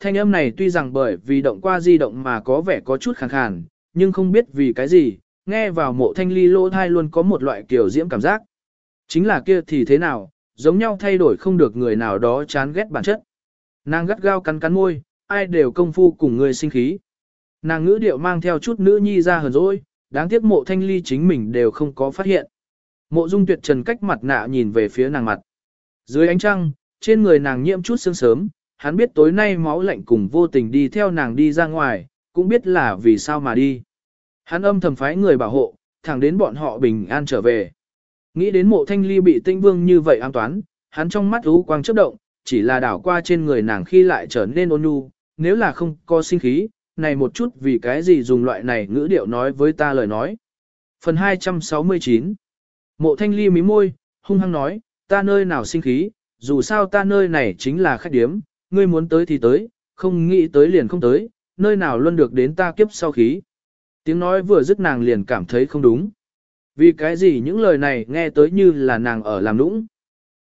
thanh âm này tuy rằng bởi vì động qua di động mà có vẻ có chút khàn khàn, nhưng không biết vì cái gì, nghe vào mộ thanh ly lỗ thai luôn có một loại kiểu diễm cảm giác. Chính là kia thì thế nào, giống nhau thay đổi không được người nào đó chán ghét bản chất. Nàng gắt gao cắn cắn môi, ai đều công phu cùng người sinh khí. Nàng ngữ điệu mang theo chút nữ nhi ra hờn dỗi, đáng tiếc mộ thanh ly chính mình đều không có phát hiện. Mộ dung tuyệt trần cách mặt nạ nhìn về phía nàng mặt. Dưới ánh trăng, trên người nàng nhiễm chút sương sớm, hắn biết tối nay máu lạnh cùng vô tình đi theo nàng đi ra ngoài, cũng biết là vì sao mà đi. Hắn âm thầm phái người bảo hộ, thẳng đến bọn họ bình an trở về. Nghĩ đến mộ thanh ly bị tinh vương như vậy an toán, hắn trong mắt ú quang chớp động, chỉ là đảo qua trên người nàng khi lại trở nên ôn nhu, nếu là không có sinh khí, này một chút vì cái gì dùng loại này ngữ điệu nói với ta lời nói. Phần 269 Mộ thanh ly mí môi, hung hăng nói, ta nơi nào sinh khí, dù sao ta nơi này chính là khách điếm, ngươi muốn tới thì tới, không nghĩ tới liền không tới, nơi nào luôn được đến ta kiếp sau khí. Tiếng nói vừa dứt nàng liền cảm thấy không đúng. Vì cái gì những lời này nghe tới như là nàng ở làm nũng.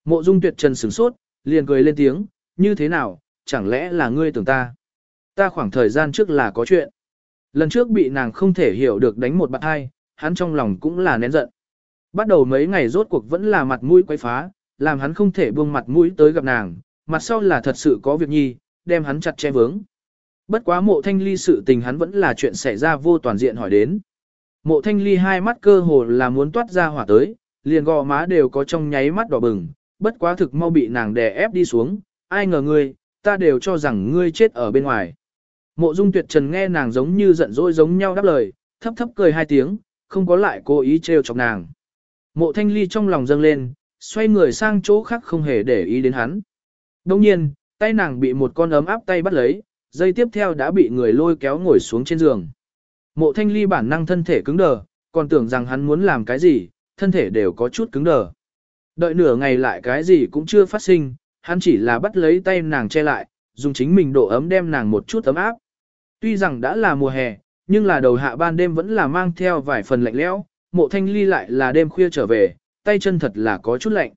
Mộ dung tuyệt trần sửng sốt, liền cười lên tiếng, như thế nào, chẳng lẽ là ngươi tưởng ta. Ta khoảng thời gian trước là có chuyện. Lần trước bị nàng không thể hiểu được đánh một bạn hai, hắn trong lòng cũng là nén giận. Bắt đầu mấy ngày rốt cuộc vẫn là mặt mũi quấy phá, làm hắn không thể buông mặt mũi tới gặp nàng, mặt sau là thật sự có việc nhi, đem hắn chặt che vướng. Bất quá mộ thanh ly sự tình hắn vẫn là chuyện xảy ra vô toàn diện hỏi đến. Mộ thanh ly hai mắt cơ hồ là muốn toát ra hỏa tới, liền gò má đều có trong nháy mắt đỏ bừng, bất quá thực mau bị nàng đè ép đi xuống, ai ngờ ngươi, ta đều cho rằng ngươi chết ở bên ngoài. Mộ dung tuyệt trần nghe nàng giống như giận dỗi giống nhau đáp lời, thấp thấp cười hai tiếng, không có lại cố ý trêu chọc nàng. Mộ thanh ly trong lòng dâng lên, xoay người sang chỗ khác không hề để ý đến hắn. Đồng nhiên, tay nàng bị một con ấm áp tay bắt lấy, dây tiếp theo đã bị người lôi kéo ngồi xuống trên giường. Mộ thanh ly bản năng thân thể cứng đờ, còn tưởng rằng hắn muốn làm cái gì, thân thể đều có chút cứng đờ. Đợi nửa ngày lại cái gì cũng chưa phát sinh, hắn chỉ là bắt lấy tay nàng che lại, dùng chính mình độ ấm đem nàng một chút ấm áp. Tuy rằng đã là mùa hè, nhưng là đầu hạ ban đêm vẫn là mang theo vài phần lạnh lẽo, mộ thanh ly lại là đêm khuya trở về, tay chân thật là có chút lạnh.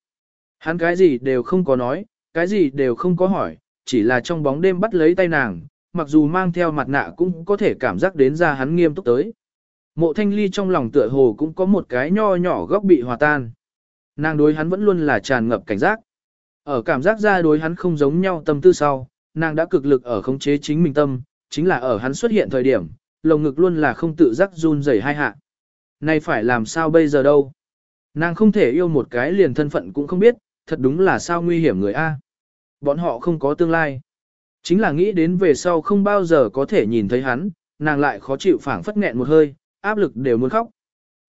Hắn cái gì đều không có nói, cái gì đều không có hỏi, chỉ là trong bóng đêm bắt lấy tay nàng, mặc dù mang theo mặt nạ cũng có thể cảm giác đến ra hắn nghiêm túc tới. Mộ thanh ly trong lòng tựa hồ cũng có một cái nho nhỏ góc bị hòa tan. Nàng đối hắn vẫn luôn là tràn ngập cảnh giác. Ở cảm giác ra đối hắn không giống nhau tâm tư sau, nàng đã cực lực ở khống chế chính mình tâm, chính là ở hắn xuất hiện thời điểm, lồng ngực luôn là không tự giác run rẩy hai hạ. Này phải làm sao bây giờ đâu? Nàng không thể yêu một cái liền thân phận cũng không biết, thật đúng là sao nguy hiểm người A. Bọn họ không có tương lai. Chính là nghĩ đến về sau không bao giờ có thể nhìn thấy hắn, nàng lại khó chịu phảng phất nghẹn một hơi, áp lực đều muốn khóc.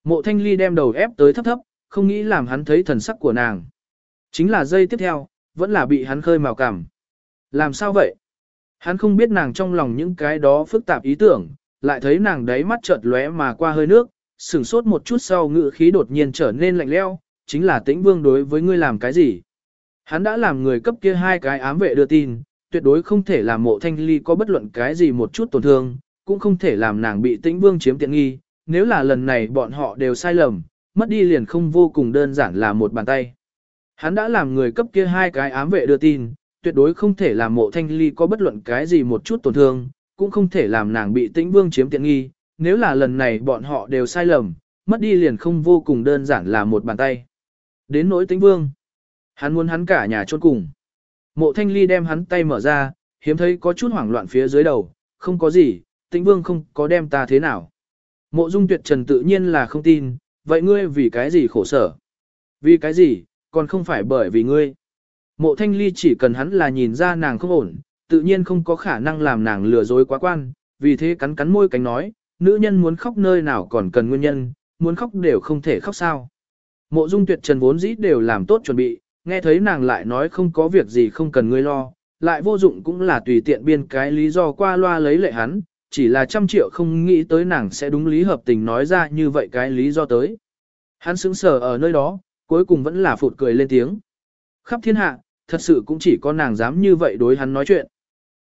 Mộ thanh ly đem đầu ép tới thấp thấp, không nghĩ làm hắn thấy thần sắc của nàng. Chính là giây tiếp theo, vẫn là bị hắn khơi mào cảm. Làm sao vậy? Hắn không biết nàng trong lòng những cái đó phức tạp ý tưởng, lại thấy nàng đáy mắt chợt lóe mà qua hơi nước, sửng sốt một chút sau ngự khí đột nhiên trở nên lạnh leo, chính là tĩnh vương đối với ngươi làm cái gì. Hắn đã làm người cấp kia hai cái ám vệ đưa tin, tuyệt đối không thể làm mộ thanh ly có bất luận cái gì một chút tổn thương, cũng không thể làm nàng bị tĩnh vương chiếm tiện nghi, nếu là lần này bọn họ đều sai lầm, mất đi liền không vô cùng đơn giản là một bàn tay. Hắn đã làm người cấp kia hai cái ám vệ đưa tin, tuyệt đối không thể làm mộ thanh ly có bất luận cái gì một chút tổn thương, cũng không thể làm nàng bị tĩnh vương chiếm tiện nghi, nếu là lần này bọn họ đều sai lầm, mất đi liền không vô cùng đơn giản là một bàn tay. Đến nỗi tĩnh vương, hắn muốn hắn cả nhà chôn cùng. Mộ thanh ly đem hắn tay mở ra, hiếm thấy có chút hoảng loạn phía dưới đầu, không có gì, tĩnh vương không có đem ta thế nào. Mộ dung tuyệt trần tự nhiên là không tin, vậy ngươi vì cái gì khổ sở? Vì cái gì, còn không phải bởi vì ngươi. Mộ thanh ly chỉ cần hắn là nhìn ra nàng không ổn, tự nhiên không có khả năng làm nàng lừa dối quá quan, vì thế cắn cắn môi cánh nói, nữ nhân muốn khóc nơi nào còn cần nguyên nhân, muốn khóc đều không thể khóc sao. Mộ dung tuyệt trần vốn dĩ đều làm tốt chuẩn bị, nghe thấy nàng lại nói không có việc gì không cần ngươi lo, lại vô dụng cũng là tùy tiện biên cái lý do qua loa lấy lệ hắn, chỉ là trăm triệu không nghĩ tới nàng sẽ đúng lý hợp tình nói ra như vậy cái lý do tới. Hắn sững sờ ở nơi đó, cuối cùng vẫn là phụt cười lên tiếng. Khắp thiên hạ, thật sự cũng chỉ có nàng dám như vậy đối hắn nói chuyện.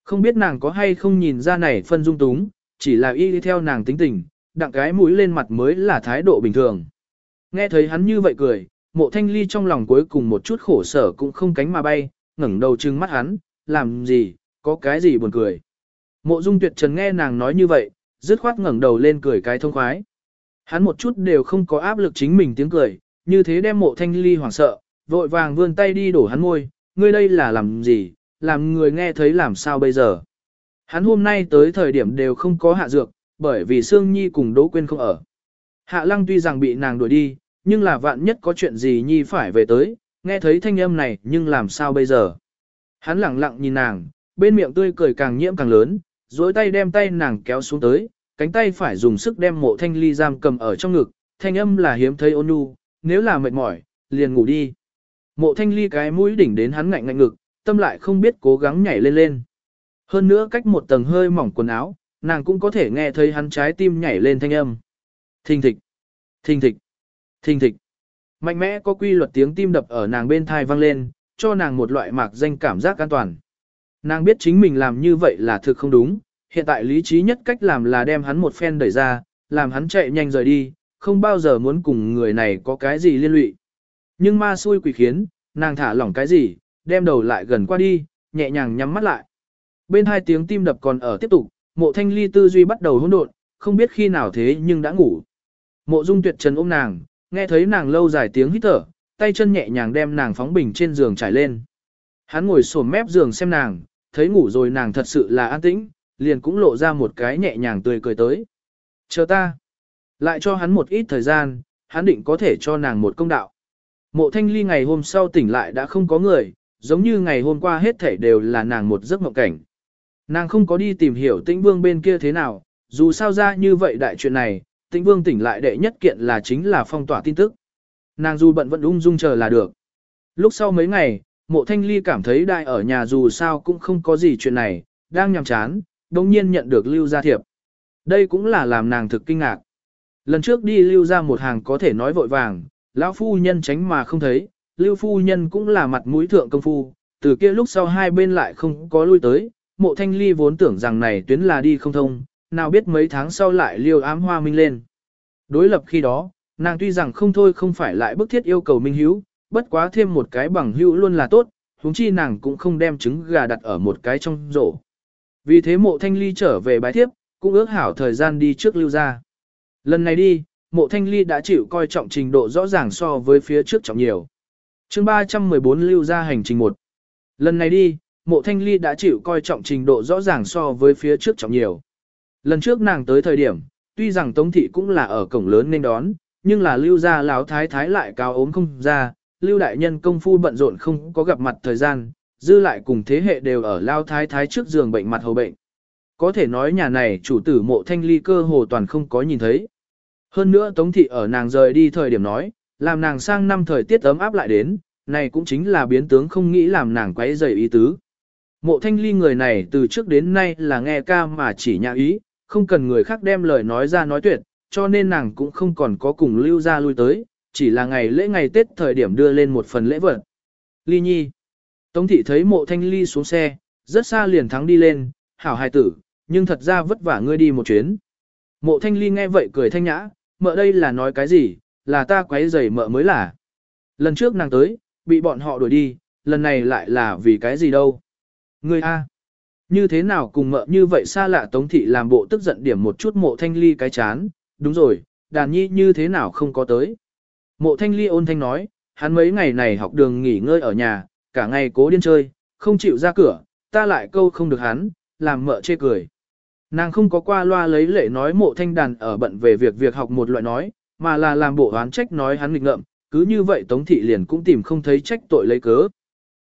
Không biết nàng có hay không nhìn ra này phân dung túng, chỉ là y đi theo nàng tính tình, đặng cái mũi lên mặt mới là thái độ bình thường. Nghe thấy hắn như vậy cười, mộ thanh ly trong lòng cuối cùng một chút khổ sở cũng không cánh mà bay, ngẩng đầu trừng mắt hắn, làm gì, có cái gì buồn cười. Mộ dung tuyệt trần nghe nàng nói như vậy, dứt khoát ngẩng đầu lên cười cái thông khoái. Hắn một chút đều không có áp lực chính mình tiếng cười, như thế đem mộ thanh ly hoảng sợ, vội vàng vươn tay đi đổ hắn môi, ngươi đây là làm gì, làm người nghe thấy làm sao bây giờ. Hắn hôm nay tới thời điểm đều không có hạ dược, bởi vì Sương Nhi cùng Đỗ Quyên không ở. Hạ lăng tuy rằng bị nàng đuổi đi, nhưng là vạn nhất có chuyện gì Nhi phải về tới, nghe thấy thanh âm này nhưng làm sao bây giờ. Hắn lặng lặng nhìn nàng, bên miệng tươi cười càng nhiễm càng lớn, dối tay đem tay nàng kéo xuống tới, cánh tay phải dùng sức đem mộ thanh ly giam cầm ở trong ngực, thanh âm là hiếm thấy ôn nhu, nếu là mệt mỏi, liền ngủ đi. Mộ thanh ly cái mũi đỉnh đến hắn ngạnh ngạnh ngực, tâm lại không biết cố gắng nhảy lên lên. Hơn nữa cách một tầng hơi mỏng quần áo, nàng cũng có thể nghe thấy hắn trái tim nhảy lên thanh âm. Thình thịch, thình thịch, thình thịch. Mạnh mẽ có quy luật tiếng tim đập ở nàng bên thai vang lên, cho nàng một loại mạc danh cảm giác an toàn. Nàng biết chính mình làm như vậy là thực không đúng, hiện tại lý trí nhất cách làm là đem hắn một phen đẩy ra, làm hắn chạy nhanh rời đi, không bao giờ muốn cùng người này có cái gì liên lụy. Nhưng ma xui quỷ khiến, nàng thả lỏng cái gì, đem đầu lại gần qua đi, nhẹ nhàng nhắm mắt lại. Bên hai tiếng tim đập còn ở tiếp tục, mộ thanh ly tư duy bắt đầu hỗn độn, không biết khi nào thế nhưng đã ngủ. Mộ dung tuyệt trần ôm nàng, nghe thấy nàng lâu dài tiếng hít thở, tay chân nhẹ nhàng đem nàng phóng bình trên giường trải lên. Hắn ngồi sổm mép giường xem nàng, thấy ngủ rồi nàng thật sự là an tĩnh, liền cũng lộ ra một cái nhẹ nhàng tươi cười tới. Chờ ta. Lại cho hắn một ít thời gian, hắn định có thể cho nàng một công đạo. Mộ thanh ly ngày hôm sau tỉnh lại đã không có người, giống như ngày hôm qua hết thể đều là nàng một giấc mộng cảnh. Nàng không có đi tìm hiểu tĩnh vương bên kia thế nào, dù sao ra như vậy đại chuyện này, tĩnh vương tỉnh lại đệ nhất kiện là chính là phong tỏa tin tức. Nàng dù bận vẫn ung dung chờ là được. Lúc sau mấy ngày, mộ thanh ly cảm thấy đại ở nhà dù sao cũng không có gì chuyện này, đang nhằm chán, đồng nhiên nhận được lưu gia thiệp. Đây cũng là làm nàng thực kinh ngạc. Lần trước đi lưu ra một hàng có thể nói vội vàng, lão phu nhân tránh mà không thấy, lưu phu nhân cũng là mặt mũi thượng công phu, từ kia lúc sau hai bên lại không có lui tới, mộ thanh ly vốn tưởng rằng này tuyến là đi không thông, nào biết mấy tháng sau lại liêu ám hoa minh lên. Đối lập khi đó, nàng tuy rằng không thôi không phải lại bức thiết yêu cầu minh hữu, bất quá thêm một cái bằng hữu luôn là tốt, huống chi nàng cũng không đem trứng gà đặt ở một cái trong rổ. Vì thế mộ thanh ly trở về bái thiếp, cũng ước hảo thời gian đi trước lưu ra. Lần này đi, mộ thanh ly đã chịu coi trọng trình độ rõ ràng so với phía trước trọng nhiều. chương 314 lưu ra hành trình 1. Lần này đi, mộ thanh ly đã chịu coi trọng trình độ rõ ràng so với phía trước trọng nhiều. Lần trước nàng tới thời điểm, tuy rằng Tống Thị cũng là ở cổng lớn nên đón, nhưng là lưu ra lão thái thái lại cao ốm không ra, lưu đại nhân công phu bận rộn không có gặp mặt thời gian, dư lại cùng thế hệ đều ở lao thái thái trước giường bệnh mặt hầu bệnh. Có thể nói nhà này chủ tử mộ thanh ly cơ hồ toàn không có nhìn thấy. Hơn nữa Tống Thị ở nàng rời đi thời điểm nói, làm nàng sang năm thời tiết ấm áp lại đến, này cũng chính là biến tướng không nghĩ làm nàng quấy rầy ý tứ. Mộ thanh ly người này từ trước đến nay là nghe ca mà chỉ nhã ý, không cần người khác đem lời nói ra nói tuyệt, cho nên nàng cũng không còn có cùng lưu ra lui tới, chỉ là ngày lễ ngày Tết thời điểm đưa lên một phần lễ vật. Ly nhi. Tống thị thấy mộ thanh ly xuống xe, rất xa liền thắng đi lên, hảo hài tử, nhưng thật ra vất vả ngươi đi một chuyến. Mộ thanh ly nghe vậy cười thanh nhã, mợ đây là nói cái gì, là ta quấy giày mợ mới là. Lần trước nàng tới, bị bọn họ đuổi đi, lần này lại là vì cái gì đâu. Ngươi A. Như thế nào cùng mợ như vậy xa lạ Tống Thị làm bộ tức giận điểm một chút mộ thanh ly cái chán, đúng rồi, đàn nhi như thế nào không có tới. Mộ thanh ly ôn thanh nói, hắn mấy ngày này học đường nghỉ ngơi ở nhà, cả ngày cố điên chơi, không chịu ra cửa, ta lại câu không được hắn, làm mợ chê cười. Nàng không có qua loa lấy lệ nói mộ thanh đàn ở bận về việc việc học một loại nói, mà là làm bộ oán trách nói hắn nghịch ngợm, cứ như vậy Tống Thị liền cũng tìm không thấy trách tội lấy cớ.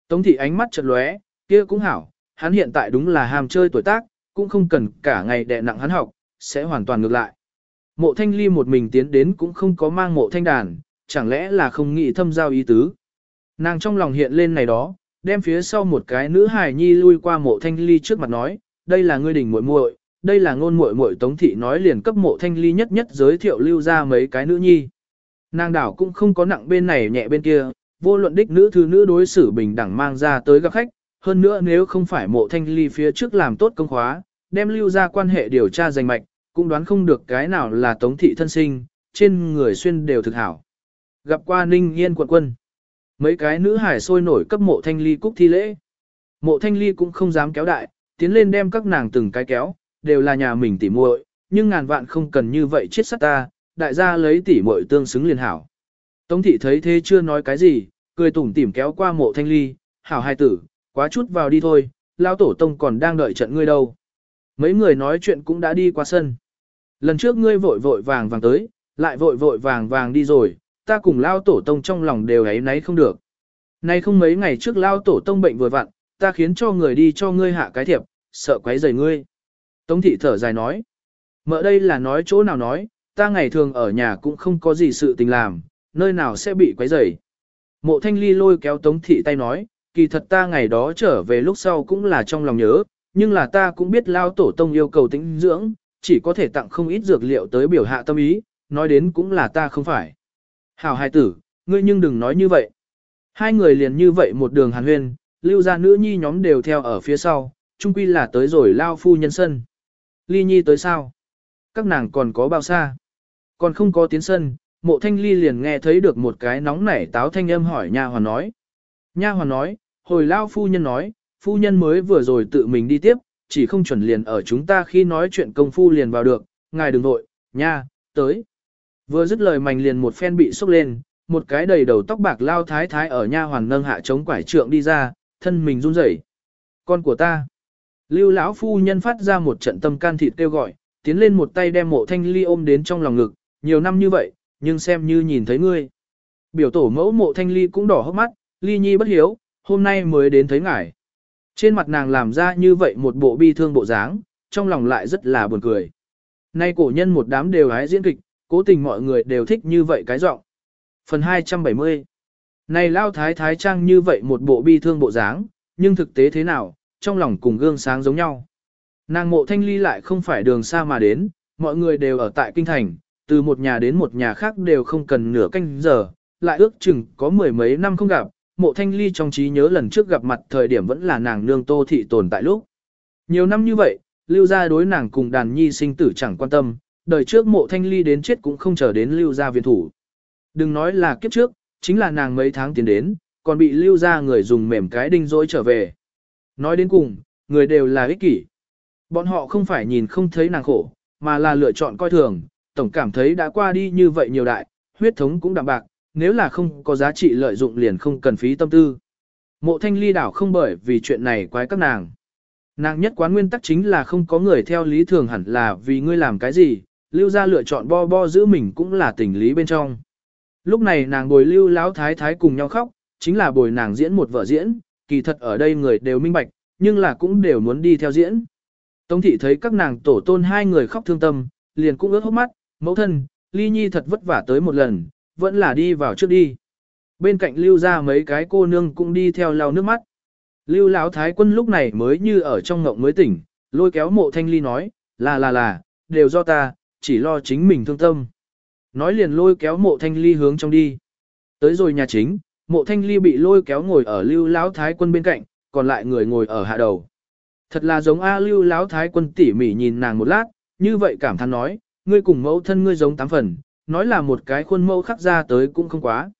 Tống Thị ánh mắt chật lóe, kia cũng hảo, hắn hiện tại đúng là ham chơi tuổi tác, cũng không cần cả ngày đè nặng hắn học, sẽ hoàn toàn ngược lại. Mộ thanh ly một mình tiến đến cũng không có mang mộ thanh đàn, chẳng lẽ là không nghĩ thâm giao ý tứ. Nàng trong lòng hiện lên này đó, đem phía sau một cái nữ hài nhi lui qua mộ thanh ly trước mặt nói, đây là ngươi đỉnh muội muội, đây là ngôn muội muội tống thị nói liền cấp mộ thanh ly nhất nhất giới thiệu lưu ra mấy cái nữ nhi. Nàng đảo cũng không có nặng bên này nhẹ bên kia, vô luận đích nữ thứ nữ đối xử bình đẳng mang ra tới gặp khách, hơn nữa nếu không phải mộ thanh ly phía trước làm tốt công khóa, đem lưu ra quan hệ điều tra danh mạch, cũng đoán không được cái nào là tống thị thân sinh, trên người xuyên đều thực hảo. Gặp qua ninh yên quận quân. Mấy cái nữ hải sôi nổi cấp mộ thanh ly cúc thi lễ. Mộ thanh ly cũng không dám kéo đại, tiến lên đem các nàng từng cái kéo, đều là nhà mình tỉ muội, nhưng ngàn vạn không cần như vậy chết sắt ta, đại gia lấy tỉ muội tương xứng liền hảo. Tống thị thấy thế chưa nói cái gì, cười tủm tỉm kéo qua mộ thanh ly, hảo hai tử, quá chút vào đi thôi, lao tổ tông còn đang đợi trận ngươi đâu. Mấy người nói chuyện cũng đã đi qua sân. Lần trước ngươi vội vội vàng vàng tới, lại vội vội vàng vàng đi rồi, ta cùng lao tổ tông trong lòng đều ấy nấy không được. Nay không mấy ngày trước lao tổ tông bệnh vừa vặn, ta khiến cho người đi cho ngươi hạ cái thiệp, sợ quấy rầy ngươi. Tống thị thở dài nói. Mợ đây là nói chỗ nào nói, ta ngày thường ở nhà cũng không có gì sự tình làm, nơi nào sẽ bị quấy rầy. Mộ thanh ly lôi kéo tống thị tay nói, kỳ thật ta ngày đó trở về lúc sau cũng là trong lòng nhớ, nhưng là ta cũng biết lao tổ tông yêu cầu tĩnh dưỡng, chỉ có thể tặng không ít dược liệu tới biểu hạ tâm ý, nói đến cũng là ta không phải. Hảo hài tử, ngươi nhưng đừng nói như vậy. Hai người liền như vậy một đường hàn huyên, lưu ra nữ nhi nhóm đều theo ở phía sau, chung quy là tới rồi lao phu nhân sân. Ly nhi tới sao? Các nàng còn có bao xa? Còn không có tiến sân, mộ thanh ly liền nghe thấy được một cái nóng nảy táo thanh âm hỏi nha hoàn nói. Nha hoàn nói, hồi lao phu nhân nói, phu nhân mới vừa rồi tự mình đi tiếp, chỉ không chuẩn liền ở chúng ta khi nói chuyện công phu liền vào được, ngài đừng vội, nha, tới. Vừa dứt lời mảnh liền một phen bị sốc lên, một cái đầy đầu tóc bạc lao thái thái ở nha hoàn nâng hạ chống quải trượng đi ra, thân mình run rẩy. Con của ta. Lưu lão phu nhân phát ra một trận tâm can thịt kêu gọi, tiến lên một tay đem mộ thanh ly ôm đến trong lòng ngực, nhiều năm như vậy, nhưng xem như nhìn thấy ngươi. Biểu tổ mẫu mộ thanh ly cũng đỏ hốc mắt, ly nhi bất hiếu, hôm nay mới đến thấy ngài. Trên mặt nàng làm ra như vậy một bộ bi thương bộ dáng, trong lòng lại rất là buồn cười. Nay cổ nhân một đám đều hái diễn kịch, cố tình mọi người đều thích như vậy cái giọng. Phần 270 Này lao thái thái trang như vậy một bộ bi thương bộ dáng, nhưng thực tế thế nào, trong lòng cùng gương sáng giống nhau. Nàng mộ thanh ly lại không phải đường xa mà đến, mọi người đều ở tại kinh thành, từ một nhà đến một nhà khác đều không cần nửa canh giờ, lại ước chừng có mười mấy năm không gặp, mộ thanh ly trong trí nhớ lần trước gặp mặt thời điểm vẫn là nàng nương tô thị tồn tại lúc. Nhiều năm như vậy, lưu gia đối nàng cùng đàn nhi sinh tử chẳng quan tâm, đời trước mộ thanh ly đến chết cũng không chờ đến lưu gia viện thủ. Đừng nói là kiếp trước, chính là nàng mấy tháng tiến đến, còn bị lưu gia người dùng mềm cái đinh dối trở về. Nói đến cùng, người đều là ích kỷ. Bọn họ không phải nhìn không thấy nàng khổ, mà là lựa chọn coi thường, tổng cảm thấy đã qua đi như vậy nhiều đại, huyết thống cũng đạm bạc, nếu là không có giá trị lợi dụng liền không cần phí tâm tư. Mộ thanh ly đảo không bởi vì chuyện này quái các nàng. Nàng nhất quán nguyên tắc chính là không có người theo lý thường hẳn là vì ngươi làm cái gì, lưu ra lựa chọn bo bo giữ mình cũng là tình lý bên trong. Lúc này nàng bồi lưu lão thái thái cùng nhau khóc, chính là bồi nàng diễn một vở diễn, kỳ thật ở đây người đều minh bạch, nhưng là cũng đều muốn đi theo diễn. Tống thị thấy các nàng tổ tôn hai người khóc thương tâm, liền cũng ướt hốc mắt, mẫu thân, ly nhi thật vất vả tới một lần, vẫn là đi vào trước đi. Bên cạnh lưu ra mấy cái cô nương cũng đi theo lau nước mắt. Lưu lão thái quân lúc này mới như ở trong ngộng mới tỉnh, lôi kéo mộ thanh ly nói, là là là, đều do ta, chỉ lo chính mình thương tâm. Nói liền lôi kéo mộ thanh ly hướng trong đi. Tới rồi nhà chính, mộ thanh ly bị lôi kéo ngồi ở lưu lão thái quân bên cạnh, còn lại người ngồi ở hạ đầu. Thật là giống A lưu lão thái quân tỉ mỉ nhìn nàng một lát, như vậy cảm thán nói, ngươi cùng mẫu thân ngươi giống tám phần, nói là một cái khuôn mẫu khắc ra tới cũng không quá.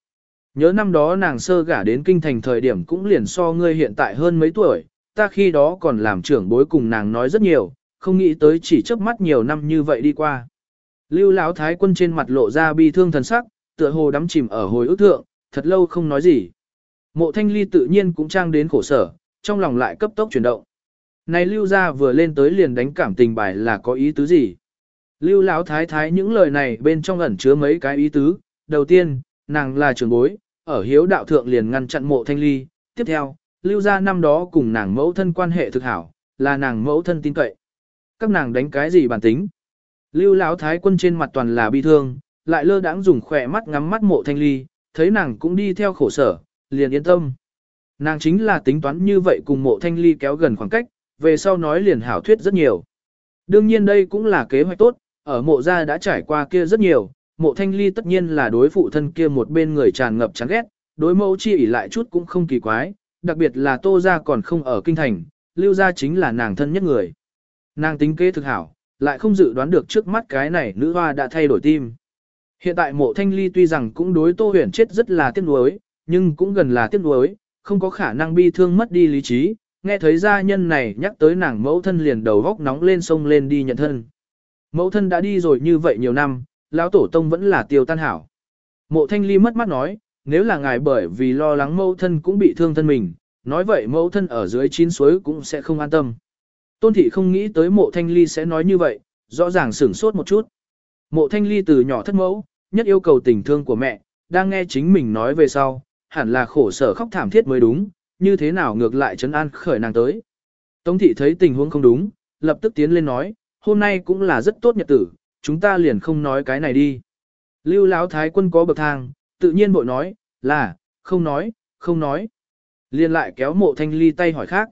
Nhớ năm đó nàng sơ gả đến kinh thành thời điểm cũng liền so ngươi hiện tại hơn mấy tuổi, ta khi đó còn làm trưởng bối cùng nàng nói rất nhiều, không nghĩ tới chỉ chớp mắt nhiều năm như vậy đi qua. Lưu Lão thái quân trên mặt lộ ra bi thương thần sắc, tựa hồ đắm chìm ở hồi ức thượng, thật lâu không nói gì. Mộ thanh ly tự nhiên cũng trang đến khổ sở, trong lòng lại cấp tốc chuyển động. Này lưu gia vừa lên tới liền đánh cảm tình bài là có ý tứ gì? Lưu Lão thái thái những lời này bên trong ẩn chứa mấy cái ý tứ. Đầu tiên, nàng là trưởng bối, ở hiếu đạo thượng liền ngăn chặn mộ thanh ly. Tiếp theo, lưu gia năm đó cùng nàng mẫu thân quan hệ thực hảo, là nàng mẫu thân tin cậy. Các nàng đánh cái gì bản tính? Lưu Lão thái quân trên mặt toàn là bi thương, lại lơ đãng dùng khỏe mắt ngắm mắt mộ thanh ly, thấy nàng cũng đi theo khổ sở, liền yên tâm. Nàng chính là tính toán như vậy cùng mộ thanh ly kéo gần khoảng cách, về sau nói liền hảo thuyết rất nhiều. Đương nhiên đây cũng là kế hoạch tốt, ở mộ gia đã trải qua kia rất nhiều, mộ thanh ly tất nhiên là đối phụ thân kia một bên người tràn ngập chán ghét, đối mẫu chi ỉ lại chút cũng không kỳ quái, đặc biệt là tô gia còn không ở kinh thành, lưu gia chính là nàng thân nhất người. Nàng tính kế thực hảo, lại không dự đoán được trước mắt cái này nữ hoa đã thay đổi tim. Hiện tại mộ thanh ly tuy rằng cũng đối tô huyền chết rất là tiếc nuối, nhưng cũng gần là tiếc nuối, không có khả năng bi thương mất đi lý trí, nghe thấy gia nhân này nhắc tới nàng mẫu thân liền đầu góc nóng lên sông lên đi nhận thân. Mẫu thân đã đi rồi như vậy nhiều năm, lão tổ tông vẫn là tiêu tan hảo. Mộ thanh ly mất mắt nói, nếu là ngài bởi vì lo lắng mẫu thân cũng bị thương thân mình, nói vậy mẫu thân ở dưới chín suối cũng sẽ không an tâm. Tôn thị không nghĩ tới mộ thanh ly sẽ nói như vậy, rõ ràng sửng sốt một chút. Mộ thanh ly từ nhỏ thất mẫu, nhất yêu cầu tình thương của mẹ, đang nghe chính mình nói về sau, hẳn là khổ sở khóc thảm thiết mới đúng, như thế nào ngược lại trấn an khởi nàng tới. Tống thị thấy tình huống không đúng, lập tức tiến lên nói, hôm nay cũng là rất tốt nhật tử, chúng ta liền không nói cái này đi. Lưu Lão thái quân có bậc thang, tự nhiên bội nói, là, không nói, không nói. Liên lại kéo mộ thanh ly tay hỏi khác.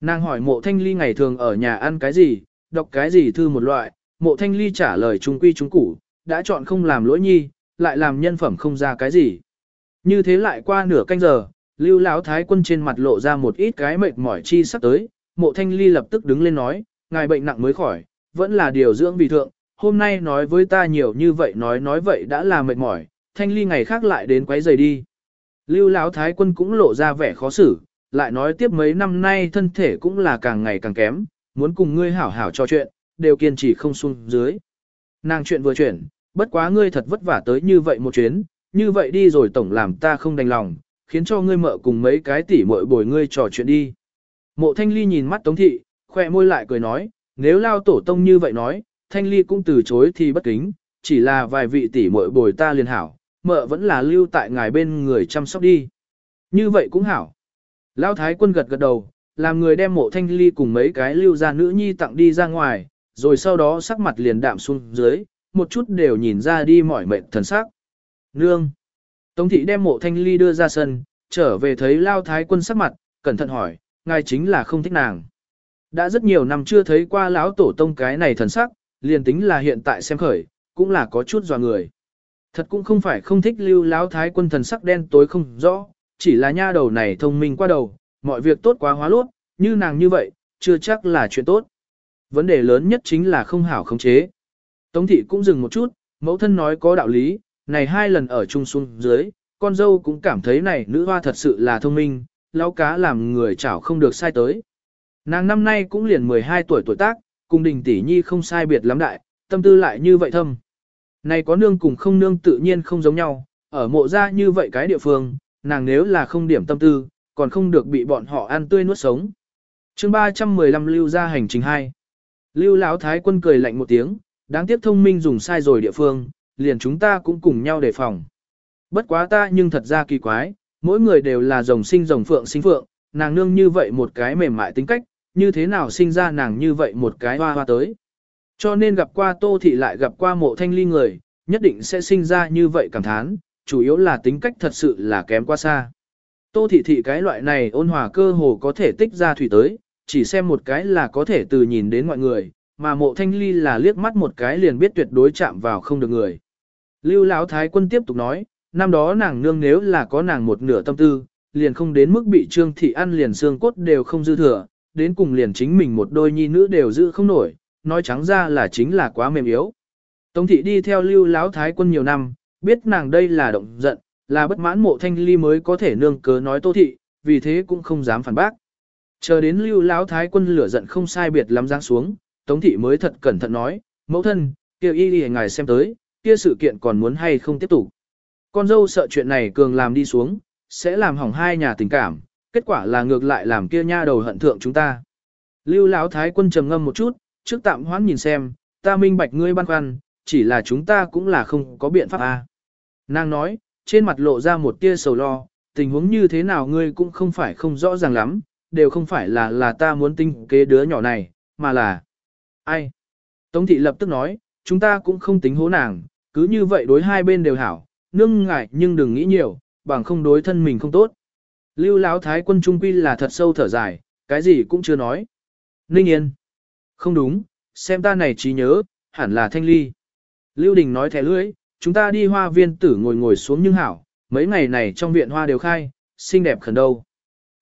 Nàng hỏi mộ thanh ly ngày thường ở nhà ăn cái gì, đọc cái gì thư một loại, mộ thanh ly trả lời trung quy trung củ, đã chọn không làm lỗi nhi, lại làm nhân phẩm không ra cái gì. Như thế lại qua nửa canh giờ, lưu lão thái quân trên mặt lộ ra một ít cái mệt mỏi chi sắp tới, mộ thanh ly lập tức đứng lên nói, ngài bệnh nặng mới khỏi, vẫn là điều dưỡng vì thượng, hôm nay nói với ta nhiều như vậy nói nói vậy đã là mệt mỏi, thanh ly ngày khác lại đến quấy giày đi. Lưu lão thái quân cũng lộ ra vẻ khó xử, lại nói tiếp mấy năm nay thân thể cũng là càng ngày càng kém, muốn cùng ngươi hảo hảo trò chuyện, đều kiên trì không xuống dưới. Nàng chuyện vừa chuyển, bất quá ngươi thật vất vả tới như vậy một chuyến, như vậy đi rồi tổng làm ta không đành lòng, khiến cho ngươi mợ cùng mấy cái tỉ muội bồi ngươi trò chuyện đi. Mộ thanh ly nhìn mắt tống thị, khoe môi lại cười nói, nếu lao tổ tông như vậy nói, thanh ly cũng từ chối thì bất kính, chỉ là vài vị tỷ muội bồi ta liền hảo, mợ vẫn là lưu tại ngài bên người chăm sóc đi. Như vậy cũng hảo. Lao thái quân gật gật đầu, làm người đem mộ thanh ly cùng mấy cái lưu ra nữ nhi tặng đi ra ngoài, rồi sau đó sắc mặt liền đạm xuống dưới, một chút đều nhìn ra đi mỏi mệt thần sắc. Nương! Tống thị đem mộ thanh ly đưa ra sân, trở về thấy lao thái quân sắc mặt, cẩn thận hỏi, ngài chính là không thích nàng. Đã rất nhiều năm chưa thấy qua lão tổ tông cái này thần sắc, liền tính là hiện tại xem khởi, cũng là có chút dò người. Thật cũng không phải không thích lưu lão thái quân thần sắc đen tối không rõ, chỉ là nha đầu này thông minh qua đầu, mọi việc tốt quá hóa lốt, như nàng như vậy, chưa chắc là chuyện tốt. Vấn đề lớn nhất chính là không hảo khống chế. Tống thị cũng dừng một chút, mẫu thân nói có đạo lý, này hai lần ở chung xuống dưới, con dâu cũng cảm thấy này nữ hoa thật sự là thông minh, lão cá làm người chảo không được sai tới. Nàng năm nay cũng liền 12 tuổi tuổi tác, cùng đình tỷ nhi không sai biệt lắm đại, tâm tư lại như vậy thâm. Này có nương cùng không nương tự nhiên không giống nhau, ở mộ ra như vậy cái địa phương, nàng nếu là không điểm tâm tư, còn không được bị bọn họ ăn tươi nuốt sống. chương 315 lưu ra hành trình 2. Lưu Lão Thái quân cười lạnh một tiếng, đáng tiếc thông minh dùng sai rồi địa phương, liền chúng ta cũng cùng nhau đề phòng. Bất quá ta nhưng thật ra kỳ quái, mỗi người đều là rồng sinh rồng phượng sinh phượng, nàng nương như vậy một cái mềm mại tính cách, như thế nào sinh ra nàng như vậy một cái hoa hoa tới. Cho nên gặp qua tô thị lại gặp qua mộ thanh ly người, nhất định sẽ sinh ra như vậy cảm thán, chủ yếu là tính cách thật sự là kém quá xa. Tô thị thị cái loại này ôn hòa cơ hồ có thể tích ra thủy tới, chỉ xem một cái là có thể từ nhìn đến mọi người, mà mộ thanh ly là liếc mắt một cái liền biết tuyệt đối chạm vào không được người. Lưu Lão Thái quân tiếp tục nói, năm đó nàng nương nếu là có nàng một nửa tâm tư, liền không đến mức bị trương thị ăn liền xương cốt đều không dư thừa, đến cùng liền chính mình một đôi nhi nữ đều giữ không nổi, nói trắng ra là chính là quá mềm yếu. Tống thị đi theo lưu Lão thái quân nhiều năm, biết nàng đây là động giận, là bất mãn mộ thanh ly mới có thể nương cớ nói tô thị, vì thế cũng không dám phản bác. Chờ đến lưu Lão thái quân lửa giận không sai biệt lắm giáng xuống, tống thị mới thật cẩn thận nói, mẫu thân, kêu y đi ngài xem tới, kia sự kiện còn muốn hay không tiếp tục. Con dâu sợ chuyện này cường làm đi xuống, sẽ làm hỏng hai nhà tình cảm, kết quả là ngược lại làm kia nha đầu hận thượng chúng ta. Lưu Lão Thái quân trầm ngâm một chút, trước tạm hoãn nhìn xem, ta minh bạch ngươi băn khoăn, chỉ là chúng ta cũng là không có biện pháp a. À. Nàng nói, trên mặt lộ ra một tia sầu lo, tình huống như thế nào ngươi cũng không phải không rõ ràng lắm, đều không phải là là ta muốn tinh kế đứa nhỏ này, mà là ai. Tống thị lập tức nói, chúng ta cũng không tính hố nàng, cứ như vậy đối hai bên đều hảo, nương ngại nhưng đừng nghĩ nhiều, bằng không đối thân mình không tốt. Lưu Lão Thái quân trung quy là thật sâu thở dài, cái gì cũng chưa nói. Ninh yên. Không đúng, xem ta này trí nhớ, hẳn là thanh ly. Lưu Đình nói thẻ lưỡi, chúng ta đi hoa viên tử ngồi ngồi xuống nhưng hảo, mấy ngày này trong viện hoa đều khai, xinh đẹp khẩn đâu.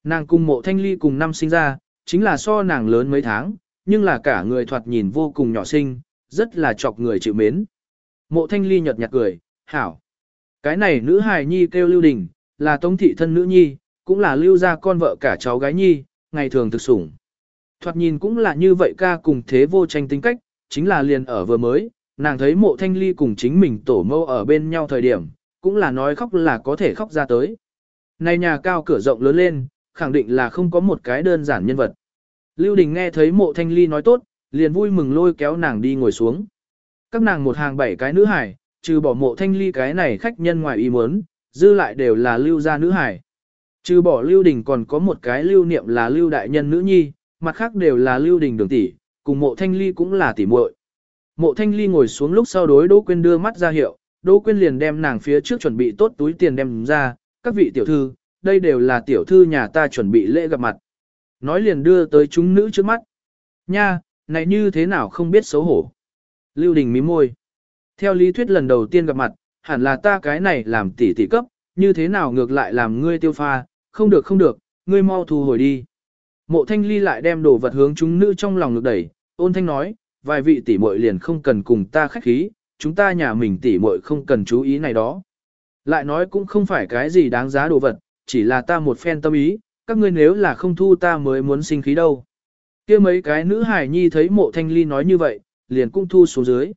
Nàng cùng mộ thanh ly cùng năm sinh ra, chính là so nàng lớn mấy tháng, nhưng là cả người thoạt nhìn vô cùng nhỏ xinh, rất là chọc người chịu mến. Mộ thanh ly nhật nhạt cười, hảo. Cái này nữ hài nhi kêu lưu đình, là tống thị thân nữ nhi, cũng là lưu gia con vợ cả cháu gái nhi, ngày thường thực sủng. Thoạt nhìn cũng là như vậy ca cùng thế vô tranh tính cách, chính là liền ở vừa mới, nàng thấy mộ thanh ly cùng chính mình tổ mâu ở bên nhau thời điểm, cũng là nói khóc là có thể khóc ra tới. Này nhà cao cửa rộng lớn lên, khẳng định là không có một cái đơn giản nhân vật. Lưu Đình nghe thấy mộ thanh ly nói tốt, liền vui mừng lôi kéo nàng đi ngồi xuống. Các nàng một hàng bảy cái nữ hải, trừ bỏ mộ thanh ly cái này khách nhân ngoài ý muốn, dư lại đều là lưu gia nữ hải. Trừ bỏ lưu đình còn có một cái lưu niệm là lưu đại nhân nữ nhi, mặt khác đều là lưu đình đường tỷ, cùng mộ thanh ly cũng là tỷ muội. Mộ thanh ly ngồi xuống lúc sau đối Đỗ Quyên đưa mắt ra hiệu, Đỗ Quyên liền đem nàng phía trước chuẩn bị tốt túi tiền đem ra, các vị tiểu thư, đây đều là tiểu thư nhà ta chuẩn bị lễ gặp mặt. Nói liền đưa tới chúng nữ trước mắt. Nha, này như thế nào không biết xấu hổ. Lưu Đình mím môi. Theo lý thuyết lần đầu tiên gặp mặt, hẳn là ta cái này làm tỷ tỷ cấp, như thế nào ngược lại làm ngươi tiêu pha, không được không được, ngươi mau thu hồi đi. Mộ thanh ly lại đem đồ vật hướng chúng nữ trong lòng ngược đẩy, ôn thanh nói, vài vị tỷ muội liền không cần cùng ta khách khí, chúng ta nhà mình tỷ muội không cần chú ý này đó. Lại nói cũng không phải cái gì đáng giá đồ vật, chỉ là ta một phen tâm ý, các ngươi nếu là không thu ta mới muốn sinh khí đâu. kia mấy cái nữ hải nhi thấy mộ thanh ly nói như vậy, liền cũng thu xuống dưới.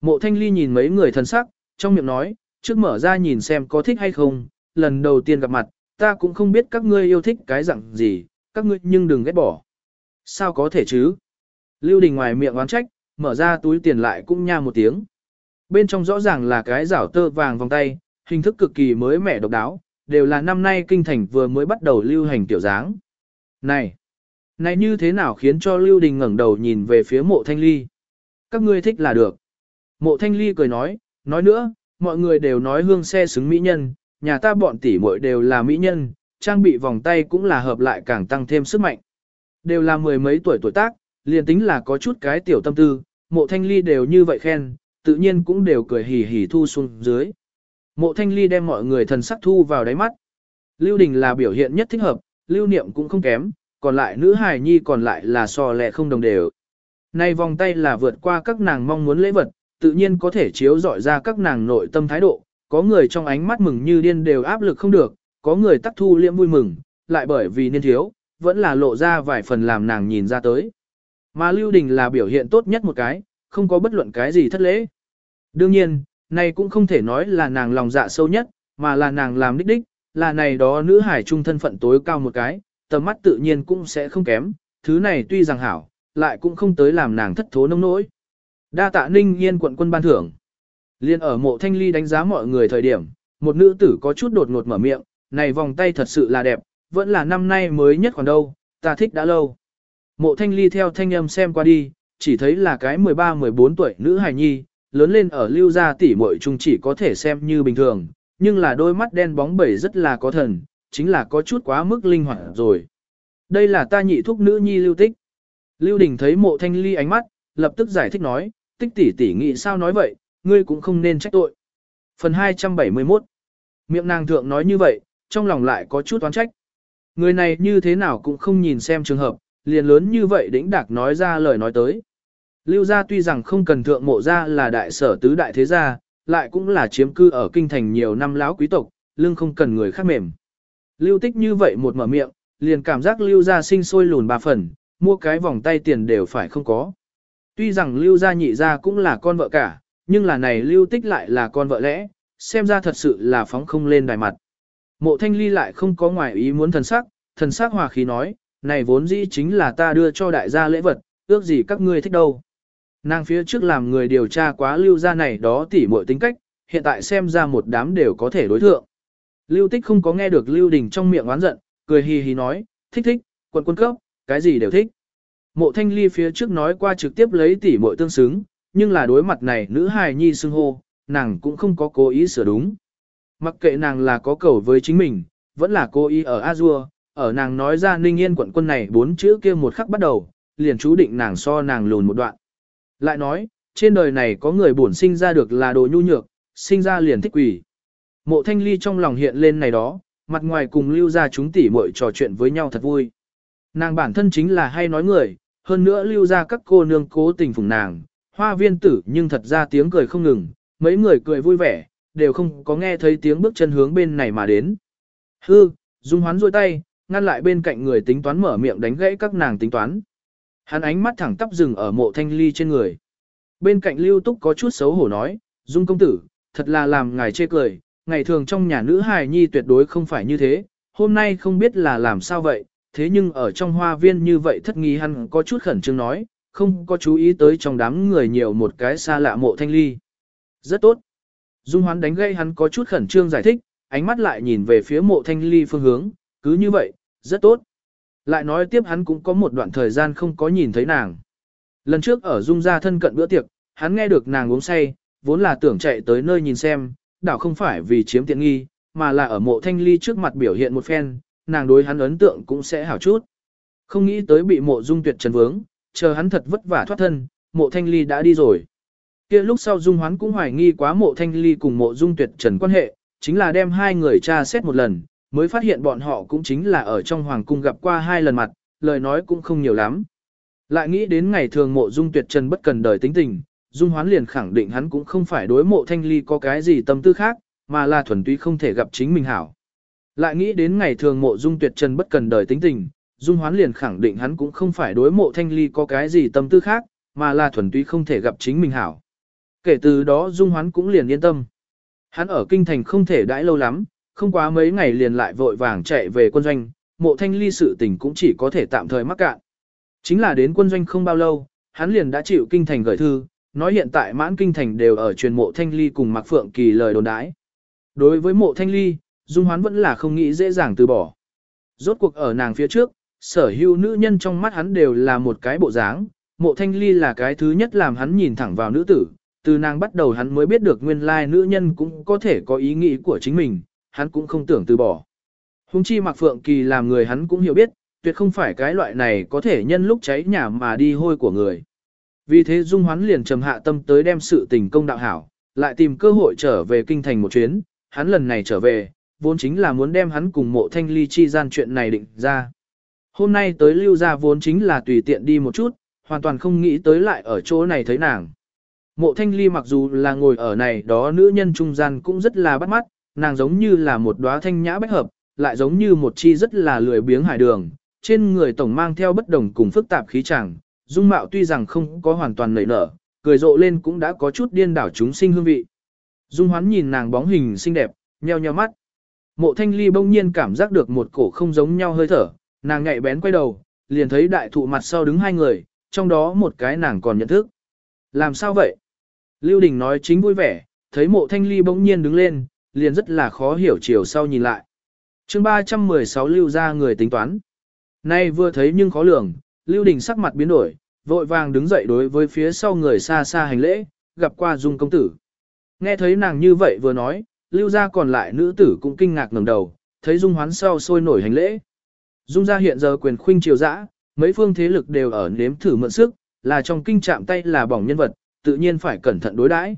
Mộ thanh ly nhìn mấy người thân sắc, trong miệng nói, trước mở ra nhìn xem có thích hay không, lần đầu tiên gặp mặt, ta cũng không biết các ngươi yêu thích cái dạng gì, các ngươi nhưng đừng ghét bỏ. Sao có thể chứ? Lưu Đình ngoài miệng oán trách, mở ra túi tiền lại cũng nha một tiếng. Bên trong rõ ràng là cái rảo tơ vàng vòng tay, hình thức cực kỳ mới mẻ độc đáo, đều là năm nay kinh thành vừa mới bắt đầu lưu hành tiểu dáng. Này! Này như thế nào khiến cho Lưu Đình ngẩng đầu nhìn về phía mộ thanh ly? Các ngươi thích là được. Mộ thanh ly cười nói, nói nữa, mọi người đều nói hương xe xứng mỹ nhân, nhà ta bọn tỷ muội đều là mỹ nhân, trang bị vòng tay cũng là hợp lại càng tăng thêm sức mạnh. Đều là mười mấy tuổi tuổi tác, liền tính là có chút cái tiểu tâm tư, mộ thanh ly đều như vậy khen, tự nhiên cũng đều cười hỉ hỉ thu xuống dưới. Mộ thanh ly đem mọi người thần sắc thu vào đáy mắt. Lưu đình là biểu hiện nhất thích hợp, lưu niệm cũng không kém, còn lại nữ hài nhi còn lại là so lẹ không đồng đều. Nay vòng tay là vượt qua các nàng mong muốn lễ vật, tự nhiên có thể chiếu dọi ra các nàng nội tâm thái độ, có người trong ánh mắt mừng như điên đều áp lực không được, có người tắc thu liễm vui mừng, lại bởi vì niên thiếu, vẫn là lộ ra vài phần làm nàng nhìn ra tới. Mà Lưu Đình là biểu hiện tốt nhất một cái, không có bất luận cái gì thất lễ. Đương nhiên, này cũng không thể nói là nàng lòng dạ sâu nhất, mà là nàng làm đích đích, là này đó nữ hải trung thân phận tối cao một cái, tầm mắt tự nhiên cũng sẽ không kém, thứ này tuy rằng hảo, lại cũng không tới làm nàng thất thố nông nỗi. Đa tạ ninh yên quận quân ban thưởng. Liên ở mộ thanh ly đánh giá mọi người thời điểm, một nữ tử có chút đột ngột mở miệng, này vòng tay thật sự là đẹp, vẫn là năm nay mới nhất còn đâu, ta thích đã lâu. Mộ thanh ly theo thanh âm xem qua đi, chỉ thấy là cái 13-14 tuổi nữ hài nhi, lớn lên ở lưu gia tỷ muội chung chỉ có thể xem như bình thường, nhưng là đôi mắt đen bóng bẩy rất là có thần, chính là có chút quá mức linh hoạt rồi. Đây là ta nhị thúc nữ nhi lưu tích. Lưu Đình thấy mộ thanh ly ánh mắt, lập tức giải thích nói, tích tỷ tỷ nghĩ sao nói vậy, ngươi cũng không nên trách tội. Phần 271 Miệng nàng thượng nói như vậy, trong lòng lại có chút oán trách. Người này như thế nào cũng không nhìn xem trường hợp, liền lớn như vậy đĩnh đạc nói ra lời nói tới. Lưu gia tuy rằng không cần thượng mộ gia là đại sở tứ đại thế gia, lại cũng là chiếm cư ở kinh thành nhiều năm lão quý tộc, lưng không cần người khác mềm. Lưu tích như vậy một mở miệng, liền cảm giác lưu gia sinh sôi lùn ba phần, mua cái vòng tay tiền đều phải không có. Tuy rằng lưu gia nhị gia cũng là con vợ cả, nhưng là này lưu tích lại là con vợ lẽ, xem ra thật sự là phóng không lên đài mặt. Mộ thanh ly lại không có ngoài ý muốn thần sắc, thần sắc hòa khí nói, này vốn dĩ chính là ta đưa cho đại gia lễ vật, ước gì các ngươi thích đâu. Nàng phía trước làm người điều tra quá lưu gia này đó tỉ muội tính cách, hiện tại xem ra một đám đều có thể đối thượng. Lưu tích không có nghe được lưu đình trong miệng oán giận, cười hì hì nói, thích thích, quần quân cấp, cái gì đều thích. Mộ thanh ly phía trước nói qua trực tiếp lấy tỉ muội tương xứng, nhưng là đối mặt này nữ hài nhi xưng hô, nàng cũng không có cố ý sửa đúng. Mặc kệ nàng là có cầu với chính mình, vẫn là cố ý ở Azure, ở nàng nói ra ninh yên quận quân này bốn chữ kia một khắc bắt đầu, liền chú định nàng so nàng lùn một đoạn. Lại nói, trên đời này có người bổn sinh ra được là đồ nhu nhược, sinh ra liền thích quỷ. Mộ thanh ly trong lòng hiện lên này đó, mặt ngoài cùng lưu ra chúng tỉ muội trò chuyện với nhau thật vui. Nàng bản thân chính là hay nói người, hơn nữa lưu ra các cô nương cố tình phùng nàng, hoa viên tử nhưng thật ra tiếng cười không ngừng, mấy người cười vui vẻ, đều không có nghe thấy tiếng bước chân hướng bên này mà đến. Hư, dung hoán rôi tay, ngăn lại bên cạnh người tính toán mở miệng đánh gãy các nàng tính toán. Hắn ánh mắt thẳng tắp dừng ở mộ thanh ly trên người. Bên cạnh lưu túc có chút xấu hổ nói, Dung công tử, thật là làm ngài chê cười, ngày thường trong nhà nữ hài nhi tuyệt đối không phải như thế, hôm nay không biết là làm sao vậy, thế nhưng ở trong hoa viên như vậy thất nghi hắn có chút khẩn trương nói, không có chú ý tới trong đám người nhiều một cái xa lạ mộ thanh ly. Rất tốt. Dung hoán đánh gây hắn có chút khẩn trương giải thích, ánh mắt lại nhìn về phía mộ thanh ly phương hướng, cứ như vậy, rất tốt. Lại nói tiếp hắn cũng có một đoạn thời gian không có nhìn thấy nàng. Lần trước ở Dung ra thân cận bữa tiệc, hắn nghe được nàng uống say, vốn là tưởng chạy tới nơi nhìn xem, đảo không phải vì chiếm tiện nghi, mà là ở mộ thanh ly trước mặt biểu hiện một phen, nàng đối hắn ấn tượng cũng sẽ hảo chút. Không nghĩ tới bị mộ dung tuyệt trần vướng, chờ hắn thật vất vả thoát thân, mộ thanh ly đã đi rồi. kia lúc sau dung hoán cũng hoài nghi quá mộ thanh ly cùng mộ dung tuyệt trần quan hệ, chính là đem hai người tra xét một lần, mới phát hiện bọn họ cũng chính là ở trong hoàng cung gặp qua hai lần mặt, lời nói cũng không nhiều lắm. Lại nghĩ đến ngày thường mộ dung tuyệt trần bất cần đời tính tình, dung hoán liền khẳng định hắn cũng không phải đối mộ thanh ly có cái gì tâm tư khác, mà là thuần túy không thể gặp chính mình hảo. Lại nghĩ đến ngày thường mộ dung tuyệt trần bất cần đời tính tình, dung hoán liền khẳng định hắn cũng không phải đối mộ thanh ly có cái gì tâm tư khác, mà là thuần túy không thể gặp chính mình hảo. Kể từ đó dung hoán cũng liền yên tâm. Hắn ở kinh thành không thể đãi lâu lắm, không quá mấy ngày liền lại vội vàng chạy về quân doanh, mộ thanh ly sự tình cũng chỉ có thể tạm thời mắc cạn. Chính là đến quân doanh không bao lâu, hắn liền đã chịu kinh thành gửi thư, nói hiện tại mãn kinh thành đều ở truyền mộ thanh ly cùng Mạc Phượng Kỳ lời đồn đãi. Đối với mộ thanh ly, Dung Hoán vẫn là không nghĩ dễ dàng từ bỏ. Rốt cuộc ở nàng phía trước, sở hữu nữ nhân trong mắt hắn đều là một cái bộ dáng, mộ thanh ly là cái thứ nhất làm hắn nhìn thẳng vào nữ tử, từ nàng bắt đầu hắn mới biết được nguyên lai nữ nhân cũng có thể có ý nghĩ của chính mình, hắn cũng không tưởng từ bỏ. Hùng chi Mặc Phượng Kỳ làm người hắn cũng hiểu biết, tuyệt không phải cái loại này có thể nhân lúc cháy nhà mà đi hôi của người. Vì thế Dung Hoán liền trầm hạ tâm tới đem sự tình công đạo hảo, lại tìm cơ hội trở về kinh thành một chuyến, hắn lần này trở về, vốn chính là muốn đem hắn cùng mộ thanh ly chi gian chuyện này định ra. Hôm nay tới lưu ra vốn chính là tùy tiện đi một chút, hoàn toàn không nghĩ tới lại ở chỗ này thấy nàng. Mộ thanh ly mặc dù là ngồi ở này đó nữ nhân trung gian cũng rất là bắt mắt, nàng giống như là một đóa thanh nhã bách hợp, lại giống như một chi rất là lười biếng hải đường, trên người tổng mang theo bất đồng cùng phức tạp khí chẳng, dung mạo tuy rằng không có hoàn toàn nảy nở, cười rộ lên cũng đã có chút điên đảo chúng sinh hương vị. Dung hoán nhìn nàng bóng hình xinh đẹp, nheo nheo mắt. Mộ thanh ly bỗng nhiên cảm giác được một cổ không giống nhau hơi thở, nàng nhạy bén quay đầu, liền thấy đại thụ mặt sau đứng hai người, trong đó một cái nàng còn nhận thức. Làm sao vậy? Lưu Đình nói chính vui vẻ, thấy mộ thanh ly bỗng nhiên đứng lên, liền rất là khó hiểu chiều sau nhìn lại. chương 316 lưu ra người tính toán. Nay vừa thấy nhưng khó lường, Lưu Đình sắc mặt biến đổi, vội vàng đứng dậy đối với phía sau người xa xa hành lễ, gặp qua Dung công tử. Nghe thấy nàng như vậy vừa nói, Lưu gia còn lại nữ tử cũng kinh ngạc ngẩng đầu, thấy Dung hoán sau sôi nổi hành lễ. Dung gia hiện giờ quyền khuynh triều dã, mấy phương thế lực đều ở nếm thử mượn sức, là trong kinh chạm tay là bỏng nhân vật, tự nhiên phải cẩn thận đối đãi.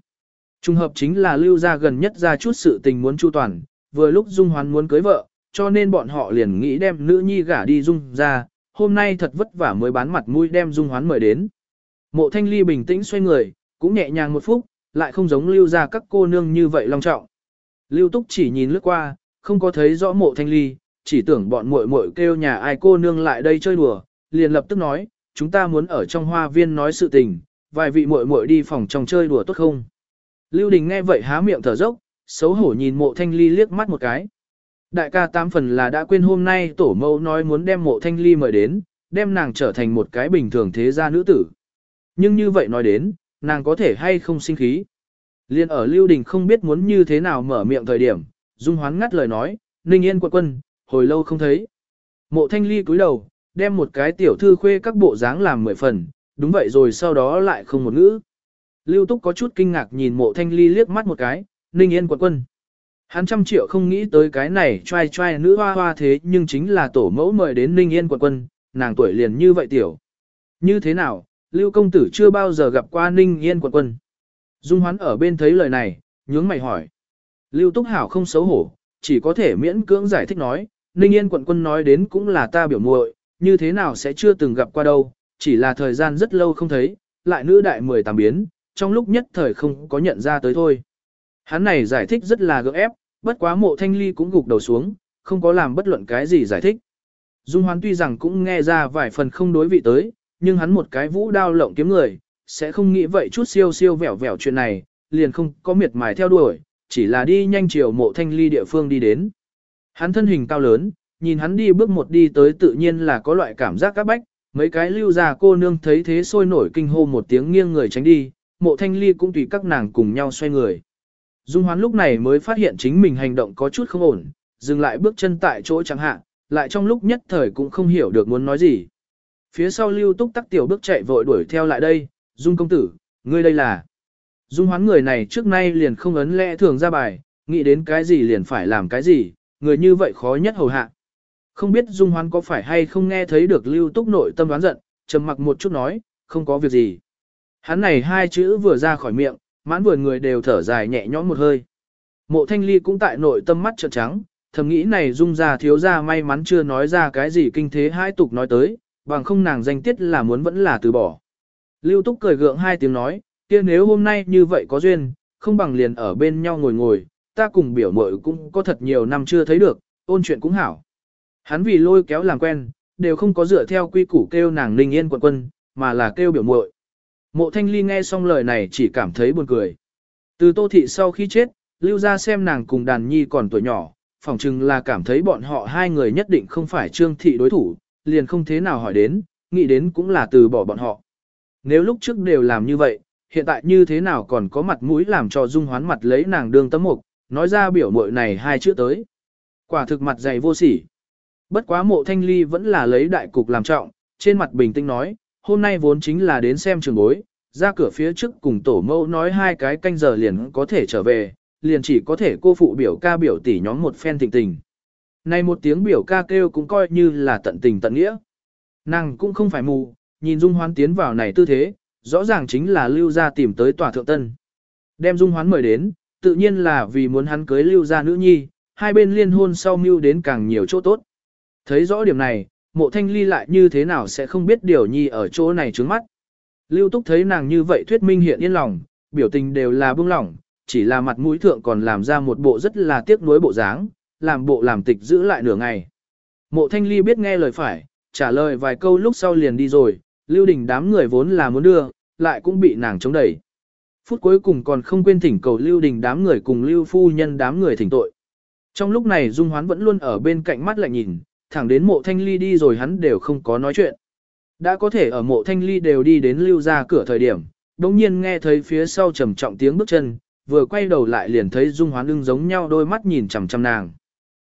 Trung hợp chính là Lưu gia gần nhất ra chút sự tình muốn chu toàn, vừa lúc Dung hoán muốn cưới vợ, cho nên bọn họ liền nghĩ đem nữ nhi gả đi Dung gia, hôm nay thật vất vả mới bán mặt mũi đem Dung Hoán mời đến. Mộ Thanh Ly bình tĩnh xoay người, cũng nhẹ nhàng một phút, lại không giống lưu ra các cô nương như vậy long trọng. Lưu Túc chỉ nhìn lướt qua, không có thấy rõ Mộ Thanh Ly, chỉ tưởng bọn muội muội kêu nhà ai cô nương lại đây chơi đùa, liền lập tức nói, chúng ta muốn ở trong hoa viên nói sự tình, vài vị muội muội đi phòng trong chơi đùa tốt không? Lưu Đình nghe vậy há miệng thở dốc, xấu hổ nhìn Mộ Thanh Ly liếc mắt một cái. Đại ca tám phần là đã quên hôm nay tổ mẫu nói muốn đem mộ thanh ly mời đến, đem nàng trở thành một cái bình thường thế gia nữ tử. Nhưng như vậy nói đến, nàng có thể hay không sinh khí. Liên ở Lưu Đình không biết muốn như thế nào mở miệng thời điểm, Dung Hoán ngắt lời nói, Ninh Yên quận quân, hồi lâu không thấy. Mộ thanh ly cúi đầu, đem một cái tiểu thư khuê các bộ dáng làm mười phần, đúng vậy rồi sau đó lại không một ngữ. Lưu Túc có chút kinh ngạc nhìn mộ thanh ly liếc mắt một cái, Ninh Yên quận quân. Hắn trăm triệu không nghĩ tới cái này trai trai nữ hoa hoa thế nhưng chính là tổ mẫu mời đến Ninh Yên quận quân, nàng tuổi liền như vậy tiểu. Như thế nào, Lưu công tử chưa bao giờ gặp qua Ninh Yên quận quân. Dung hoán ở bên thấy lời này, nhướng mày hỏi. Lưu Túc Hảo không xấu hổ, chỉ có thể miễn cưỡng giải thích nói, Ninh Yên quận quân nói đến cũng là ta biểu muội, như thế nào sẽ chưa từng gặp qua đâu, chỉ là thời gian rất lâu không thấy, lại nữ đại mười tám biến, trong lúc nhất thời không có nhận ra tới thôi. Hắn này giải thích rất là gượng ép, bất quá mộ thanh ly cũng gục đầu xuống, không có làm bất luận cái gì giải thích. Dung Hoán tuy rằng cũng nghe ra vài phần không đối vị tới, nhưng hắn một cái vũ đao lộng kiếm người, sẽ không nghĩ vậy chút siêu siêu vẻo vẻo chuyện này, liền không có miệt mài theo đuổi, chỉ là đi nhanh chiều mộ thanh ly địa phương đi đến. Hắn thân hình cao lớn, nhìn hắn đi bước một đi tới tự nhiên là có loại cảm giác các bách, mấy cái lưu già cô nương thấy thế sôi nổi kinh hô một tiếng nghiêng người tránh đi, mộ thanh ly cũng tùy các nàng cùng nhau xoay người. Dung hoán lúc này mới phát hiện chính mình hành động có chút không ổn, dừng lại bước chân tại chỗ chẳng hạn, lại trong lúc nhất thời cũng không hiểu được muốn nói gì. Phía sau lưu túc tắc tiểu bước chạy vội đuổi theo lại đây, Dung công tử, ngươi đây là. Dung hoán người này trước nay liền không ấn lẽ thường ra bài, nghĩ đến cái gì liền phải làm cái gì, người như vậy khó nhất hầu hạ. Không biết Dung hoán có phải hay không nghe thấy được lưu túc nội tâm đoán giận, trầm mặc một chút nói, không có việc gì. Hắn này hai chữ vừa ra khỏi miệng, mãn vườn người đều thở dài nhẹ nhõm một hơi. Mộ thanh ly cũng tại nội tâm mắt trợn trắng, thầm nghĩ này dung ra thiếu ra may mắn chưa nói ra cái gì kinh thế hai tục nói tới, bằng không nàng danh tiết là muốn vẫn là từ bỏ. Lưu Túc cười gượng hai tiếng nói, kia nếu hôm nay như vậy có duyên, không bằng liền ở bên nhau ngồi ngồi, ta cùng biểu mội cũng có thật nhiều năm chưa thấy được, ôn chuyện cũng hảo. Hắn vì lôi kéo làm quen, đều không có dựa theo quy củ kêu nàng ninh yên quận quân, mà là kêu biểu muội. Mộ thanh ly nghe xong lời này chỉ cảm thấy buồn cười. Từ tô thị sau khi chết, lưu ra xem nàng cùng đàn nhi còn tuổi nhỏ, phỏng chừng là cảm thấy bọn họ hai người nhất định không phải trương thị đối thủ, liền không thế nào hỏi đến, nghĩ đến cũng là từ bỏ bọn họ. Nếu lúc trước đều làm như vậy, hiện tại như thế nào còn có mặt mũi làm cho dung hoán mặt lấy nàng đương tấm mục, nói ra biểu mội này hai chữ tới. Quả thực mặt dày vô sỉ. Bất quá mộ thanh ly vẫn là lấy đại cục làm trọng, trên mặt bình tĩnh nói, hôm nay vốn chính là đến xem trường bối, ra cửa phía trước cùng tổ mẫu nói hai cái canh giờ liền có thể trở về, liền chỉ có thể cô phụ biểu ca biểu tỷ nhóm một phen tình tình. Này một tiếng biểu ca kêu cũng coi như là tận tình tận nghĩa. Nàng cũng không phải mù, nhìn Dung Hoán tiến vào này tư thế, rõ ràng chính là lưu gia tìm tới tòa thượng tân. Đem Dung Hoán mời đến, tự nhiên là vì muốn hắn cưới lưu gia nữ nhi, hai bên liên hôn sau mưu đến càng nhiều chỗ tốt. Thấy rõ điểm này, mộ thanh ly lại như thế nào sẽ không biết điều nhi ở chỗ này trướng mắt. Lưu Túc thấy nàng như vậy thuyết minh hiện yên lòng, biểu tình đều là bưng lỏng, chỉ là mặt mũi thượng còn làm ra một bộ rất là tiếc nuối bộ dáng, làm bộ làm tịch giữ lại nửa ngày. Mộ Thanh Ly biết nghe lời phải, trả lời vài câu lúc sau liền đi rồi, Lưu Đình đám người vốn là muốn đưa, lại cũng bị nàng chống đẩy. Phút cuối cùng còn không quên thỉnh cầu Lưu Đình đám người cùng Lưu Phu Nhân đám người thỉnh tội. Trong lúc này Dung Hoán vẫn luôn ở bên cạnh mắt lại nhìn, thẳng đến mộ thanh ly đi rồi hắn đều không có nói chuyện. Đã có thể ở mộ thanh ly đều đi đến lưu ra cửa thời điểm, đồng nhiên nghe thấy phía sau trầm trọng tiếng bước chân, vừa quay đầu lại liền thấy Dung Hoán ưng giống nhau đôi mắt nhìn chằm chằm nàng.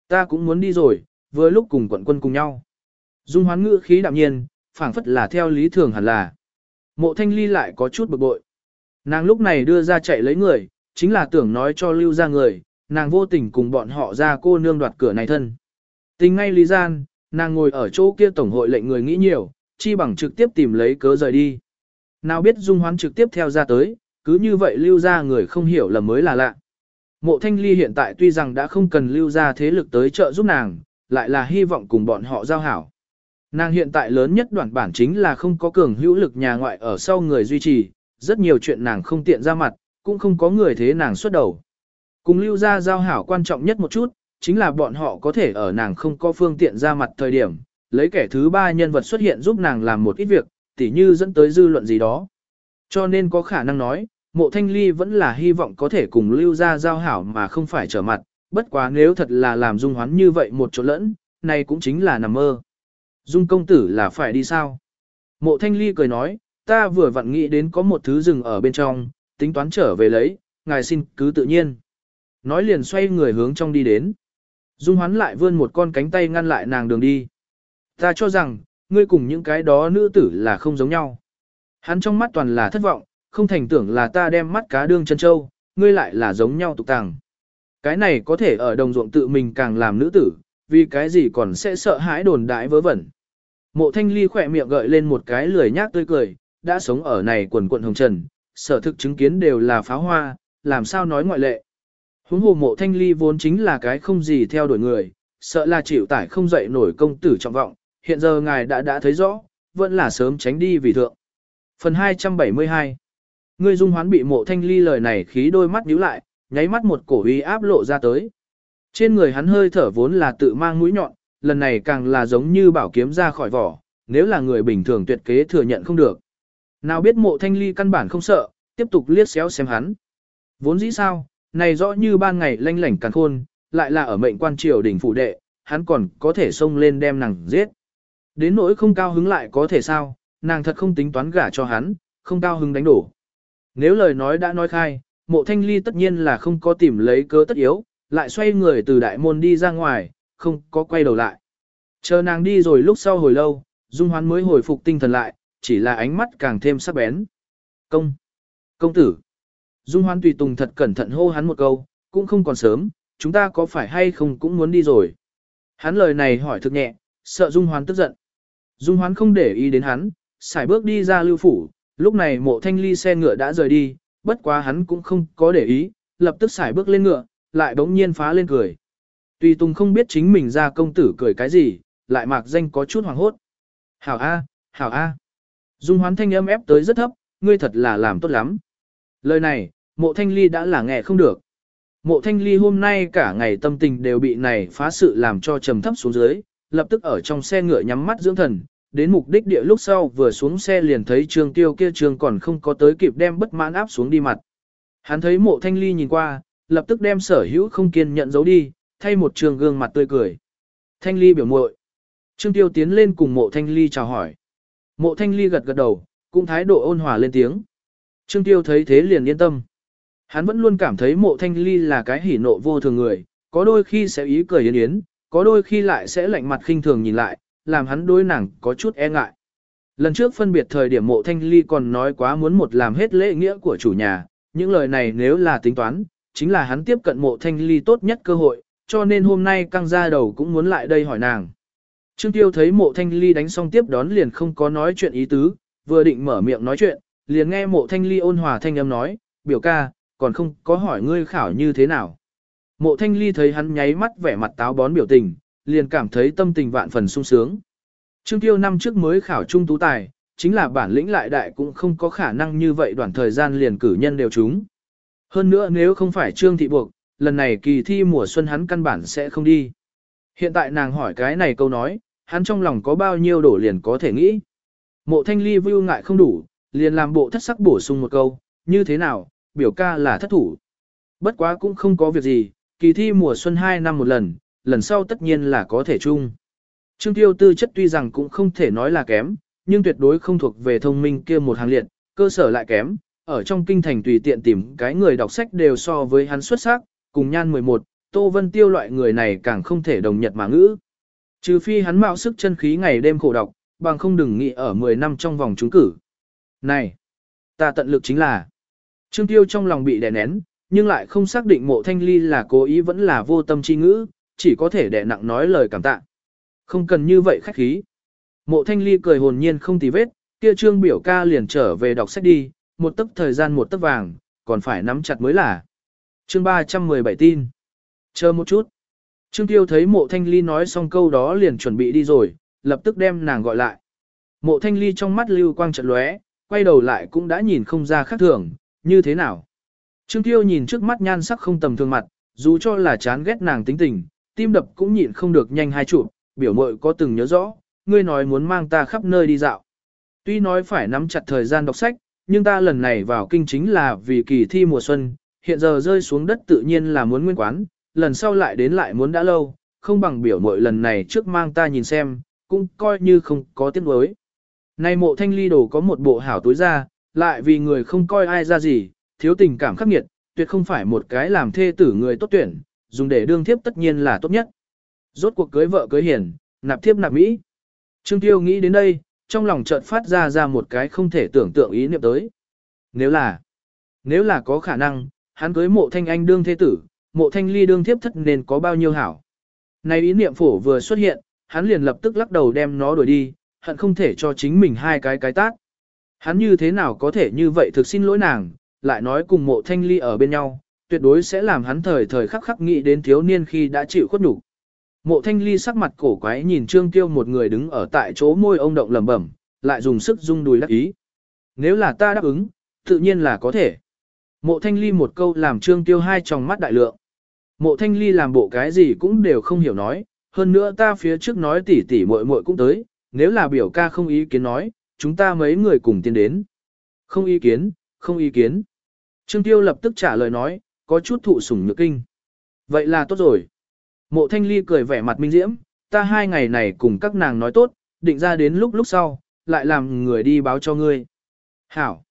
Ta cũng muốn đi rồi, vừa lúc cùng quận quân cùng nhau. Dung Hoán ngữ khí đạm nhiên, phảng phất là theo lý thường hẳn là. Mộ thanh ly lại có chút bực bội. Nàng lúc này đưa ra chạy lấy người, chính là tưởng nói cho lưu ra người, nàng vô tình cùng bọn họ ra cô nương đoạt cửa này thân. Tình ngay lý gian, nàng ngồi ở chỗ kia tổng hội lệnh người nghĩ nhiều, chi bằng trực tiếp tìm lấy cớ rời đi. Nào biết dung hoán trực tiếp theo ra tới, cứ như vậy lưu ra người không hiểu là mới là lạ. Mộ thanh ly hiện tại tuy rằng đã không cần lưu ra thế lực tới trợ giúp nàng, lại là hy vọng cùng bọn họ giao hảo. Nàng hiện tại lớn nhất đoạn bản chính là không có cường hữu lực nhà ngoại ở sau người duy trì, rất nhiều chuyện nàng không tiện ra mặt, cũng không có người thế nàng xuất đầu. Cùng lưu ra giao hảo quan trọng nhất một chút, chính là bọn họ có thể ở nàng không có phương tiện ra mặt thời điểm, lấy kẻ thứ ba nhân vật xuất hiện giúp nàng làm một ít việc, tỉ như dẫn tới dư luận gì đó. Cho nên có khả năng nói, mộ thanh ly vẫn là hy vọng có thể cùng lưu ra giao hảo mà không phải trở mặt, bất quá nếu thật là làm dung hoán như vậy một chỗ lẫn, này cũng chính là nằm mơ. Dung công tử là phải đi sao? Mộ thanh ly cười nói, ta vừa vặn nghĩ đến có một thứ rừng ở bên trong, tính toán trở về lấy, ngài xin cứ tự nhiên. Nói liền xoay người hướng trong đi đến. Dung hoán lại vươn một con cánh tay ngăn lại nàng đường đi. Ta cho rằng, ngươi cùng những cái đó nữ tử là không giống nhau. Hắn trong mắt toàn là thất vọng, không thành tưởng là ta đem mắt cá đương chân châu, ngươi lại là giống nhau tục tàng. Cái này có thể ở đồng ruộng tự mình càng làm nữ tử, vì cái gì còn sẽ sợ hãi đồn đại vớ vẩn. Mộ thanh ly khỏe miệng gợi lên một cái lười nhác tươi cười, đã sống ở này quần quận hồng trần, sở thực chứng kiến đều là pháo hoa, làm sao nói ngoại lệ. Huống hồ mộ thanh ly vốn chính là cái không gì theo đuổi người, sợ là chịu tải không dậy nổi công tử trọng vọng, hiện giờ ngài đã đã thấy rõ, vẫn là sớm tránh đi vì thượng. Phần 272 Người dung hoán bị mộ thanh ly lời này khí đôi mắt nhíu lại, nháy mắt một cổ uy áp lộ ra tới. Trên người hắn hơi thở vốn là tự mang mũi nhọn, lần này càng là giống như bảo kiếm ra khỏi vỏ, nếu là người bình thường tuyệt kế thừa nhận không được. Nào biết mộ thanh ly căn bản không sợ, tiếp tục liếc xéo xem hắn. Vốn dĩ sao, này rõ như ban ngày lanh lảnh càng khôn, lại là ở mệnh quan triều đỉnh phủ đệ, hắn còn có thể xông lên đem nàng giết. Đến nỗi không cao hứng lại có thể sao, nàng thật không tính toán gả cho hắn, không cao hứng đánh đổ. Nếu lời nói đã nói khai, mộ thanh ly tất nhiên là không có tìm lấy cớ tất yếu, lại xoay người từ đại môn đi ra ngoài, không có quay đầu lại. Chờ nàng đi rồi lúc sau hồi lâu, Dung Hoán mới hồi phục tinh thần lại, chỉ là ánh mắt càng thêm sắc bén. Công! Công tử! Dung hoan tùy tùng thật cẩn thận hô hắn một câu, cũng không còn sớm, chúng ta có phải hay không cũng muốn đi rồi. Hắn lời này hỏi thực nhẹ, sợ Dung hoan tức giận. Dung hoan không để ý đến hắn, xài bước đi ra lưu phủ, lúc này mộ thanh ly xe ngựa đã rời đi, bất quá hắn cũng không có để ý, lập tức xài bước lên ngựa, lại bỗng nhiên phá lên cười. Tùy Tùng không biết chính mình ra công tử cười cái gì, lại mạc danh có chút hoàng hốt. Hảo A, hảo A. Dung hoán thanh âm ép tới rất thấp, ngươi thật là làm tốt lắm. Lời này, mộ thanh ly đã là nghe không được. Mộ thanh ly hôm nay cả ngày tâm tình đều bị này phá sự làm cho trầm thấp xuống dưới, lập tức ở trong xe ngựa nhắm mắt dưỡng thần, đến mục đích địa lúc sau vừa xuống xe liền thấy trường tiêu kia trường còn không có tới kịp đem bất mãn áp xuống đi mặt. Hắn thấy mộ thanh ly nhìn qua, lập tức đem sở hữu không kiên nhận giấu đi, thay một trường gương mặt tươi cười. Thanh ly biểu muội Trương tiêu tiến lên cùng mộ thanh ly chào hỏi. Mộ thanh ly gật gật đầu, cũng thái độ ôn hòa lên tiếng. Trương tiêu thấy thế liền yên tâm. Hắn vẫn luôn cảm thấy mộ thanh ly là cái hỉ nộ vô thường người, có đôi khi sẽ ý cười yến yến, có đôi khi lại sẽ lạnh mặt khinh thường nhìn lại, làm hắn đối nàng có chút e ngại. Lần trước phân biệt thời điểm mộ thanh ly còn nói quá muốn một làm hết lễ nghĩa của chủ nhà, những lời này nếu là tính toán, chính là hắn tiếp cận mộ thanh ly tốt nhất cơ hội, cho nên hôm nay căng ra đầu cũng muốn lại đây hỏi nàng. Trương Tiêu thấy mộ thanh ly đánh xong tiếp đón liền không có nói chuyện ý tứ, vừa định mở miệng nói chuyện, liền nghe mộ thanh ly ôn hòa thanh âm nói, biểu ca, còn không có hỏi ngươi khảo như thế nào. Mộ thanh ly thấy hắn nháy mắt vẻ mặt táo bón biểu tình, liền cảm thấy tâm tình vạn phần sung sướng. Trương Tiêu năm trước mới khảo trung tú tài, chính là bản lĩnh lại đại cũng không có khả năng như vậy đoạn thời gian liền cử nhân đều chúng. Hơn nữa nếu không phải Trương Thị buộc, lần này kỳ thi mùa xuân hắn căn bản sẽ không đi. Hiện tại nàng hỏi cái này câu nói, hắn trong lòng có bao nhiêu đổ liền có thể nghĩ. Mộ thanh ly view ngại không đủ, liền làm bộ thất sắc bổ sung một câu, như thế nào, biểu ca là thất thủ. Bất quá cũng không có việc gì, kỳ thi mùa xuân 2 năm một lần, lần sau tất nhiên là có thể chung. Trương tiêu tư chất tuy rằng cũng không thể nói là kém, nhưng tuyệt đối không thuộc về thông minh kia một hàng liệt, cơ sở lại kém, ở trong kinh thành tùy tiện tìm cái người đọc sách đều so với hắn xuất sắc, cùng nhan 11, Tô Vân Tiêu loại người này càng không thể đồng nhật mà ngữ. Trừ phi hắn mạo sức chân khí ngày đêm khổ độc, bằng không đừng nghĩ ở 10 năm trong vòng trúng cử. Này, ta tận lực chính là. Trương Tiêu trong lòng bị đè nén, nhưng lại không xác định mộ thanh ly là cố ý vẫn là vô tâm chi ngữ, chỉ có thể đè nặng nói lời cảm tạ. Không cần như vậy khách khí. Mộ thanh ly cười hồn nhiên không tì vết, kia trương biểu ca liền trở về đọc sách đi, một tấc thời gian một tấc vàng, còn phải nắm chặt mới là. Chương 317 tin. Chờ một chút. Trương Tiêu thấy mộ thanh ly nói xong câu đó liền chuẩn bị đi rồi, lập tức đem nàng gọi lại. Mộ thanh ly trong mắt lưu quang trận lóe, quay đầu lại cũng đã nhìn không ra khác thường, như thế nào. Trương Tiêu nhìn trước mắt nhan sắc không tầm thường mặt, dù cho là chán ghét nàng tính tình, tim đập cũng nhịn không được nhanh hai chụp, biểu mội có từng nhớ rõ, ngươi nói muốn mang ta khắp nơi đi dạo. Tuy nói phải nắm chặt thời gian đọc sách, nhưng ta lần này vào kinh chính là vì kỳ thi mùa xuân, hiện giờ rơi xuống đất tự nhiên là muốn nguyên quán, lần sau lại đến lại muốn đã lâu, không bằng biểu mội lần này trước mang ta nhìn xem, cũng coi như không có tiếc nuối. Nay mộ thanh ly đồ có một bộ hảo túi ra, lại vì người không coi ai ra gì, thiếu tình cảm khắc nghiệt, tuyệt không phải một cái làm thê tử người tốt tuyển, dùng để đương thiếp tất nhiên là tốt nhất. Rốt cuộc cưới vợ cưới hiền, nạp thiếp nạp Mỹ. Trương Tiêu nghĩ đến đây, trong lòng chợt phát ra ra một cái không thể tưởng tượng ý niệm tới. Nếu là, nếu là có khả năng, hắn cưới mộ thanh anh đương thế tử, mộ thanh ly đương thiếp thất nên có bao nhiêu hảo. Này ý niệm phổ vừa xuất hiện, hắn liền lập tức lắc đầu đem nó đuổi đi, hận không thể cho chính mình hai cái cái tác. Hắn như thế nào có thể như vậy thực xin lỗi nàng, lại nói cùng mộ thanh ly ở bên nhau, tuyệt đối sẽ làm hắn thời thời khắc khắc nghĩ đến thiếu niên khi đã chịu khuất nhục. Mộ thanh ly sắc mặt cổ quái nhìn trương tiêu một người đứng ở tại chỗ môi ông động lẩm bẩm, lại dùng sức rung đùi đắc ý. Nếu là ta đáp ứng, tự nhiên là có thể. Mộ thanh ly một câu làm trương tiêu hai tròng mắt đại lượng. Mộ thanh ly làm bộ cái gì cũng đều không hiểu nói, hơn nữa ta phía trước nói tỉ tỉ muội muội cũng tới, nếu là biểu ca không ý kiến nói, chúng ta mấy người cùng tiến đến. Không ý kiến, không ý kiến. Trương Tiêu lập tức trả lời nói, có chút thụ sủng nhược kinh. Vậy là tốt rồi. Mộ Thanh Ly cười vẻ mặt minh diễm, ta hai ngày này cùng các nàng nói tốt, định ra đến lúc lúc sau, lại làm người đi báo cho ngươi. Hảo.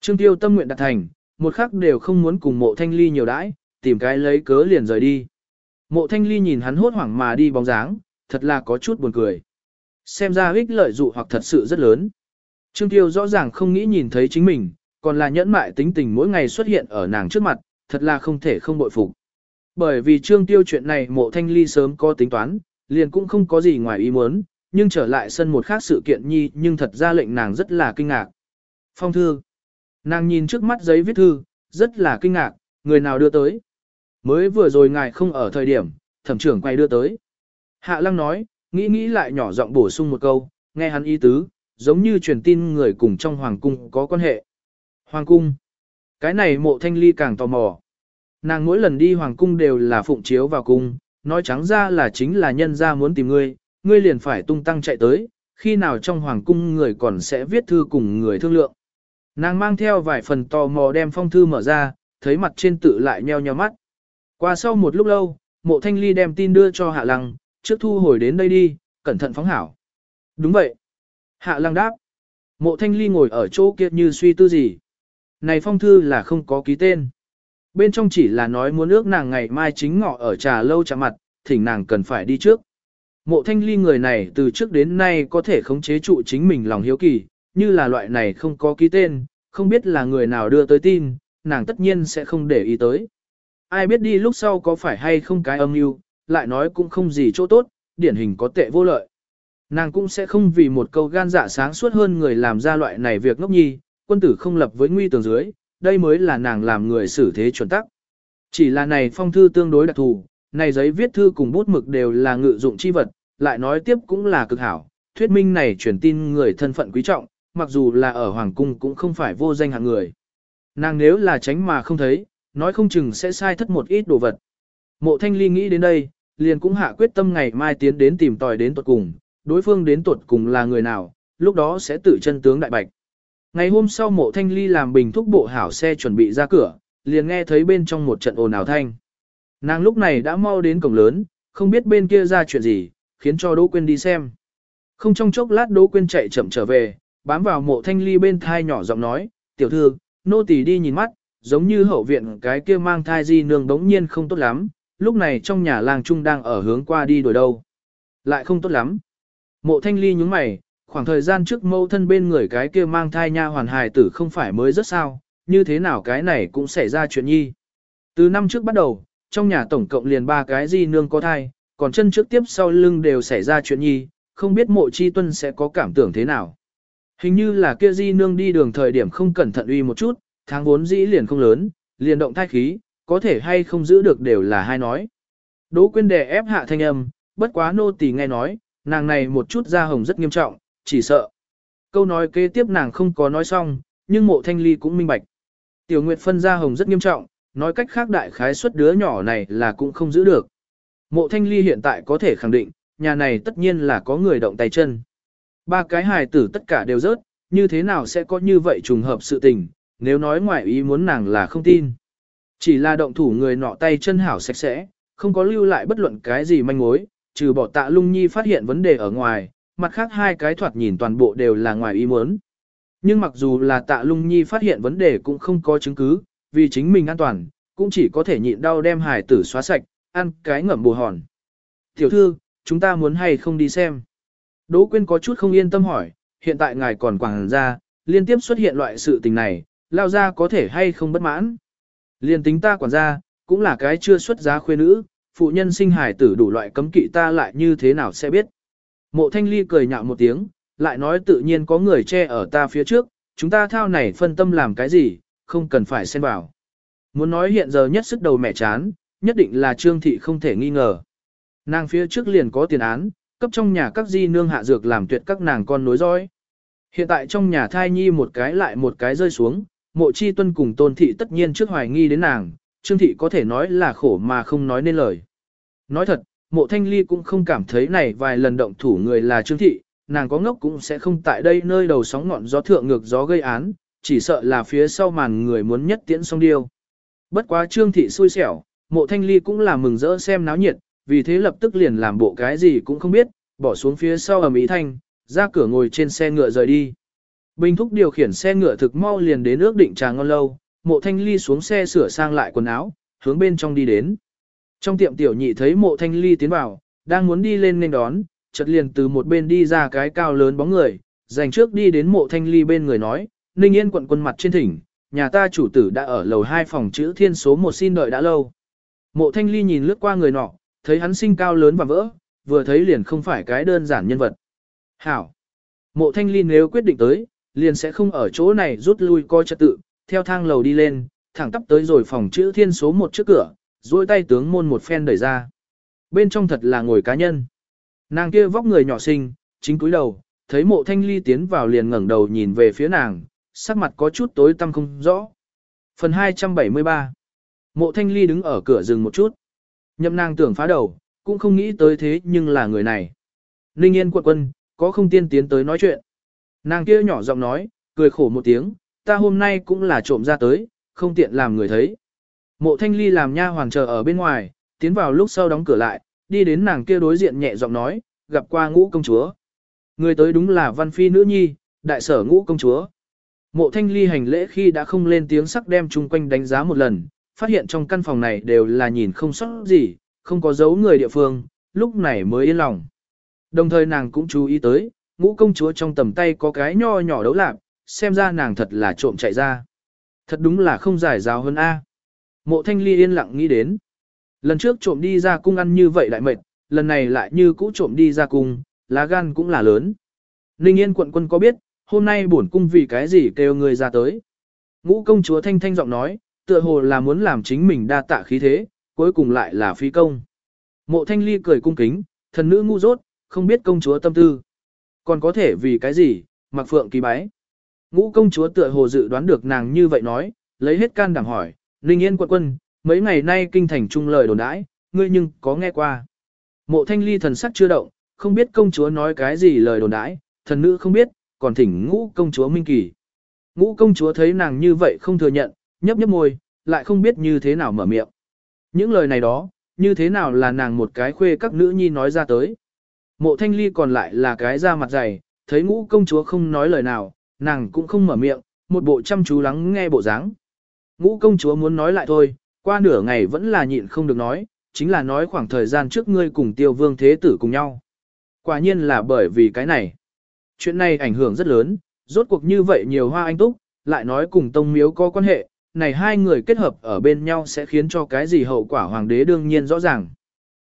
Trương Tiêu tâm nguyện đạt thành, một khắc đều không muốn cùng mộ Thanh Ly nhiều đãi, tìm cái lấy cớ liền rời đi. Mộ Thanh Ly nhìn hắn hốt hoảng mà đi bóng dáng, thật là có chút buồn cười. Xem ra ích lợi dụ hoặc thật sự rất lớn. Trương Tiêu rõ ràng không nghĩ nhìn thấy chính mình, còn là nhẫn mại tính tình mỗi ngày xuất hiện ở nàng trước mặt, thật là không thể không bội phục. Bởi vì Trương Tiêu chuyện này mộ thanh ly sớm có tính toán, liền cũng không có gì ngoài ý muốn, nhưng trở lại sân một khác sự kiện nhi nhưng thật ra lệnh nàng rất là kinh ngạc. Phong thư. Nàng nhìn trước mắt giấy viết thư, rất là kinh ngạc, người nào đưa tới. Mới vừa rồi ngài không ở thời điểm, thẩm trưởng quay đưa tới. Hạ lăng nói, nghĩ nghĩ lại nhỏ giọng bổ sung một câu, nghe hắn ý tứ, giống như truyền tin người cùng trong hoàng cung có quan hệ. Hoàng cung. Cái này mộ thanh ly càng tò mò. Nàng mỗi lần đi hoàng cung đều là phụng chiếu vào cung, nói trắng ra là chính là nhân ra muốn tìm ngươi, ngươi liền phải tung tăng chạy tới, khi nào trong hoàng cung người còn sẽ viết thư cùng người thương lượng. Nàng mang theo vài phần tò mò đem phong thư mở ra, thấy mặt trên tự lại nheo nheo mắt. Qua sau một lúc lâu, mộ thanh ly đem tin đưa cho hạ lăng, trước thu hồi đến đây đi, cẩn thận phóng hảo. Đúng vậy. Hạ lăng đáp. Mộ thanh ly ngồi ở chỗ kia như suy tư gì. Này phong thư là không có ký tên. Bên trong chỉ là nói muốn ước nàng ngày mai chính ngọ ở trà lâu chạm mặt, thỉnh nàng cần phải đi trước. Mộ thanh ly người này từ trước đến nay có thể khống chế trụ chính mình lòng hiếu kỳ, như là loại này không có ký tên, không biết là người nào đưa tới tin, nàng tất nhiên sẽ không để ý tới. Ai biết đi lúc sau có phải hay không cái âm mưu, lại nói cũng không gì chỗ tốt, điển hình có tệ vô lợi. Nàng cũng sẽ không vì một câu gan dạ sáng suốt hơn người làm ra loại này việc ngốc nhi, quân tử không lập với nguy tường dưới, đây mới là nàng làm người xử thế chuẩn tắc. Chỉ là này phong thư tương đối đặc thù, này giấy viết thư cùng bút mực đều là ngự dụng chi vật, lại nói tiếp cũng là cực hảo, thuyết minh này truyền tin người thân phận quý trọng, mặc dù là ở hoàng cung cũng không phải vô danh hạng người. Nàng nếu là tránh mà không thấy, nói không chừng sẽ sai thất một ít đồ vật. Mộ thanh ly nghĩ đến đây, liền cũng hạ quyết tâm ngày mai tiến đến tìm tòi đến tuột cùng, đối phương đến tuột cùng là người nào, lúc đó sẽ tự chân tướng đại bạch. Ngày hôm sau mộ thanh ly làm bình thúc bộ hảo xe chuẩn bị ra cửa, liền nghe thấy bên trong một trận ồn ào thanh. Nàng lúc này đã mau đến cổng lớn, không biết bên kia ra chuyện gì, khiến cho Đỗ Quyên đi xem. Không trong chốc lát Đỗ Quyên chạy chậm trở về, bám vào mộ thanh ly bên thai nhỏ giọng nói, tiểu thư, nô tỳ đi nhìn mắt, giống như hậu viện cái kia mang thai di nương đống nhiên không tốt lắm, lúc này trong nhà làng trung đang ở hướng qua đi đổi đâu. Lại không tốt lắm. Mộ thanh ly nhúng mày, khoảng thời gian trước mâu thân bên người cái kia mang thai nha hoàn hài tử không phải mới rất sao, như thế nào cái này cũng xảy ra chuyện nhi. Từ năm trước bắt đầu, trong nhà tổng cộng liền ba cái di nương có thai, còn chân trước tiếp sau lưng đều xảy ra chuyện nhi, không biết mộ chi tuân sẽ có cảm tưởng thế nào. Hình như là kia di nương đi đường thời điểm không cẩn thận uy một chút, tháng vốn dĩ liền không lớn, liền động thai khí, có thể hay không giữ được đều là hai nói. Đỗ quyên đè ép hạ thanh âm, bất quá nô tỳ nghe nói, nàng này một chút da hồng rất nghiêm trọng, chỉ sợ. Câu nói kế tiếp nàng không có nói xong, nhưng mộ thanh ly cũng minh bạch. Tiểu Nguyệt phân da hồng rất nghiêm trọng, nói cách khác đại khái suất đứa nhỏ này là cũng không giữ được. Mộ thanh ly hiện tại có thể khẳng định, nhà này tất nhiên là có người động tay chân. Ba cái hài tử tất cả đều rớt, như thế nào sẽ có như vậy trùng hợp sự tình, nếu nói ngoại ý muốn nàng là không tin. Chỉ là động thủ người nọ tay chân hảo sạch sẽ, không có lưu lại bất luận cái gì manh mối, trừ bỏ tạ lung nhi phát hiện vấn đề ở ngoài, mặt khác hai cái thoạt nhìn toàn bộ đều là ngoài ý muốn. Nhưng mặc dù là tạ lung nhi phát hiện vấn đề cũng không có chứng cứ, vì chính mình an toàn, cũng chỉ có thể nhịn đau đem hài tử xóa sạch, ăn cái ngậm bù hòn. Tiểu thư, chúng ta muốn hay không đi xem? Đỗ Quyên có chút không yên tâm hỏi, hiện tại ngài còn quảng ra, liên tiếp xuất hiện loại sự tình này, lao ra có thể hay không bất mãn. Liên tính ta quản gia, cũng là cái chưa xuất giá khuê nữ, phụ nhân sinh hải tử đủ loại cấm kỵ ta lại như thế nào sẽ biết. Mộ thanh ly cười nhạo một tiếng, lại nói tự nhiên có người che ở ta phía trước, chúng ta thao này phân tâm làm cái gì, không cần phải xen vào. Muốn nói hiện giờ nhất sức đầu mẹ chán, nhất định là trương thị không thể nghi ngờ. Nàng phía trước liền có tiền án, cấp trong nhà các di nương hạ dược làm tuyệt các nàng con nối dõi. Hiện tại trong nhà thai nhi một cái lại một cái rơi xuống, mộ chi tuân cùng tôn thị tất nhiên trước hoài nghi đến nàng, trương thị có thể nói là khổ mà không nói nên lời. Nói thật, mộ thanh ly cũng không cảm thấy này vài lần động thủ người là Trương Thị, nàng có ngốc cũng sẽ không tại đây nơi đầu sóng ngọn gió thượng ngược gió gây án, chỉ sợ là phía sau màn người muốn nhất tiễn xong điêu. Bất quá Trương Thị xui xẻo, mộ thanh ly cũng là mừng rỡ xem náo nhiệt, vì thế lập tức liền làm bộ cái gì cũng không biết, bỏ xuống phía sau ầm ý thanh, ra cửa ngồi trên xe ngựa rời đi. Bình thúc điều khiển xe ngựa thực mau liền đến ước định trà ngon lâu, mộ thanh ly xuống xe sửa sang lại quần áo, hướng bên trong đi đến. Trong tiệm tiểu nhị thấy mộ thanh ly tiến vào, đang muốn đi lên nên đón, chợt liền từ một bên đi ra cái cao lớn bóng người, dành trước đi đến mộ thanh ly bên người nói, Ninh Yên quận quân mặt trên thỉnh, nhà ta chủ tử đã ở lầu 2 phòng chữ thiên số một xin đợi đã lâu. Mộ thanh ly nhìn lướt qua người nọ, thấy hắn sinh cao lớn và vỡ, vừa thấy liền không phải cái đơn giản nhân vật. Hảo! Mộ thanh ly nếu quyết định tới, liền sẽ không ở chỗ này rút lui coi trật tự, theo thang lầu đi lên, thẳng tắp tới rồi phòng chữ thiên số một trước cửa, duỗi tay tướng môn một phen đẩy ra. Bên trong thật là ngồi cá nhân. Nàng kia vóc người nhỏ xinh, chính cúi đầu, thấy mộ thanh ly tiến vào liền ngẩng đầu nhìn về phía nàng, sắc mặt có chút tối tăm không rõ. Phần 273 Mộ thanh ly đứng ở cửa rừng một chút. Nhậm nàng tưởng phá đầu, cũng không nghĩ tới thế nhưng là người này. Ninh yên quận quân, có không tiên tiến tới nói chuyện. Nàng kia nhỏ giọng nói, cười khổ một tiếng, ta hôm nay cũng là trộm ra tới, không tiện làm người thấy. Mộ thanh ly làm nha hoàng chờ ở bên ngoài, tiến vào lúc sau đóng cửa lại, đi đến nàng kia đối diện nhẹ giọng nói, gặp qua ngũ công chúa. Người tới đúng là văn phi nữ nhi, đại sở ngũ công chúa. Mộ thanh ly hành lễ khi đã không lên tiếng sắc đem chung quanh đánh giá một lần, phát hiện trong căn phòng này đều là nhìn không sót gì, không có dấu người địa phương, lúc này mới yên lòng. Đồng thời nàng cũng chú ý tới, ngũ công chúa trong tầm tay có cái nho nhỏ đấu lạc, xem ra nàng thật là trộm chạy ra. Thật đúng là không giải giáo hơn A. Mộ thanh ly yên lặng nghĩ đến. Lần trước trộm đi ra cung ăn như vậy lại mệt, lần này lại như cũ trộm đi ra cung, lá gan cũng là lớn. Ninh yên quận quân có biết, hôm nay bổn cung vì cái gì kêu người ra tới. Ngũ công chúa thanh thanh giọng nói, tựa hồ là muốn làm chính mình đa tạ khí thế, cuối cùng lại là phi công. Mộ thanh ly cười cung kính, thần nữ ngu dốt, không biết công chúa tâm tư. Còn có thể vì cái gì, mặc phượng kỳ bái. Ngũ công chúa tựa hồ dự đoán được nàng như vậy nói, lấy hết can đảm hỏi, Ninh Yên quận quân, mấy ngày nay kinh thành trung lời đồn đãi, ngươi nhưng có nghe qua. Mộ thanh ly thần sắc chưa động, không biết công chúa nói cái gì lời đồn đãi, thần nữ không biết, còn thỉnh ngũ công chúa minh kỳ. Ngũ công chúa thấy nàng như vậy không thừa nhận, nhấp nhấp môi, lại không biết như thế nào mở miệng. Những lời này đó, như thế nào là nàng một cái khuê các nữ nhi nói ra tới. Mộ thanh ly còn lại là cái da mặt dày, thấy ngũ công chúa không nói lời nào, nàng cũng không mở miệng, một bộ chăm chú lắng nghe bộ dáng. Ngũ công chúa muốn nói lại thôi, qua nửa ngày vẫn là nhịn không được nói, chính là nói khoảng thời gian trước ngươi cùng tiêu vương thế tử cùng nhau. Quả nhiên là bởi vì cái này. Chuyện này ảnh hưởng rất lớn, rốt cuộc như vậy nhiều hoa anh túc, lại nói cùng tông miếu có quan hệ, này hai người kết hợp ở bên nhau sẽ khiến cho cái gì hậu quả hoàng đế đương nhiên rõ ràng.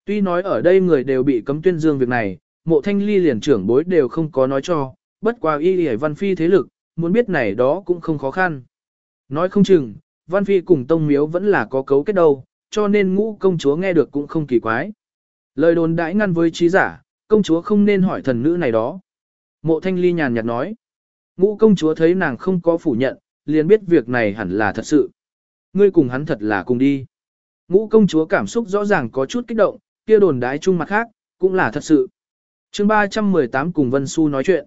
Tuy nói ở đây người đều bị cấm tuyên dương việc này, mộ thanh ly liền trưởng bối đều không có nói cho, bất qua y hề văn phi thế lực, muốn biết này đó cũng không khó khăn. Nói không chừng, văn phi cùng tông miếu vẫn là có cấu kết đâu, cho nên ngũ công chúa nghe được cũng không kỳ quái. Lời đồn đãi ngăn với trí giả, công chúa không nên hỏi thần nữ này đó. Mộ thanh ly nhàn nhạt nói. Ngũ công chúa thấy nàng không có phủ nhận, liền biết việc này hẳn là thật sự. Ngươi cùng hắn thật là cùng đi. Ngũ công chúa cảm xúc rõ ràng có chút kích động, kia đồn đái chung mặt khác, cũng là thật sự. chương 318 cùng Vân Xu nói chuyện.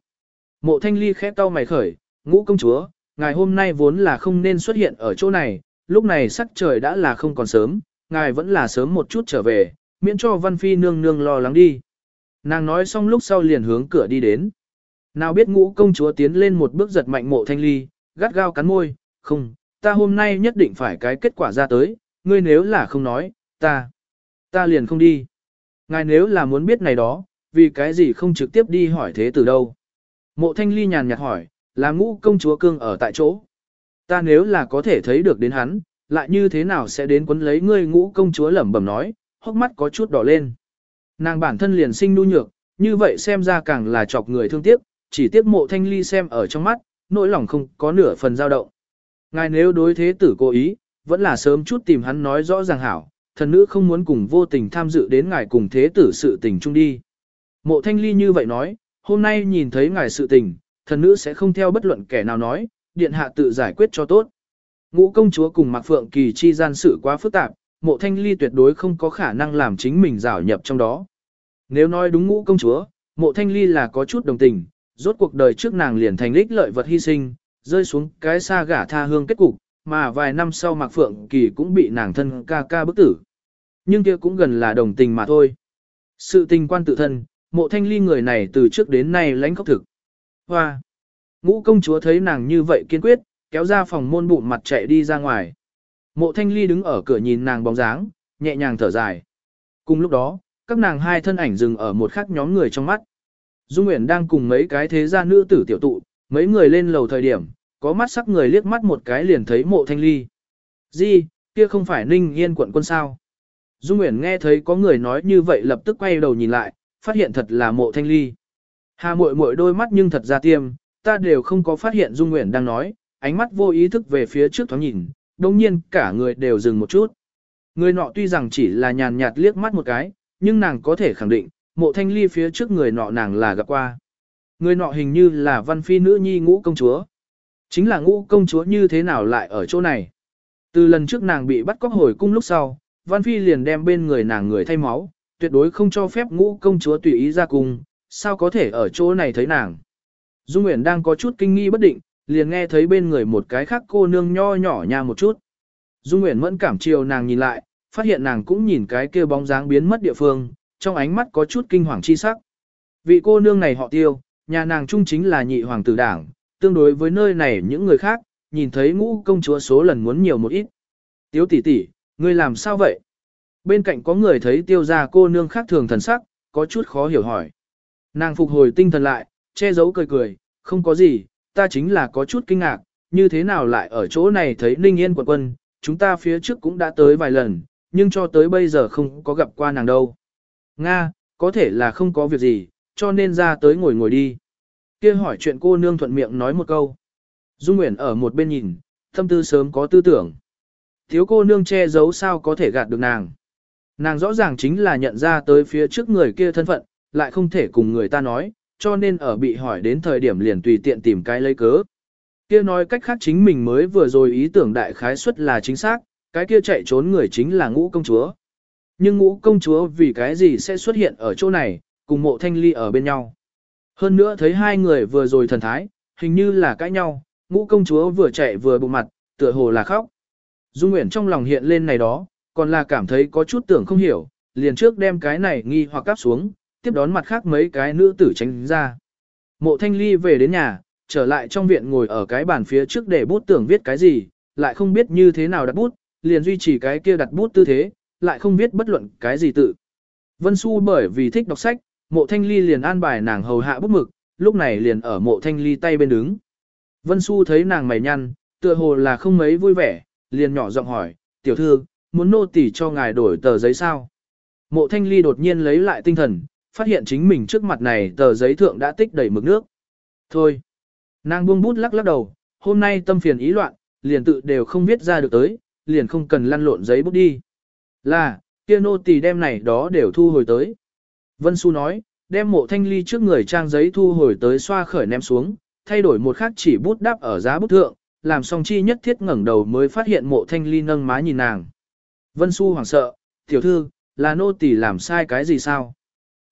Mộ thanh ly khép tao mày khởi, ngũ công chúa, ngài hôm nay vốn là không nên xuất hiện ở chỗ này, lúc này sắc trời đã là không còn sớm, ngài vẫn là sớm một chút trở về, miễn cho văn phi nương nương lo lắng đi. Nàng nói xong lúc sau liền hướng cửa đi đến. Nào biết ngũ công chúa tiến lên một bước giật mạnh mộ thanh ly, gắt gao cắn môi, không, ta hôm nay nhất định phải cái kết quả ra tới, ngươi nếu là không nói, ta, ta liền không đi. Ngài nếu là muốn biết này đó, vì cái gì không trực tiếp đi hỏi thế từ đâu. Mộ thanh ly nhàn nhạt hỏi, là ngũ công chúa cương ở tại chỗ. Ta nếu là có thể thấy được đến hắn, lại như thế nào sẽ đến quấn lấy ngươi ngũ công chúa lẩm bẩm nói, hốc mắt có chút đỏ lên. Nàng bản thân liền sinh nu nhược, như vậy xem ra càng là chọc người thương tiếc, chỉ tiếc mộ thanh ly xem ở trong mắt, nỗi lòng không có nửa phần dao động. Ngài nếu đối thế tử cố ý, vẫn là sớm chút tìm hắn nói rõ ràng hảo, thần nữ không muốn cùng vô tình tham dự đến ngài cùng thế tử sự tình chung đi. Mộ thanh ly như vậy nói, hôm nay nhìn thấy ngài sự tình, thần nữ sẽ không theo bất luận kẻ nào nói, điện hạ tự giải quyết cho tốt. Ngũ công chúa cùng Mạc Phượng Kỳ chi gian sự quá phức tạp, mộ thanh ly tuyệt đối không có khả năng làm chính mình rào nhập trong đó. Nếu nói đúng ngũ công chúa, mộ thanh ly là có chút đồng tình, rốt cuộc đời trước nàng liền thành lích lợi vật hy sinh, rơi xuống cái xa gả tha hương kết cục, mà vài năm sau Mạc Phượng Kỳ cũng bị nàng thân ca ca bức tử. Nhưng kia cũng gần là đồng tình mà thôi. Sự tình quan tự thân, mộ thanh ly người này từ trước đến nay lãnh khóc thực. Hoa! Ngũ công chúa thấy nàng như vậy kiên quyết, kéo ra phòng môn bụng mặt chạy đi ra ngoài. Mộ thanh ly đứng ở cửa nhìn nàng bóng dáng, nhẹ nhàng thở dài. Cùng lúc đó, các nàng hai thân ảnh dừng ở một khắc nhóm người trong mắt. Dung Nguyễn đang cùng mấy cái thế gia nữ tử tiểu tụ, mấy người lên lầu thời điểm, có mắt sắc người liếc mắt một cái liền thấy mộ thanh ly. Di, kia không phải ninh yên quận quân sao. Dung Nguyễn nghe thấy có người nói như vậy lập tức quay đầu nhìn lại, phát hiện thật là mộ thanh ly. Hà muội muội đôi mắt nhưng thật ra tiêm, ta đều không có phát hiện Dung Nguyễn đang nói, ánh mắt vô ý thức về phía trước thoáng nhìn, đồng nhiên cả người đều dừng một chút. Người nọ tuy rằng chỉ là nhàn nhạt liếc mắt một cái, nhưng nàng có thể khẳng định, mộ thanh ly phía trước người nọ nàng là gặp qua. Người nọ hình như là văn phi nữ nhi ngũ công chúa. Chính là ngũ công chúa như thế nào lại ở chỗ này. Từ lần trước nàng bị bắt cóc hồi cung lúc sau, văn phi liền đem bên người nàng người thay máu, tuyệt đối không cho phép ngũ công chúa tùy ý ra cung, sao có thể ở chỗ này thấy nàng. Dung Nguyễn đang có chút kinh nghi bất định, liền nghe thấy bên người một cái khác cô nương nho nhỏ nha một chút. Dung Nguyễn mẫn cảm chiều nàng nhìn lại, phát hiện nàng cũng nhìn cái kia bóng dáng biến mất địa phương, trong ánh mắt có chút kinh hoàng chi sắc. Vị cô nương này họ tiêu, nhà nàng trung chính là nhị hoàng tử đảng, tương đối với nơi này những người khác, nhìn thấy ngũ công chúa số lần muốn nhiều một ít. Tiếu tỷ tỷ, ngươi làm sao vậy? Bên cạnh có người thấy tiêu gia cô nương khác thường thần sắc, có chút khó hiểu hỏi. Nàng phục hồi tinh thần lại, che giấu cười cười, không có gì, ta chính là có chút kinh ngạc, như thế nào lại ở chỗ này thấy Ninh Yên quận quân, chúng ta phía trước cũng đã tới vài lần, nhưng cho tới bây giờ không có gặp qua nàng đâu. Nga, có thể là không có việc gì, cho nên ra tới ngồi ngồi đi. kia hỏi chuyện cô nương thuận miệng nói một câu. Dung Nguyễn ở một bên nhìn, thâm tư sớm có tư tưởng. Thiếu cô nương che giấu sao có thể gạt được nàng. Nàng rõ ràng chính là nhận ra tới phía trước người kia thân phận, lại không thể cùng người ta nói, cho nên ở bị hỏi đến thời điểm liền tùy tiện tìm cái lấy cớ. Kia nói cách khác chính mình mới vừa rồi ý tưởng đại khái suất là chính xác, cái kia chạy trốn người chính là ngũ công chúa. Nhưng ngũ công chúa vì cái gì sẽ xuất hiện ở chỗ này, cùng mộ thanh ly ở bên nhau. Hơn nữa thấy hai người vừa rồi thần thái, hình như là cãi nhau, ngũ công chúa vừa chạy vừa bụng mặt, tựa hồ là khóc. Dung Nguyễn trong lòng hiện lên này đó, còn là cảm thấy có chút tưởng không hiểu, liền trước đem cái này nghi hoặc cắp xuống, tiếp đón mặt khác mấy cái nữ tử tránh ra. Mộ thanh ly về đến nhà, trở lại trong viện ngồi ở cái bàn phía trước để bút tưởng viết cái gì, lại không biết như thế nào đặt bút, liền duy trì cái kia đặt bút tư thế, lại không biết bất luận cái gì tự. Vân Xu bởi vì thích đọc sách, mộ thanh ly liền an bài nàng hầu hạ bút mực, lúc này liền ở mộ thanh ly tay bên đứng. Vân Xu thấy nàng mày nhăn, tựa hồ là không mấy vui vẻ, liền nhỏ giọng hỏi, tiểu thư, muốn nô tỳ cho ngài đổi tờ giấy sao? Mộ thanh ly đột nhiên lấy lại tinh thần, phát hiện chính mình trước mặt này tờ giấy thượng đã tích đầy mực nước. Thôi, nàng buông bút lắc lắc đầu, hôm nay tâm phiền ý loạn, liền tự đều không viết ra được tới, liền không cần lăn lộn giấy bút đi. Là, kia nô tỳ đem này đó đều thu hồi tới. Vân Xu nói, đem mộ thanh ly trước người trang giấy thu hồi tới xoa khởi ném xuống, thay đổi một khác chỉ bút đáp ở giá bút thượng, làm xong chi nhất thiết ngẩng đầu mới phát hiện mộ thanh ly nâng má nhìn nàng. Vân Xu hoảng sợ, tiểu thư, là nô tỳ làm sai cái gì sao?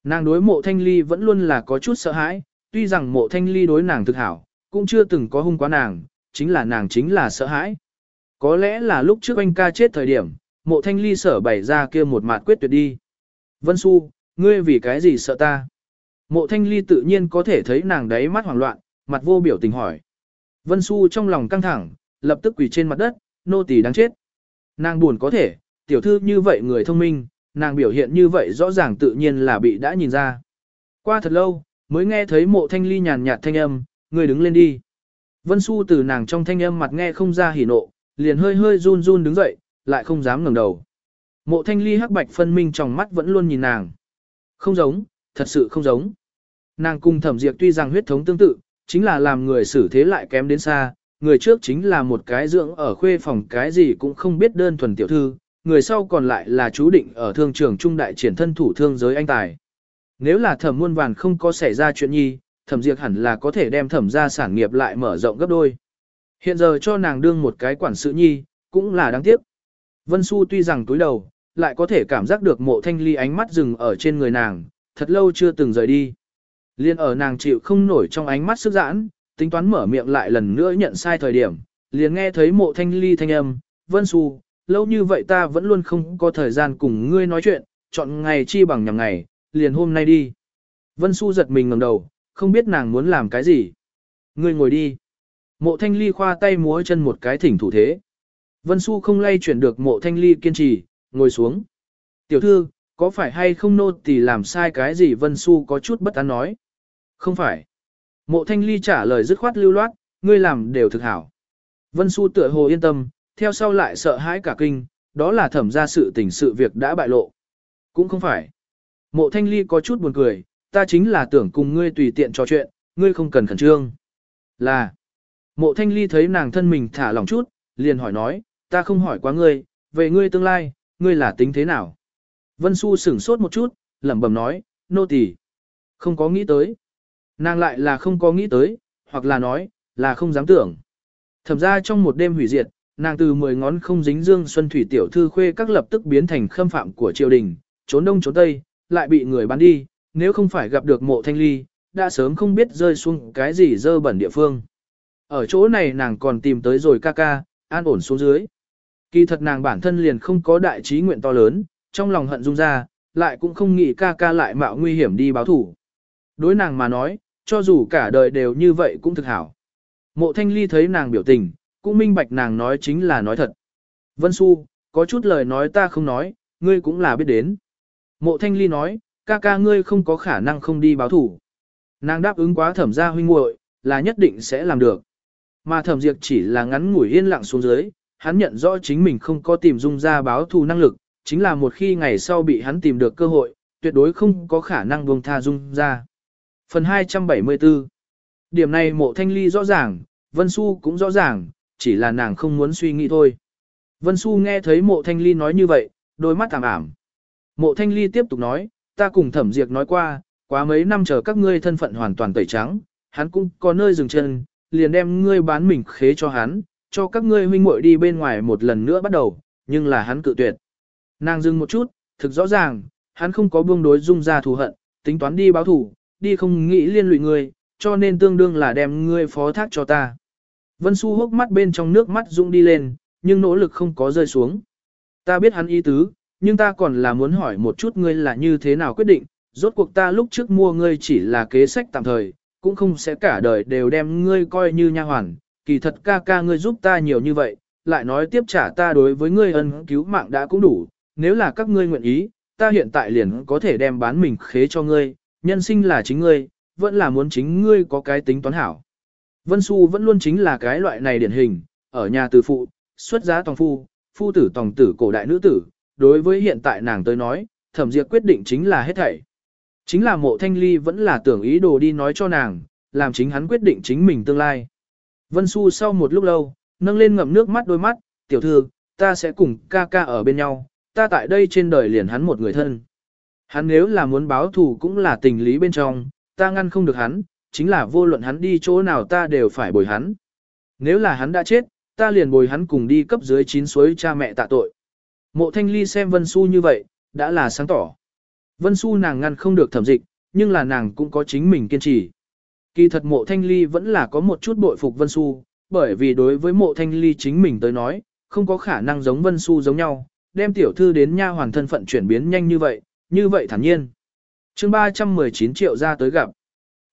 Nàng đối mộ thanh ly vẫn luôn là có chút sợ hãi, tuy rằng mộ thanh ly đối nàng thực hảo, cũng chưa từng có hung quá nàng, chính là nàng chính là sợ hãi. Có lẽ là lúc trước anh ca chết thời điểm, mộ thanh ly sở bày ra kia một mặt quyết tuyệt đi. Vân Xu, ngươi vì cái gì sợ ta? Mộ thanh ly tự nhiên có thể thấy nàng đáy mắt hoảng loạn, mặt vô biểu tình hỏi. Vân Xu trong lòng căng thẳng, lập tức quỳ trên mặt đất, nô tỳ đáng chết. Nàng buồn có thể, tiểu thư như vậy người thông minh, nàng biểu hiện như vậy rõ ràng tự nhiên là bị đã nhìn ra. Qua thật lâu, mới nghe thấy mộ thanh ly nhàn nhạt thanh âm, người đứng lên đi. Vân Xu từ nàng trong thanh âm mặt nghe không ra hỉ nộ, liền hơi hơi run run đứng dậy, lại không dám ngẩng đầu. Mộ thanh ly hắc bạch phân minh trong mắt vẫn luôn nhìn nàng. Không giống, thật sự không giống. Nàng cùng thẩm diệt tuy rằng huyết thống tương tự, chính là làm người xử thế lại kém đến xa, người trước chính là một cái dưỡng ở khuê phòng cái gì cũng không biết đơn thuần tiểu thư, người sau còn lại là chú định ở thương trường trung đại triển thân thủ thương giới anh tài. Nếu là thẩm muôn vàn không có xảy ra chuyện nhi, thẩm diệt hẳn là có thể đem thẩm ra sản nghiệp lại mở rộng gấp đôi. Hiện giờ cho nàng đương một cái quản sự nhi, cũng là đáng tiếc. Vân Xu tuy rằng túi đầu, lại có thể cảm giác được mộ thanh ly ánh mắt dừng ở trên người nàng, thật lâu chưa từng rời đi. Liên ở nàng chịu không nổi trong ánh mắt sức giãn, tính toán mở miệng lại lần nữa nhận sai thời điểm, liền nghe thấy mộ thanh ly thanh âm, Vân Xu, lâu như vậy ta vẫn luôn không có thời gian cùng ngươi nói chuyện, chọn ngày chi bằng nhằm ngày, liền hôm nay đi. Vân Xu giật mình ngẩng đầu, không biết nàng muốn làm cái gì. Ngươi ngồi đi. Mộ thanh ly khoa tay múa chân một cái thỉnh thủ thế. Vân Xu không lay chuyển được mộ thanh ly kiên trì, ngồi xuống. Tiểu thư, có phải hay không nô tỳ làm sai cái gì Vân Xu có chút bất an nói. Không phải. Mộ thanh ly trả lời dứt khoát lưu loát, ngươi làm đều thực hảo. Vân Xu tựa hồ yên tâm, theo sau lại sợ hãi cả kinh, đó là thẩm ra sự tình sự việc đã bại lộ. Cũng không phải. Mộ thanh ly có chút buồn cười, ta chính là tưởng cùng ngươi tùy tiện trò chuyện, ngươi không cần khẩn trương. Là. Mộ thanh ly thấy nàng thân mình thả lòng chút, liền hỏi nói, ta không hỏi quá ngươi, về ngươi tương lai, ngươi là tính thế nào? Vân Xu sửng sốt một chút, lẩm bẩm nói, nô tỳ Không có nghĩ tới. Nàng lại là không có nghĩ tới, hoặc là nói, là không dám tưởng. Thẩm ra trong một đêm hủy diệt, nàng từ mười ngón không dính dương xuân thủy tiểu thư khuê các lập tức biến thành khâm phạm của triều đình, trốn đông trốn tây, lại bị người bán đi, nếu không phải gặp được mộ thanh ly, đã sớm không biết rơi xuống cái gì dơ bẩn địa phương. Ở chỗ này nàng còn tìm tới rồi ca ca, an ổn xuống dưới. Kỳ thật nàng bản thân liền không có đại trí nguyện to lớn, trong lòng hận dung ra, lại cũng không nghĩ ca ca lại mạo nguy hiểm đi báo thủ. Đối nàng mà nói, cho dù cả đời đều như vậy cũng thực hảo. Mộ thanh ly thấy nàng biểu tình, cũng minh bạch nàng nói chính là nói thật. Vân Xu, có chút lời nói ta không nói, ngươi cũng là biết đến. Mộ thanh ly nói, ca ca ngươi không có khả năng không đi báo thủ. Nàng đáp ứng quá thẩm gia huynh muội là nhất định sẽ làm được. Mà thẩm diệt chỉ là ngắn ngủi yên lặng xuống dưới, hắn nhận rõ chính mình không có tìm dung ra báo thù năng lực, chính là một khi ngày sau bị hắn tìm được cơ hội, tuyệt đối không có khả năng buông tha dung ra. Phần 274 Điểm này mộ thanh ly rõ ràng, Vân Xu cũng rõ ràng, chỉ là nàng không muốn suy nghĩ thôi. Vân Xu nghe thấy mộ thanh ly nói như vậy, đôi mắt tạm ảm. Mộ thanh ly tiếp tục nói, ta cùng thẩm diệt nói qua, quá mấy năm chờ các ngươi thân phận hoàn toàn tẩy trắng, hắn cũng có nơi dừng chân, liền đem ngươi bán mình khế cho hắn, cho các ngươi huynh muội đi bên ngoài một lần nữa bắt đầu, nhưng là hắn cự tuyệt. Nàng dừng một chút, thực rõ ràng, hắn không có buông đối dung ra thù hận, tính toán đi báo thù, đi không nghĩ liên lụy ngươi, cho nên tương đương là đem ngươi phó thác cho ta. Vân Xu hốc mắt bên trong nước mắt rung đi lên, nhưng nỗ lực không có rơi xuống. Ta biết hắn ý tứ, nhưng ta còn là muốn hỏi một chút ngươi là như thế nào quyết định, rốt cuộc ta lúc trước mua ngươi chỉ là kế sách tạm thời, cũng không sẽ cả đời đều đem ngươi coi như nha hoàn, kỳ thật ca ca ngươi giúp ta nhiều như vậy, lại nói tiếp trả ta đối với ngươi ân cứu mạng đã cũng đủ, nếu là các ngươi nguyện ý, ta hiện tại liền có thể đem bán mình khế cho ngươi, nhân sinh là chính ngươi, vẫn là muốn chính ngươi có cái tính toán hảo. Vân Xu vẫn luôn chính là cái loại này điển hình, ở nhà từ phụ, xuất giá tòng phu, phu tử tòng tử cổ đại nữ tử, đối với hiện tại nàng tới nói, thẩm diệt quyết định chính là hết thảy. Chính là mộ thanh ly vẫn là tưởng ý đồ đi nói cho nàng, làm chính hắn quyết định chính mình tương lai. Vân Xu sau một lúc lâu, nâng lên ngậm nước mắt đôi mắt, tiểu thư, ta sẽ cùng ca ca ở bên nhau, ta tại đây trên đời liền hắn một người thân. Hắn nếu là muốn báo thù cũng là tình lý bên trong, ta ngăn không được hắn, chính là vô luận hắn đi chỗ nào ta đều phải bồi hắn. Nếu là hắn đã chết, ta liền bồi hắn cùng đi cấp dưới chín suối cha mẹ tạ tội. Mộ thanh ly xem Vân Xu như vậy, đã là sáng tỏ. Vân Xu nàng ngăn không được thẩm dịch, nhưng là nàng cũng có chính mình kiên trì. Kỳ thật mộ thanh ly vẫn là có một chút bội phục Vân Xu, bởi vì đối với mộ thanh ly chính mình tới nói, không có khả năng giống Vân Xu giống nhau, đem tiểu thư đến nha hoàn thân phận chuyển biến nhanh như vậy, như vậy thản nhiên. chương 319 triệu ra tới gặp.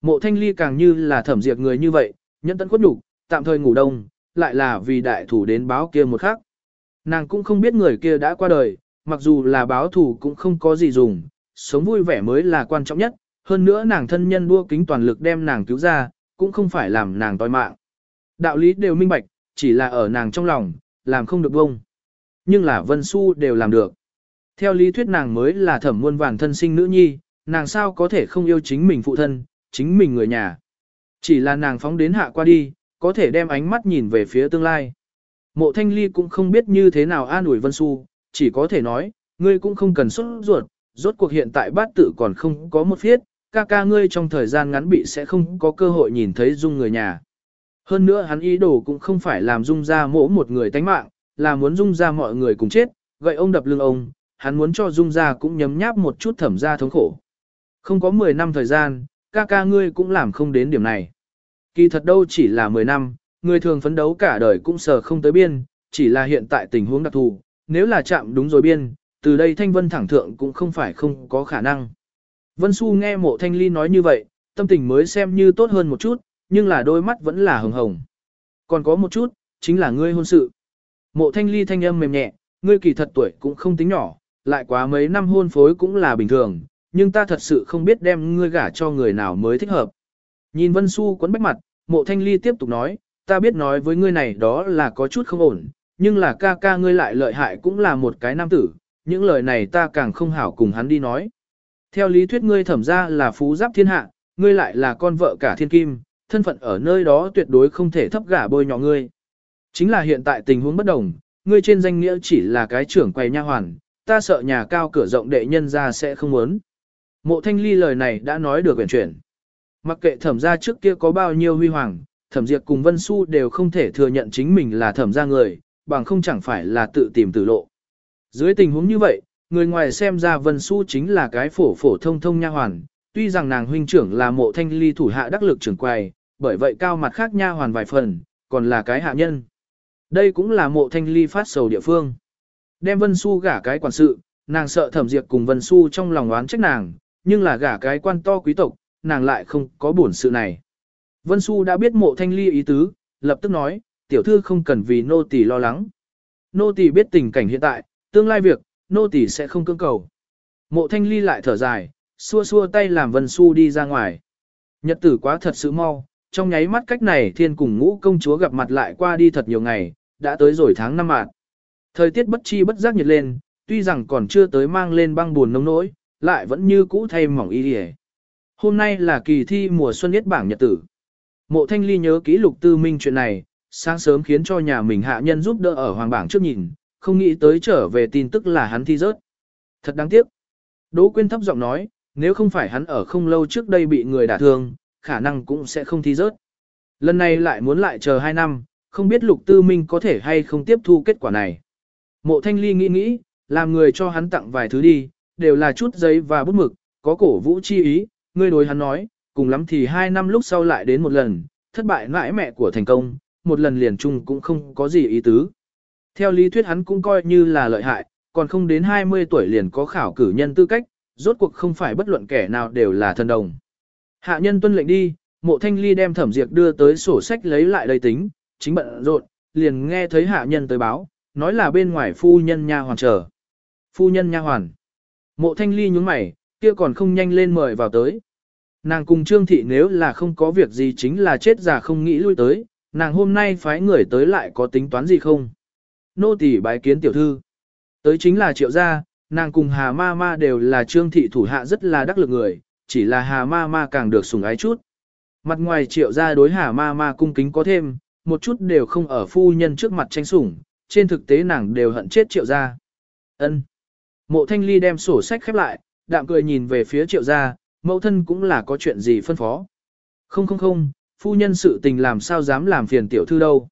Mộ thanh ly càng như là thẩm diệt người như vậy, nhẫn tận khuất đủ, tạm thời ngủ đông, lại là vì đại thủ đến báo kia một khắc. Nàng cũng không biết người kia đã qua đời, mặc dù là báo thủ cũng không có gì dùng, sống vui vẻ mới là quan trọng nhất, hơn nữa nàng thân nhân đua kính toàn lực đem nàng cứu ra, cũng không phải làm nàng toi mạng. Đạo lý đều minh bạch, chỉ là ở nàng trong lòng, làm không được bông. Nhưng là Vân Xu đều làm được. Theo lý thuyết nàng mới là thẩm muôn vàng thân sinh nữ nhi, nàng sao có thể không yêu chính mình phụ thân, chính mình người nhà. Chỉ là nàng phóng đến hạ qua đi, có thể đem ánh mắt nhìn về phía tương lai. Mộ thanh ly cũng không biết như thế nào an ủi Vân Xu, chỉ có thể nói, ngươi cũng không cần xuất ruột, rốt cuộc hiện tại bát tự còn không có một phiết, ca ca ngươi trong thời gian ngắn bị sẽ không có cơ hội nhìn thấy dung người nhà. Hơn nữa hắn ý đồ cũng không phải làm dung ra mỗ một người tánh mạng, là muốn dung ra mọi người cùng chết, gậy ông đập lưng ông, hắn muốn cho Dung ra cũng nhấm nháp một chút thẩm ra thống khổ. Không có 10 năm thời gian, ca ca ngươi cũng làm không đến điểm này. Kỳ thật đâu chỉ là 10 năm, người thường phấn đấu cả đời cũng sờ không tới biên, chỉ là hiện tại tình huống đặc thù, nếu là chạm đúng rồi biên, từ đây thanh vân thẳng thượng cũng không phải không có khả năng. Vân Xu nghe mộ thanh ly nói như vậy, tâm tình mới xem như tốt hơn một chút, nhưng là đôi mắt vẫn là hồng hồng. Còn có một chút, chính là ngươi hôn sự. Mộ thanh ly thanh âm mềm nhẹ, ngươi kỳ thật tuổi cũng không tính nhỏ, lại quá mấy năm hôn phối cũng là bình thường, nhưng ta thật sự không biết đem ngươi gả cho người nào mới thích hợp. Nhìn Vân Xu quấn bách mặt, mộ thanh ly tiếp tục nói, ta biết nói với ngươi này đó là có chút không ổn, nhưng là ca ca ngươi lại lợi hại cũng là một cái nam tử, những lời này ta càng không hảo cùng hắn đi nói. Theo lý thuyết ngươi thẩm ra là phú giáp thiên hạ, ngươi lại là con vợ cả thiên kim, thân phận ở nơi đó tuyệt đối không thể thấp gả bôi nhỏ ngươi. Chính là hiện tại tình huống bất đồng, ngươi trên danh nghĩa chỉ là cái trưởng quầy nha hoàn, ta sợ nhà cao cửa rộng đệ nhân ra sẽ không muốn. Mộ thanh ly lời này đã nói được quyển chuyển. Mặc kệ thẩm ra trước kia có bao nhiêu huy hoàng, thẩm diệt cùng Vân Xu đều không thể thừa nhận chính mình là thẩm ra người, bằng không chẳng phải là tự tìm tử lộ. Dưới tình huống như vậy, người ngoài xem ra Vân Xu chính là cái phổ phổ thông thông nha hoàn, tuy rằng nàng huynh trưởng là mộ thanh ly thủ hạ đắc lực trưởng quầy, bởi vậy cao mặt khác nha hoàn vài phần, còn là cái hạ nhân. Đây cũng là mộ thanh ly phát sầu địa phương. Đem Vân Xu gả cái quản sự, nàng sợ thẩm diệt cùng Vân Xu trong lòng oán trách nàng, nhưng là gả cái quan to quý tộc, nàng lại không có buồn sự này. Vân Xu đã biết mộ thanh ly ý tứ, lập tức nói, tiểu thư không cần vì nô tỳ lo lắng. Nô tỳ biết tình cảnh hiện tại, tương lai việc, nô tỳ sẽ không cưỡng cầu. Mộ thanh ly lại thở dài, xua xua tay làm Vân Xu đi ra ngoài. Nhật tử quá thật sự mau, trong nháy mắt cách này thiên cùng ngũ công chúa gặp mặt lại qua đi thật nhiều ngày, đã tới rồi tháng năm mạng. Thời tiết bất chi bất giác nhiệt lên, tuy rằng còn chưa tới mang lên băng buồn nông nỗi, lại vẫn như cũ thay mỏng y đi Hôm nay là kỳ thi mùa xuân nhất bảng nhật tử. Mộ thanh ly nhớ ký lục tư minh chuyện này, sáng sớm khiến cho nhà mình hạ nhân giúp đỡ ở hoàng bảng trước nhìn, không nghĩ tới trở về tin tức là hắn thi rớt. Thật đáng tiếc. Đỗ Quyên thấp giọng nói, nếu không phải hắn ở không lâu trước đây bị người đả thương, khả năng cũng sẽ không thi rớt. Lần này lại muốn lại chờ 2 năm, không biết lục tư minh có thể hay không tiếp thu kết quả này. Mộ thanh ly nghĩ nghĩ, làm người cho hắn tặng vài thứ đi, đều là chút giấy và bút mực, có cổ vũ chi ý, ngươi đối hắn nói, cùng lắm thì 2 năm lúc sau lại đến một lần, thất bại mãi mẹ của thành công, một lần liền chung cũng không có gì ý tứ. Theo lý thuyết hắn cũng coi như là lợi hại, còn không đến 20 tuổi liền có khảo cử nhân tư cách, rốt cuộc không phải bất luận kẻ nào đều là thần đồng. Hạ nhân tuân lệnh đi, mộ thanh ly đem thẩm diệt đưa tới sổ sách lấy lại đầy tính, chính bận rộn, liền nghe thấy hạ nhân tới báo, nói là bên ngoài phu nhân nha hoàn chờ. Phu nhân nha hoàn. Mộ thanh ly nhúng mày, kia còn không nhanh lên mời vào tới. Nàng cùng trương thị nếu là không có việc gì chính là chết già không nghĩ lui tới, nàng hôm nay phái người tới lại có tính toán gì không? Nô tỳ bái kiến tiểu thư. Tới chính là triệu gia, nàng cùng hà ma ma đều là trương thị thủ hạ rất là đắc lực người, chỉ là hà ma ma càng được sủng ái chút. Mặt ngoài triệu gia đối hà ma ma cung kính có thêm, một chút đều không ở phu nhân trước mặt tranh sủng, trên thực tế nàng đều hận chết triệu gia. Ân. Mộ thanh ly đem sổ sách khép lại, đạm cười nhìn về phía triệu gia, mẫu thân cũng là có chuyện gì phân phó. Không không không, phu nhân sự tình làm sao dám làm phiền tiểu thư đâu.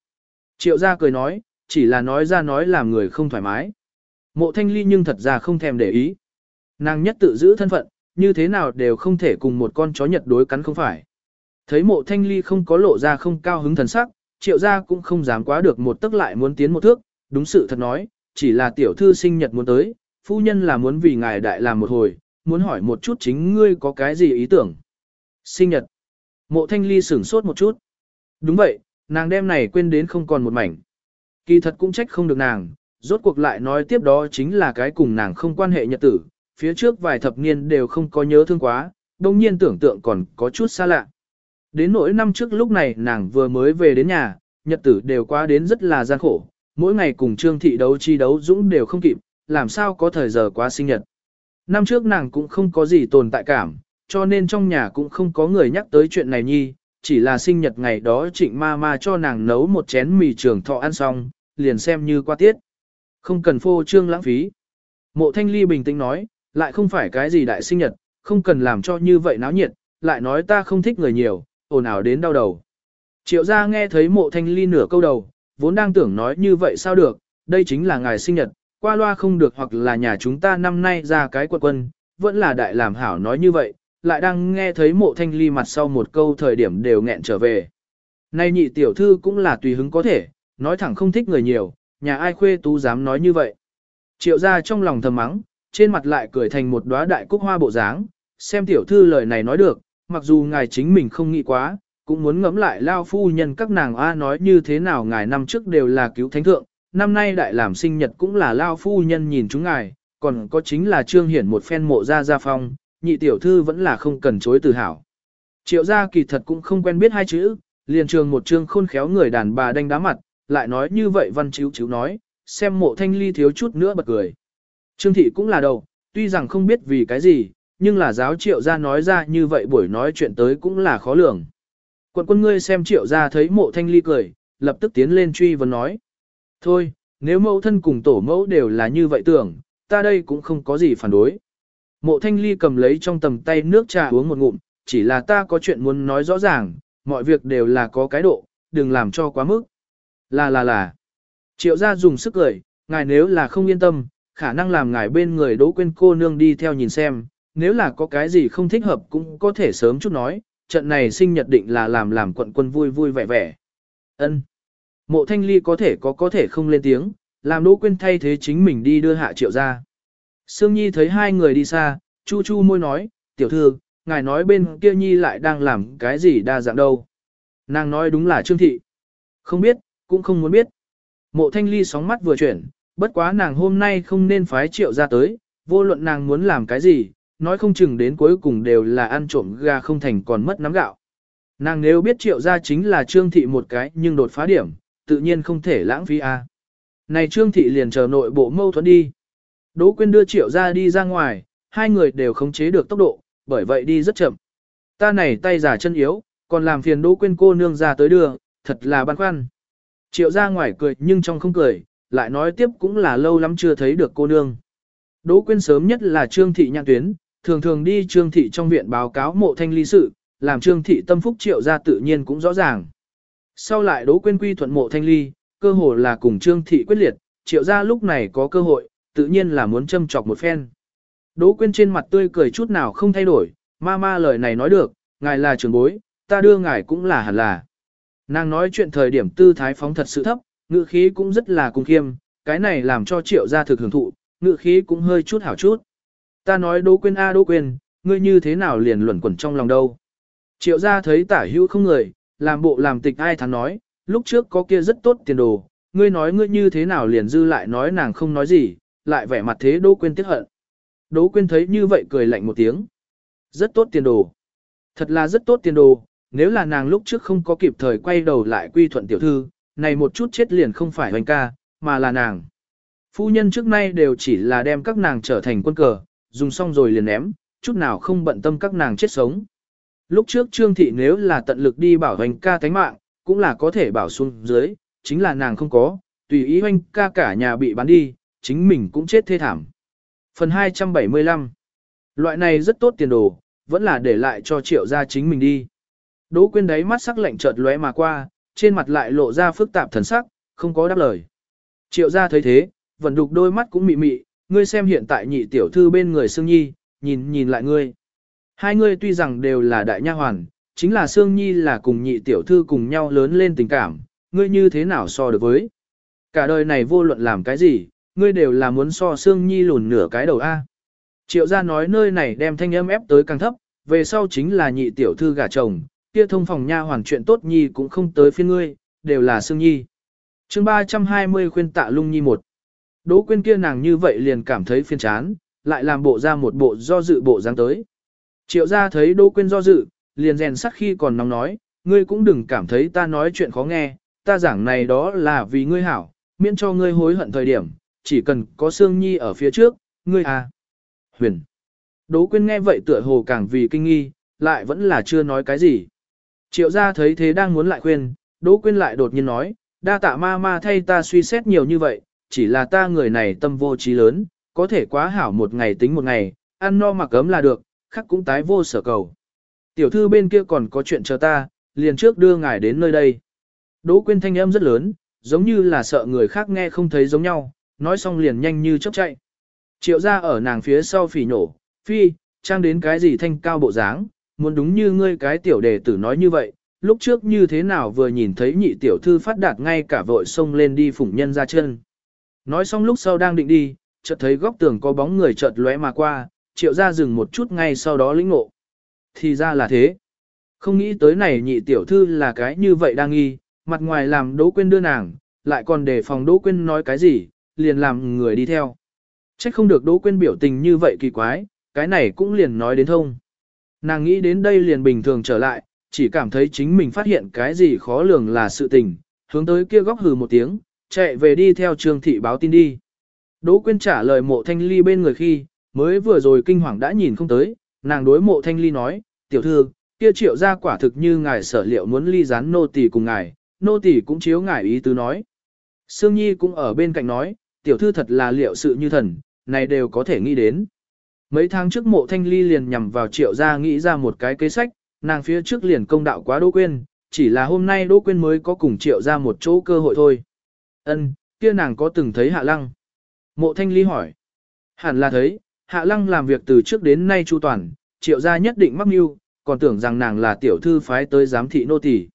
Triệu gia cười nói, chỉ là nói ra nói làm người không thoải mái. Mộ thanh ly nhưng thật ra không thèm để ý. Nàng nhất tự giữ thân phận, như thế nào đều không thể cùng một con chó nhật đối cắn không phải. Thấy mộ thanh ly không có lộ ra không cao hứng thần sắc, triệu gia cũng không dám quá được một tức lại muốn tiến một thước, đúng sự thật nói, chỉ là tiểu thư sinh nhật muốn tới, phu nhân là muốn vì ngài đại làm một hồi, muốn hỏi một chút chính ngươi có cái gì ý tưởng. Sinh nhật. Mộ thanh ly sửng sốt một chút. Đúng vậy, nàng đem này quên đến không còn một mảnh. Kỳ thật cũng trách không được nàng, rốt cuộc lại nói tiếp đó chính là cái cùng nàng không quan hệ nhật tử, phía trước vài thập niên đều không có nhớ thương quá, đồng nhiên tưởng tượng còn có chút xa lạ. Đến nỗi năm trước lúc này nàng vừa mới về đến nhà, nhật tử đều qua đến rất là gian khổ, mỗi ngày cùng trương thị đấu chi đấu dũng đều không kịp, làm sao có thời giờ quá sinh nhật. Năm trước nàng cũng không có gì tồn tại cảm, cho nên trong nhà cũng không có người nhắc tới chuyện này nhi, chỉ là sinh nhật ngày đó trịnh ma ma cho nàng nấu một chén mì trường thọ ăn xong, liền xem như qua tiết. Không cần phô trương lãng phí. Mộ thanh ly bình tĩnh nói, lại không phải cái gì đại sinh nhật, không cần làm cho như vậy náo nhiệt, lại nói ta không thích người nhiều, ồn ào đến đau đầu. Triệu gia nghe thấy mộ thanh ly nửa câu đầu, vốn đang tưởng nói như vậy sao được, đây chính là ngày sinh nhật, qua loa không được hoặc là nhà chúng ta năm nay ra cái quật quân, vẫn là đại làm hảo nói như vậy, lại đang nghe thấy mộ thanh ly mặt sau một câu thời điểm đều nghẹn trở về. Nay nhị tiểu thư cũng là tùy hứng có thể, nói thẳng không thích người nhiều, nhà ai khuê tú dám nói như vậy. Triệu ra trong lòng thầm mắng, trên mặt lại cười thành một đóa đại cúc hoa bộ dáng, xem tiểu thư lời này nói được, mặc dù ngài chính mình không nghĩ quá, cũng muốn ngẫm lại lao phu nhân các nàng A nói như thế nào ngài năm trước đều là cứu thánh thượng, năm nay đại làm sinh nhật cũng là lao phu nhân nhìn chúng ngài, còn có chính là trương hiển một phen mộ ra gia phong, nhị tiểu thư vẫn là không cần chối từ hảo. Triệu gia kỳ thật cũng không quen biết hai chữ, liền trường một trương khôn khéo người đàn bà đánh đá mặt, lại nói như vậy văn chiếu chiếu nói, xem mộ thanh ly thiếu chút nữa bật cười. Trương thị cũng là đầu, tuy rằng không biết vì cái gì, nhưng là giáo triệu gia nói ra như vậy buổi nói chuyện tới cũng là khó lường. Quận quân ngươi xem triệu gia thấy mộ thanh ly cười, lập tức tiến lên truy vấn nói. Thôi, nếu mẫu thân cùng tổ mẫu đều là như vậy tưởng, ta đây cũng không có gì phản đối. Mộ thanh ly cầm lấy trong tầm tay nước trà uống một ngụm, chỉ là ta có chuyện muốn nói rõ ràng, mọi việc đều là có cái độ, đừng làm cho quá mức. Là là là. Triệu gia dùng sức cười, ngài nếu là không yên tâm, khả năng làm ngài bên người đỗ quên cô nương đi theo nhìn xem, nếu là có cái gì không thích hợp cũng có thể sớm chút nói, trận này sinh nhật định là làm làm quận quân vui vui vẻ vẻ. Ân. Mộ thanh ly có thể có có thể không lên tiếng, làm đỗ quên thay thế chính mình đi đưa hạ triệu ra. Sương Nhi thấy hai người đi xa, chu chu môi nói, tiểu thư, ngài nói bên kia Nhi lại đang làm cái gì đa dạng đâu. Nàng nói đúng là Trương Thị. Không biết, cũng không muốn biết. Mộ thanh ly sóng mắt vừa chuyển, bất quá nàng hôm nay không nên phái triệu ra tới, vô luận nàng muốn làm cái gì, nói không chừng đến cuối cùng đều là ăn trộm gà không thành còn mất nắm gạo. Nàng nếu biết triệu ra chính là Trương Thị một cái nhưng đột phá điểm, tự nhiên không thể lãng phí a. Này Trương Thị liền chờ nội bộ mâu thuẫn đi. Đỗ Quyên đưa triệu ra đi ra ngoài, hai người đều khống chế được tốc độ, bởi vậy đi rất chậm. Ta này tay giả chân yếu, còn làm phiền Đỗ Quyên cô nương ra tới đưa, thật là băn khoăn. Triệu ra ngoài cười nhưng trong không cười, lại nói tiếp cũng là lâu lắm chưa thấy được cô nương. Đỗ Quyên sớm nhất là Trương Thị nhạc tuyến, thường thường đi Trương Thị trong viện báo cáo mộ thanh ly sự, làm Trương Thị tâm phúc triệu ra tự nhiên cũng rõ ràng. Sau lại Đỗ Quyên quy thuận mộ thanh ly, cơ hồ là cùng Trương Thị quyết liệt, triệu ra lúc này có cơ hội, tự nhiên là muốn châm chọc một phen. Đỗ Quyên trên mặt tươi cười chút nào không thay đổi, ma ma lời này nói được, ngài là trưởng bối, ta đưa ngài cũng là hẳn là. Nàng nói chuyện thời điểm tư thái phóng thật sự thấp, ngữ khí cũng rất là cung khiêm, cái này làm cho triệu gia thực hưởng thụ, ngữ khí cũng hơi chút hảo chút. Ta nói Đỗ Quyên a Đỗ Quyên, ngươi như thế nào liền luẩn quẩn trong lòng đâu. Triệu gia thấy tả hữu không người, làm bộ làm tịch ai thắn nói, lúc trước có kia rất tốt tiền đồ, ngươi nói ngươi như thế nào liền dư lại nói nàng không nói gì, lại vẻ mặt thế Đỗ Quyên tiếc hận. Đỗ Quyên thấy như vậy cười lạnh một tiếng. Rất tốt tiền đồ. Thật là rất tốt tiền đồ, nếu là nàng lúc trước không có kịp thời quay đầu lại quy thuận tiểu thư, này một chút chết liền không phải hoành ca, mà là nàng. Phu nhân trước nay đều chỉ là đem các nàng trở thành quân cờ, dùng xong rồi liền ném, chút nào không bận tâm các nàng chết sống. Lúc trước Trương Thị nếu là tận lực đi bảo hoành ca tánh mạng, cũng là có thể bảo xuống dưới, chính là nàng không có, tùy ý hoành ca cả nhà bị bán đi, chính mình cũng chết thê thảm. Phần 275 Loại này rất tốt tiền đồ, vẫn là để lại cho triệu gia chính mình đi. Đỗ quyên đấy mắt sắc lạnh chợt lóe mà qua, trên mặt lại lộ ra phức tạp thần sắc, không có đáp lời. Triệu gia thấy thế, vẫn đục đôi mắt cũng mị mị, ngươi xem hiện tại nhị tiểu thư bên người Sương Nhi, nhìn nhìn lại ngươi. Hai ngươi tuy rằng đều là đại nha hoàn, chính là Sương Nhi là cùng nhị tiểu thư cùng nhau lớn lên tình cảm, ngươi như thế nào so được với. Cả đời này vô luận làm cái gì, ngươi đều là muốn so Sương Nhi lùn nửa cái đầu A. Triệu gia nói nơi này đem thanh âm ép tới càng thấp, về sau chính là nhị tiểu thư gả chồng, kia thông phòng nha hoàn chuyện tốt nhi cũng không tới phiên ngươi, đều là Sương Nhi. chương 320 khuyên tạ lung nhi một. Đỗ quyên kia nàng như vậy liền cảm thấy phiên chán, lại làm bộ ra một bộ do dự bộ dáng tới. Triệu gia thấy Đỗ quyên do dự, liền rèn sắc khi còn nóng nói, ngươi cũng đừng cảm thấy ta nói chuyện khó nghe, ta giảng này đó là vì ngươi hảo, miễn cho ngươi hối hận thời điểm, chỉ cần có Sương Nhi ở phía trước, ngươi à. Huyền. Đỗ quyên nghe vậy tựa hồ càng vì kinh nghi, lại vẫn là chưa nói cái gì. Triệu gia thấy thế đang muốn lại khuyên, Đỗ quyên lại đột nhiên nói, đa tạ ma ma thay ta suy xét nhiều như vậy, chỉ là ta người này tâm vô trí lớn, có thể quá hảo một ngày tính một ngày, ăn no mặc ấm là được, khắc cũng tái vô sở cầu. Tiểu thư bên kia còn có chuyện chờ ta, liền trước đưa ngài đến nơi đây. Đỗ quyên thanh âm rất lớn, giống như là sợ người khác nghe không thấy giống nhau, nói xong liền nhanh như chớp chạy. Triệu gia ở nàng phía sau phỉ nhổ, phi, trang đến cái gì thanh cao bộ dáng, muốn đúng như ngươi cái tiểu đề tử nói như vậy, lúc trước như thế nào vừa nhìn thấy nhị tiểu thư phát đạt ngay cả vội xông lên đi phủng nhân ra chân. Nói xong lúc sau đang định đi, chợt thấy góc tường có bóng người chợt lóe mà qua, triệu ra dừng một chút ngay sau đó lĩnh ngộ. Thì ra là thế. Không nghĩ tới này nhị tiểu thư là cái như vậy đang nghi, mặt ngoài làm Đỗ Quyên đưa nàng, lại còn để phòng Đỗ Quyên nói cái gì, liền làm người đi theo. Trách không được Đỗ Quyên biểu tình như vậy kỳ quái, cái này cũng liền nói đến thông. Nàng nghĩ đến đây liền bình thường trở lại, chỉ cảm thấy chính mình phát hiện cái gì khó lường là sự tình, hướng tới kia góc hừ một tiếng, chạy về đi theo Trương Thị báo tin đi. Đỗ Quyên trả lời mộ thanh ly bên người khi, mới vừa rồi kinh hoàng đã nhìn không tới, nàng đối mộ thanh ly nói, tiểu thư, kia triệu ra quả thực như ngài sở liệu muốn ly rán nô tỳ cùng ngài, nô tỳ cũng chiếu ngài ý tứ nói. Sương Nhi cũng ở bên cạnh nói, tiểu thư thật là liệu sự như thần, này đều có thể nghĩ đến. Mấy tháng trước mộ thanh ly liền nhằm vào triệu gia nghĩ ra một cái kế sách, nàng phía trước liền công đạo quá Đỗ Quyên, chỉ là hôm nay Đỗ Quyên mới có cùng triệu gia một chỗ cơ hội thôi. Ân, kia nàng có từng thấy Hạ Lăng? Mộ Thanh Ly hỏi. Hẳn là thấy, Hạ Lăng làm việc từ trước đến nay chu toàn, triệu gia nhất định mắc mưu, còn tưởng rằng nàng là tiểu thư phái tới giám thị nô tỳ.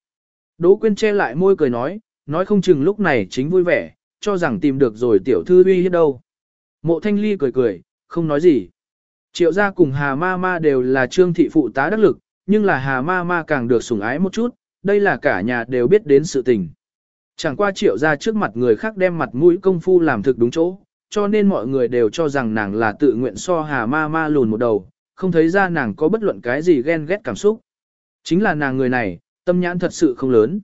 Đỗ Quyên che lại môi cười nói, nói không chừng lúc này chính vui vẻ, cho rằng tìm được rồi tiểu thư uy hiếp đâu. Mộ Thanh Ly cười cười, không nói gì. Triệu gia cùng Hà Ma Ma đều là trương thị phụ tá đắc lực, nhưng là Hà Ma Ma càng được sủng ái một chút, đây là cả nhà đều biết đến sự tình. Chẳng qua triệu gia trước mặt người khác đem mặt mũi công phu làm thực đúng chỗ, cho nên mọi người đều cho rằng nàng là tự nguyện so Hà Ma Ma lùn một đầu, không thấy ra nàng có bất luận cái gì ghen ghét cảm xúc. Chính là nàng người này, tâm nhãn thật sự không lớn.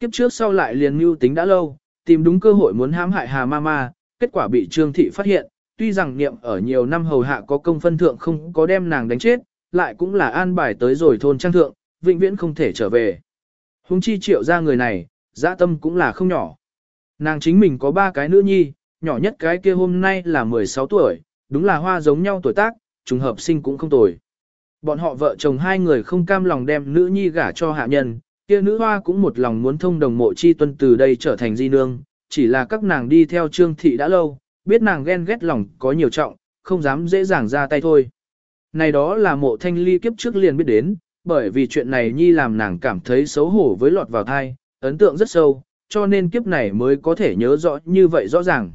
Kiếp trước sau lại liền mưu tính đã lâu, tìm đúng cơ hội muốn hãm hại Hà Ma Ma, kết quả bị Trương Thị phát hiện, tuy rằng niệm ở nhiều năm hầu hạ có công phân thượng không có đem nàng đánh chết, lại cũng là an bài tới rồi thôn trang thượng, vĩnh viễn không thể trở về. Hùng chi triệu ra người này, dã tâm cũng là không nhỏ. Nàng chính mình có ba cái nữ nhi, nhỏ nhất cái kia hôm nay là 16 tuổi, đúng là hoa giống nhau tuổi tác, trùng hợp sinh cũng không tồi. Bọn họ vợ chồng hai người không cam lòng đem nữ nhi gả cho hạ nhân, kia nữ hoa cũng một lòng muốn thông đồng mộ chi tuân từ đây trở thành di nương, chỉ là các nàng đi theo trương thị đã lâu, biết nàng ghen ghét lòng có nhiều trọng, không dám dễ dàng ra tay thôi. Này đó là mộ thanh ly kiếp trước liền biết đến, bởi vì chuyện này nhi làm nàng cảm thấy xấu hổ với lọt vào thai, ấn tượng rất sâu, cho nên kiếp này mới có thể nhớ rõ như vậy rõ ràng.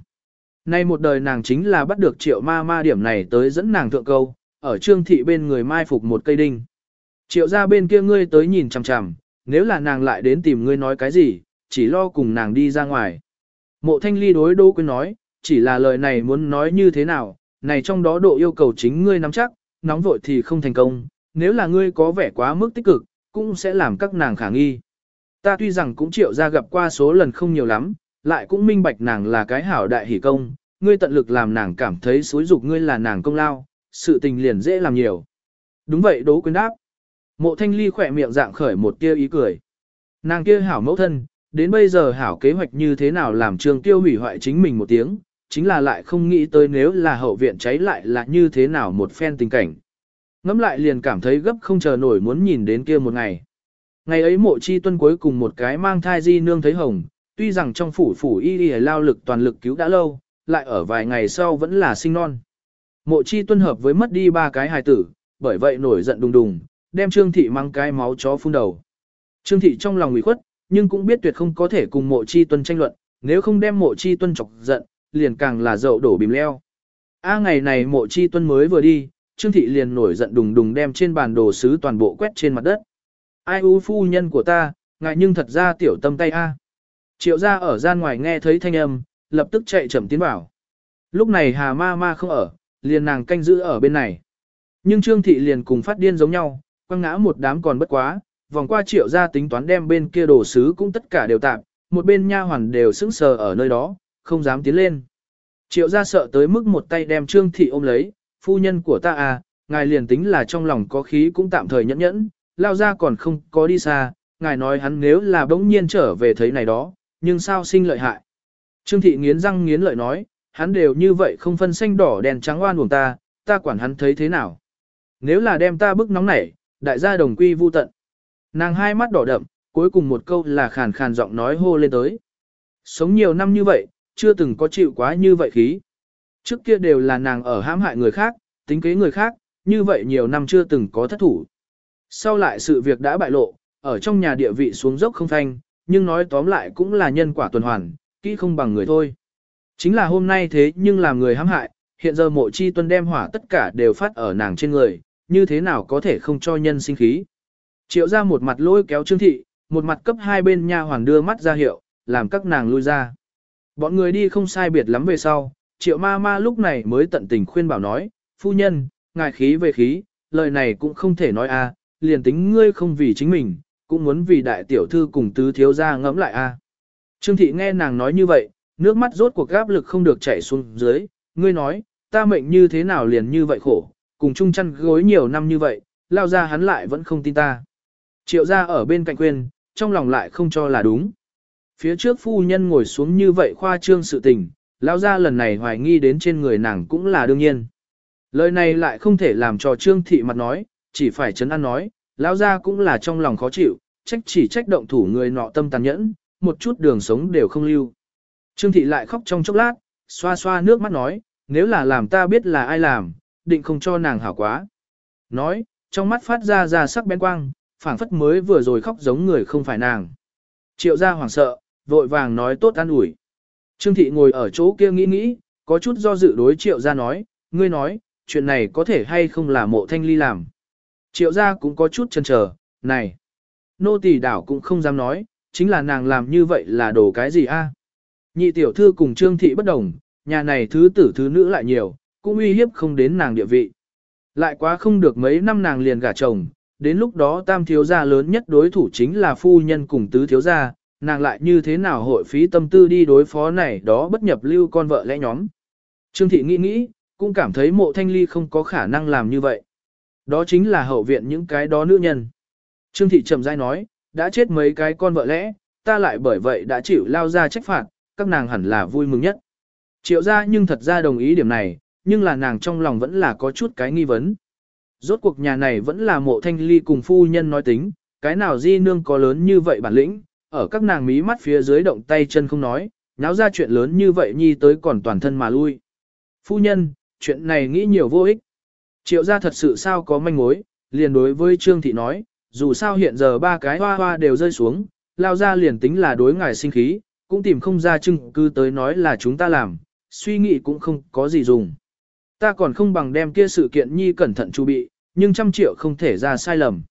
Nay một đời nàng chính là bắt được triệu ma ma điểm này tới dẫn nàng thượng câu, ở trương thị bên người mai phục một cây đinh. Triệu ra bên kia ngươi tới nhìn chằm chằm, nếu là nàng lại đến tìm ngươi nói cái gì, chỉ lo cùng nàng đi ra ngoài. Mộ thanh ly đối đô quyên nói, chỉ là lời này muốn nói như thế nào, này trong đó độ yêu cầu chính ngươi nắm chắc, nóng vội thì không thành công, nếu là ngươi có vẻ quá mức tích cực, cũng sẽ làm các nàng khả nghi. Ta tuy rằng cũng triệu ra gặp qua số lần không nhiều lắm, lại cũng minh bạch nàng là cái hảo đại hỷ công, ngươi tận lực làm nàng cảm thấy xối dục ngươi là nàng công lao, sự tình liền dễ làm nhiều. Đúng vậy đố quyến đáp. Mộ thanh ly khỏe miệng dạng khởi một tia ý cười. Nàng kia hảo mẫu thân, đến bây giờ hảo kế hoạch như thế nào làm trường tiêu hủy hoại chính mình một tiếng, chính là lại không nghĩ tới nếu là hậu viện cháy lại là như thế nào một phen tình cảnh. Ngắm lại liền cảm thấy gấp không chờ nổi muốn nhìn đến kia một ngày. Ngày ấy mộ chi tuân cuối cùng một cái mang thai di nương thấy hồng, tuy rằng trong phủ phủ y y lao lực toàn lực cứu đã lâu, lại ở vài ngày sau vẫn là sinh non. Mộ chi tuân hợp với mất đi ba cái hài tử, bởi vậy nổi giận đùng đùng, đem trương thị mang cái máu chó phun đầu. Trương thị trong lòng ủy khuất, nhưng cũng biết tuyệt không có thể cùng mộ chi tuân tranh luận, nếu không đem mộ chi tuân chọc giận, liền càng là dậu đổ bìm leo. A ngày này mộ chi tuân mới vừa đi, Trương Thị liền nổi giận đùng đùng đem trên bàn đồ sứ toàn bộ quét trên mặt đất. Ai u phu nhân của ta, ngại nhưng thật ra tiểu tâm tay A. Triệu gia ở gian ngoài nghe thấy thanh âm, lập tức chạy chậm tiến vào. Lúc này hà ma ma không ở, liền nàng canh giữ ở bên này. Nhưng Trương Thị liền cùng phát điên giống nhau, quăng ngã một đám còn bất quá, vòng qua triệu gia tính toán đem bên kia đồ sứ cũng tất cả đều tạm, một bên nha hoàn đều sững sờ ở nơi đó, không dám tiến lên. Triệu gia sợ tới mức một tay đem Trương Thị ôm lấy, phu nhân của ta à, ngài liền tính là trong lòng có khí cũng tạm thời nhẫn nhẫn, lao ra còn không có đi xa, ngài nói hắn nếu là bỗng nhiên trở về thấy này đó, nhưng sao sinh lợi hại. Trương Thị nghiến răng nghiến lợi nói, hắn đều như vậy không phân xanh đỏ đèn trắng oan buồng ta, ta quản hắn thấy thế nào. Nếu là đem ta bức nóng nảy, đại gia đồng quy vu tận. Nàng hai mắt đỏ đậm, cuối cùng một câu là khàn khàn giọng nói hô lên tới. Sống nhiều năm như vậy, chưa từng có chịu quá như vậy khí. Trước kia đều là nàng ở hãm hại người khác, tính kế người khác, như vậy nhiều năm chưa từng có thất thủ. Sau lại sự việc đã bại lộ, ở trong nhà địa vị xuống dốc không thanh, nhưng nói tóm lại cũng là nhân quả tuần hoàn, kỹ không bằng người thôi. Chính là hôm nay thế nhưng làm người hãm hại, hiện giờ mộ chi tuân đem hỏa tất cả đều phát ở nàng trên người, như thế nào có thể không cho nhân sinh khí. Triệu ra một mặt lôi kéo trương thị, một mặt cấp hai bên nha hoàng đưa mắt ra hiệu, làm các nàng lui ra. Bọn người đi không sai biệt lắm về sau, triệu ma ma lúc này mới tận tình khuyên bảo nói, phu nhân, ngài khí về khí, lời này cũng không thể nói a, liền tính ngươi không vì chính mình, cũng muốn vì đại tiểu thư cùng tứ thiếu gia ngẫm lại a. Trương thị nghe nàng nói như vậy, nước mắt rốt cuộc áp lực không được chảy xuống dưới, ngươi nói, ta mệnh như thế nào liền như vậy khổ, cùng chung chăn gối nhiều năm như vậy, lao ra hắn lại vẫn không tin ta. Triệu gia ở bên cạnh quên, trong lòng lại không cho là đúng. Phía trước phu nhân ngồi xuống như vậy khoa trương sự tình, lão gia lần này hoài nghi đến trên người nàng cũng là đương nhiên. Lời này lại không thể làm cho trương thị mặt nói, chỉ phải chấn an nói, lão gia cũng là trong lòng khó chịu, trách chỉ trách động thủ người nọ tâm tàn nhẫn, một chút đường sống đều không lưu. Trương thị lại khóc trong chốc lát, xoa xoa nước mắt nói, nếu là làm ta biết là ai làm, định không cho nàng hảo quá. Nói, trong mắt phát ra ra sắc bén quang, phảng phất mới vừa rồi khóc giống người không phải nàng. Triệu gia hoảng sợ, vội vàng nói tốt an ủi. Trương thị ngồi ở chỗ kia nghĩ nghĩ, có chút do dự đối triệu gia nói, ngươi nói, chuyện này có thể hay không là mộ thanh ly làm. Triệu gia cũng có chút chần chờ, này, nô tỳ đảo cũng không dám nói, chính là nàng làm như vậy là đồ cái gì a? Nhị tiểu thư cùng trương thị bất đồng, nhà này thứ tử thứ nữ lại nhiều, cũng uy hiếp không đến nàng địa vị. Lại quá không được mấy năm nàng liền gả chồng, đến lúc đó tam thiếu gia lớn nhất đối thủ chính là phu nhân cùng tứ thiếu gia, nàng lại như thế nào hội phí tâm tư đi đối phó này đó bất nhập lưu con vợ lẽ nhóm. Trương thị nghĩ nghĩ, cũng cảm thấy mộ thanh ly không có khả năng làm như vậy. Đó chính là hậu viện những cái đó nữ nhân. Trương thị trầm dai nói, đã chết mấy cái con vợ lẽ, ta lại bởi vậy đã chịu lao ra trách phạt, các nàng hẳn là vui mừng nhất. Triệu ra nhưng thật ra đồng ý điểm này, nhưng là nàng trong lòng vẫn là có chút cái nghi vấn. Rốt cuộc nhà này vẫn là mộ thanh ly cùng phu nhân nói tính, cái nào di nương có lớn như vậy bản lĩnh, ở các nàng mí mắt phía dưới động tay chân không nói, nháo ra chuyện lớn như vậy nhi tới còn toàn thân mà lui. Phu nhân, chuyện này nghĩ nhiều vô ích. Triệu gia thật sự sao có manh mối, liền đối với Trương Thị nói, dù sao hiện giờ ba cái hoa hoa đều rơi xuống, lao ra liền tính là đối ngài sinh khí, cũng tìm không ra chứng cứ tới nói là chúng ta làm, suy nghĩ cũng không có gì dùng. Ta còn không bằng đem kia sự kiện nhi cẩn thận chu bị, nhưng trăm triệu không thể ra sai lầm.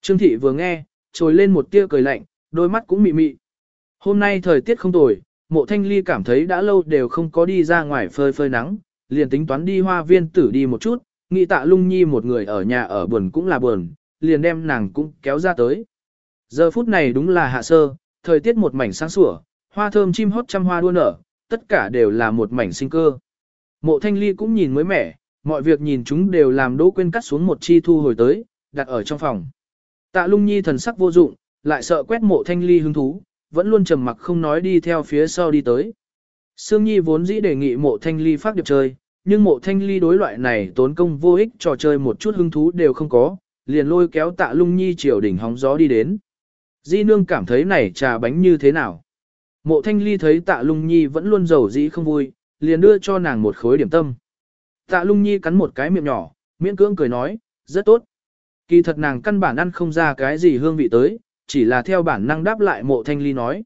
Trương thị vừa nghe, trồi lên một tia cười lạnh, đôi mắt cũng mị mị. Hôm nay thời tiết không tồi, mộ thanh ly cảm thấy đã lâu đều không có đi ra ngoài phơi phơi nắng, liền tính toán đi hoa viên tử đi một chút, nghĩ tạ lung nhi một người ở nhà ở buồn cũng là buồn, liền đem nàng cũng kéo ra tới. Giờ phút này đúng là hạ sơ, thời tiết một mảnh sáng sủa, hoa thơm chim hót trăm hoa đua nở, tất cả đều là một mảnh sinh cơ. Mộ thanh ly cũng nhìn mới mẻ, mọi việc nhìn chúng đều làm đỗ quên cắt xuống một chi thu hồi tới, đặt ở trong phòng. Tạ lung nhi thần sắc vô dụng, lại sợ quét mộ thanh ly hứng thú, vẫn luôn trầm mặc không nói đi theo phía sau đi tới. Sương Nhi vốn dĩ đề nghị mộ thanh ly phát điệp chơi, nhưng mộ thanh ly đối loại này tốn công vô ích trò chơi một chút hứng thú đều không có, liền lôi kéo tạ lung nhi chiều đỉnh hóng gió đi đến. Di nương cảm thấy này trà bánh như thế nào? Mộ thanh ly thấy tạ lung nhi vẫn luôn giàu dĩ không vui, liền đưa cho nàng một khối điểm tâm. Tạ lung nhi cắn một cái miệng nhỏ, miễn cưỡng cười nói, rất tốt. Kỳ thật nàng căn bản ăn không ra cái gì hương vị tới, chỉ là theo bản năng đáp lại mộ thanh ly nói.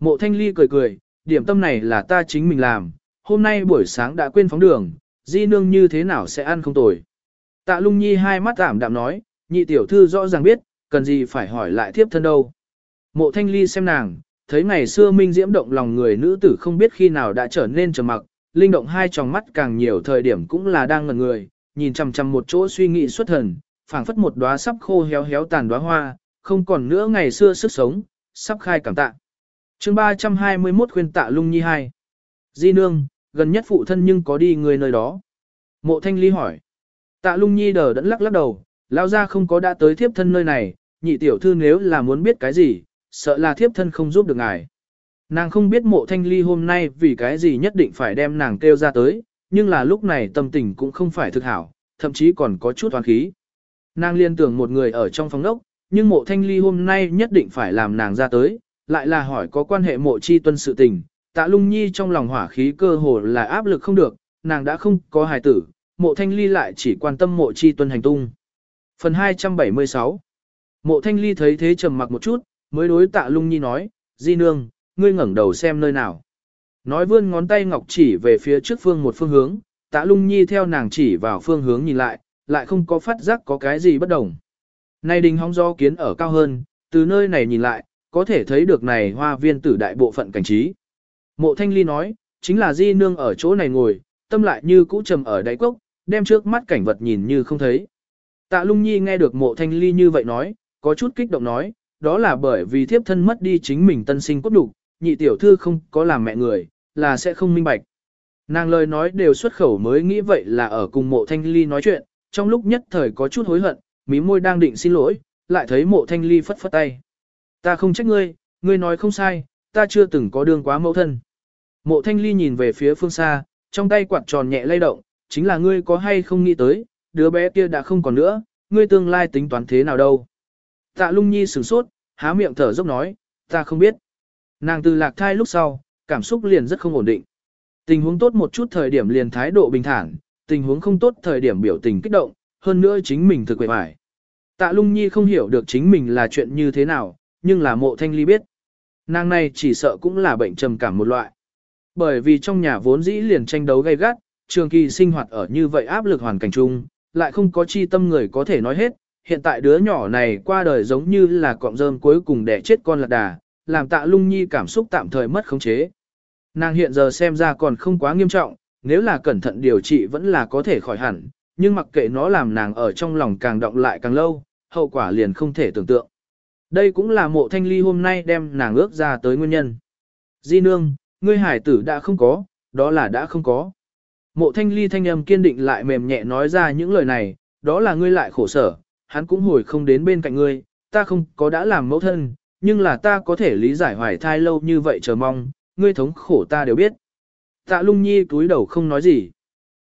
Mộ thanh ly cười cười, điểm tâm này là ta chính mình làm, hôm nay buổi sáng đã quên phóng đường, di nương như thế nào sẽ ăn không tồi. Tạ lung nhi hai mắt ảm đạm nói, nhị tiểu thư rõ ràng biết, cần gì phải hỏi lại thiếp thân đâu. Mộ thanh ly xem nàng, thấy ngày xưa minh diễm động lòng người nữ tử không biết khi nào đã trở nên trầm mặc, linh động hai tròng mắt càng nhiều thời điểm cũng là đang ngẩn người, nhìn chằm chằm một chỗ suy nghĩ xuất thần, phảng phất một đóa sắp khô héo héo tàn đóa hoa, không còn nữa ngày xưa sức sống, sắp khai cảm tạ. Chương 321 khuyên tạ lung nhi hai. Di nương, gần nhất phụ thân nhưng có đi người nơi đó. Mộ thanh ly hỏi. Tạ lung nhi đờ đẫn lắc lắc đầu, lao ra không có đã tới thiếp thân nơi này, nhị tiểu thư nếu là muốn biết cái gì, sợ là thiếp thân không giúp được ngài. Nàng không biết mộ thanh ly hôm nay vì cái gì nhất định phải đem nàng kêu ra tới, nhưng là lúc này tâm tình cũng không phải thực hảo, thậm chí còn có chút hoàn khí. Nàng liên tưởng một người ở trong phòng ốc, nhưng mộ thanh ly hôm nay nhất định phải làm nàng ra tới, lại là hỏi có quan hệ mộ chi tuân sự tình, tạ lung nhi trong lòng hỏa khí cơ hồ là áp lực không được, nàng đã không có hài tử, mộ thanh ly lại chỉ quan tâm mộ chi tuân hành tung. Phần 276 Mộ thanh ly thấy thế trầm mặc một chút, mới đối tạ lung nhi nói, di nương, ngươi ngẩng đầu xem nơi nào. Nói vươn ngón tay ngọc chỉ về phía trước phương một phương hướng, tạ lung nhi theo nàng chỉ vào phương hướng nhìn lại, lại không có phát giác có cái gì bất đồng. Này đình hóng do kiến ở cao hơn, từ nơi này nhìn lại, có thể thấy được này hoa viên tử đại bộ phận cảnh trí. Mộ thanh ly nói, chính là di nương ở chỗ này ngồi, tâm lại như cũ trầm ở đáy cốc, đem trước mắt cảnh vật nhìn như không thấy. Tạ lung nhi nghe được mộ thanh ly như vậy nói, có chút kích động nói, đó là bởi vì thiếp thân mất đi chính mình tân sinh cốt đủ, nhị tiểu thư không có làm mẹ người, là sẽ không minh bạch. Nàng lời nói đều xuất khẩu mới nghĩ vậy là ở cùng mộ thanh ly nói chuyện, trong lúc nhất thời có chút hối hận, mí môi đang định xin lỗi, lại thấy mộ thanh ly phất phất tay. Ta không trách ngươi, ngươi nói không sai, ta chưa từng có đường quá mẫu thân. Mộ thanh ly nhìn về phía phương xa, trong tay quạt tròn nhẹ lay động, chính là ngươi có hay không nghĩ tới, đứa bé kia đã không còn nữa, ngươi tương lai tính toán thế nào đâu. Tạ lung nhi sửng sốt, há miệng thở dốc nói, ta không biết. Nàng từ lạc thai lúc sau, cảm xúc liền rất không ổn định. Tình huống tốt một chút thời điểm liền thái độ bình thản, tình huống không tốt thời điểm biểu tình kích động, hơn nữa chính mình thực quệ vải. Tạ lung nhi không hiểu được chính mình là chuyện như thế nào, nhưng là mộ thanh ly biết. Nàng này chỉ sợ cũng là bệnh trầm cảm một loại. Bởi vì trong nhà vốn dĩ liền tranh đấu gay gắt, trường kỳ sinh hoạt ở như vậy áp lực hoàn cảnh chung, lại không có chi tâm người có thể nói hết. Hiện tại đứa nhỏ này qua đời giống như là cọng rơm cuối cùng để chết con lạc đà, làm tạ lung nhi cảm xúc tạm thời mất khống chế. Nàng hiện giờ xem ra còn không quá nghiêm trọng, nếu là cẩn thận điều trị vẫn là có thể khỏi hẳn, nhưng mặc kệ nó làm nàng ở trong lòng càng động lại càng lâu, hậu quả liền không thể tưởng tượng. Đây cũng là mộ thanh ly hôm nay đem nàng ước ra tới nguyên nhân. Di nương, ngươi hải tử đã không có, đó là đã không có. Mộ thanh ly thanh âm kiên định lại mềm nhẹ nói ra những lời này, đó là ngươi lại khổ sở, hắn cũng hồi không đến bên cạnh ngươi, ta không có đã làm mẫu thân, nhưng là ta có thể lý giải hoài thai lâu như vậy chờ mong, ngươi thống khổ ta đều biết. Tạ lung nhi túi đầu không nói gì.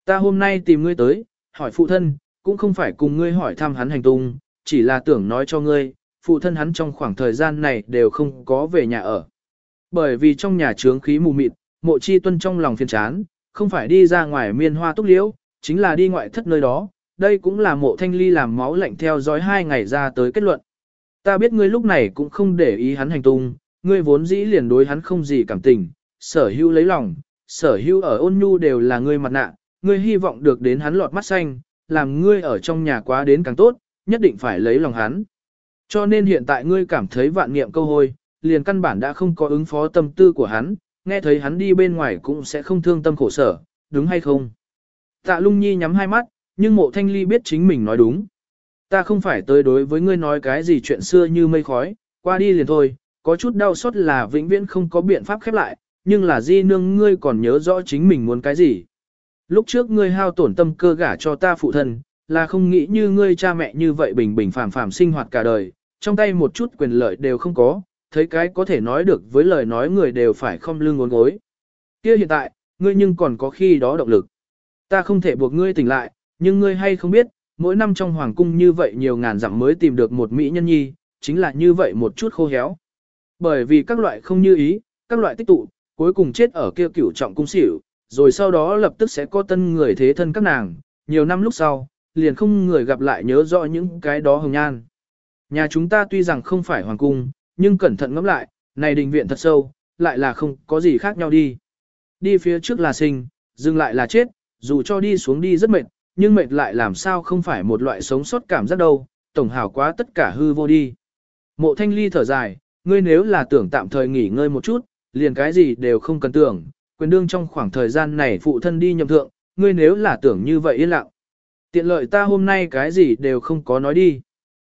Ta hôm nay tìm ngươi tới, hỏi phụ thân, cũng không phải cùng ngươi hỏi thăm hắn hành tung, chỉ là tưởng nói cho ngươi, phụ thân hắn trong khoảng thời gian này đều không có về nhà ở. Bởi vì trong nhà trướng khí mù mịt, mộ chi tuân trong lòng phiền chán, không phải đi ra ngoài miên hoa túc liễu, chính là đi ngoại thất nơi đó, đây cũng là mộ thanh ly làm máu lạnh theo dõi hai ngày ra tới kết luận. Ta biết ngươi lúc này cũng không để ý hắn hành tung, ngươi vốn dĩ liền đối hắn không gì cảm tình, sở hữu lấy lòng, sở hữu ở ôn nhu đều là ngươi mặt nạ, ngươi hy vọng được đến hắn lọt mắt xanh, làm ngươi ở trong nhà quá đến càng tốt, nhất định phải lấy lòng hắn. Cho nên hiện tại ngươi cảm thấy vạn niệm câu hôi, liền căn bản đã không có ứng phó tâm tư của hắn, nghe thấy hắn đi bên ngoài cũng sẽ không thương tâm khổ sở, đúng hay không? Tạ lung nhi nhắm hai mắt, nhưng mộ thanh ly biết chính mình nói đúng. Ta không phải tới đối với ngươi nói cái gì chuyện xưa như mây khói, qua đi liền thôi, có chút đau xót là vĩnh viễn không có biện pháp khép lại, nhưng là di nương ngươi còn nhớ rõ chính mình muốn cái gì. Lúc trước ngươi hao tổn tâm cơ gả cho ta phụ thân, là không nghĩ như ngươi cha mẹ như vậy bình bình phàm phàm sinh hoạt cả đời, trong tay một chút quyền lợi đều không có, thấy cái có thể nói được với lời nói người đều phải không lưng ngốn gối. Kia hiện tại, ngươi nhưng còn có khi đó động lực. Ta không thể buộc ngươi tỉnh lại, nhưng ngươi hay không biết, mỗi năm trong hoàng cung như vậy nhiều ngàn dặm mới tìm được một mỹ nhân nhi, chính là như vậy một chút khô héo. Bởi vì các loại không như ý, các loại tích tụ, cuối cùng chết ở kia cửu trọng cung xỉu, rồi sau đó lập tức sẽ có tân người thế thân các nàng, nhiều năm lúc sau, liền không người gặp lại nhớ rõ những cái đó hồng nhan. Nhà chúng ta tuy rằng không phải hoàng cung, nhưng cẩn thận ngẫm lại, này đình viện thật sâu, lại là không có gì khác nhau đi. Đi phía trước là sinh, dừng lại là chết, dù cho đi xuống đi rất mệt, nhưng mệt lại làm sao không phải một loại sống sót cảm giác đâu, tổng hảo quá tất cả hư vô đi. Mộ thanh ly thở dài, ngươi nếu là tưởng tạm thời nghỉ ngơi một chút, liền cái gì đều không cần tưởng, quyền đương trong khoảng thời gian này phụ thân đi nhậm thượng, ngươi nếu là tưởng như vậy yên lặng. Tiện lợi ta hôm nay cái gì đều không có nói đi.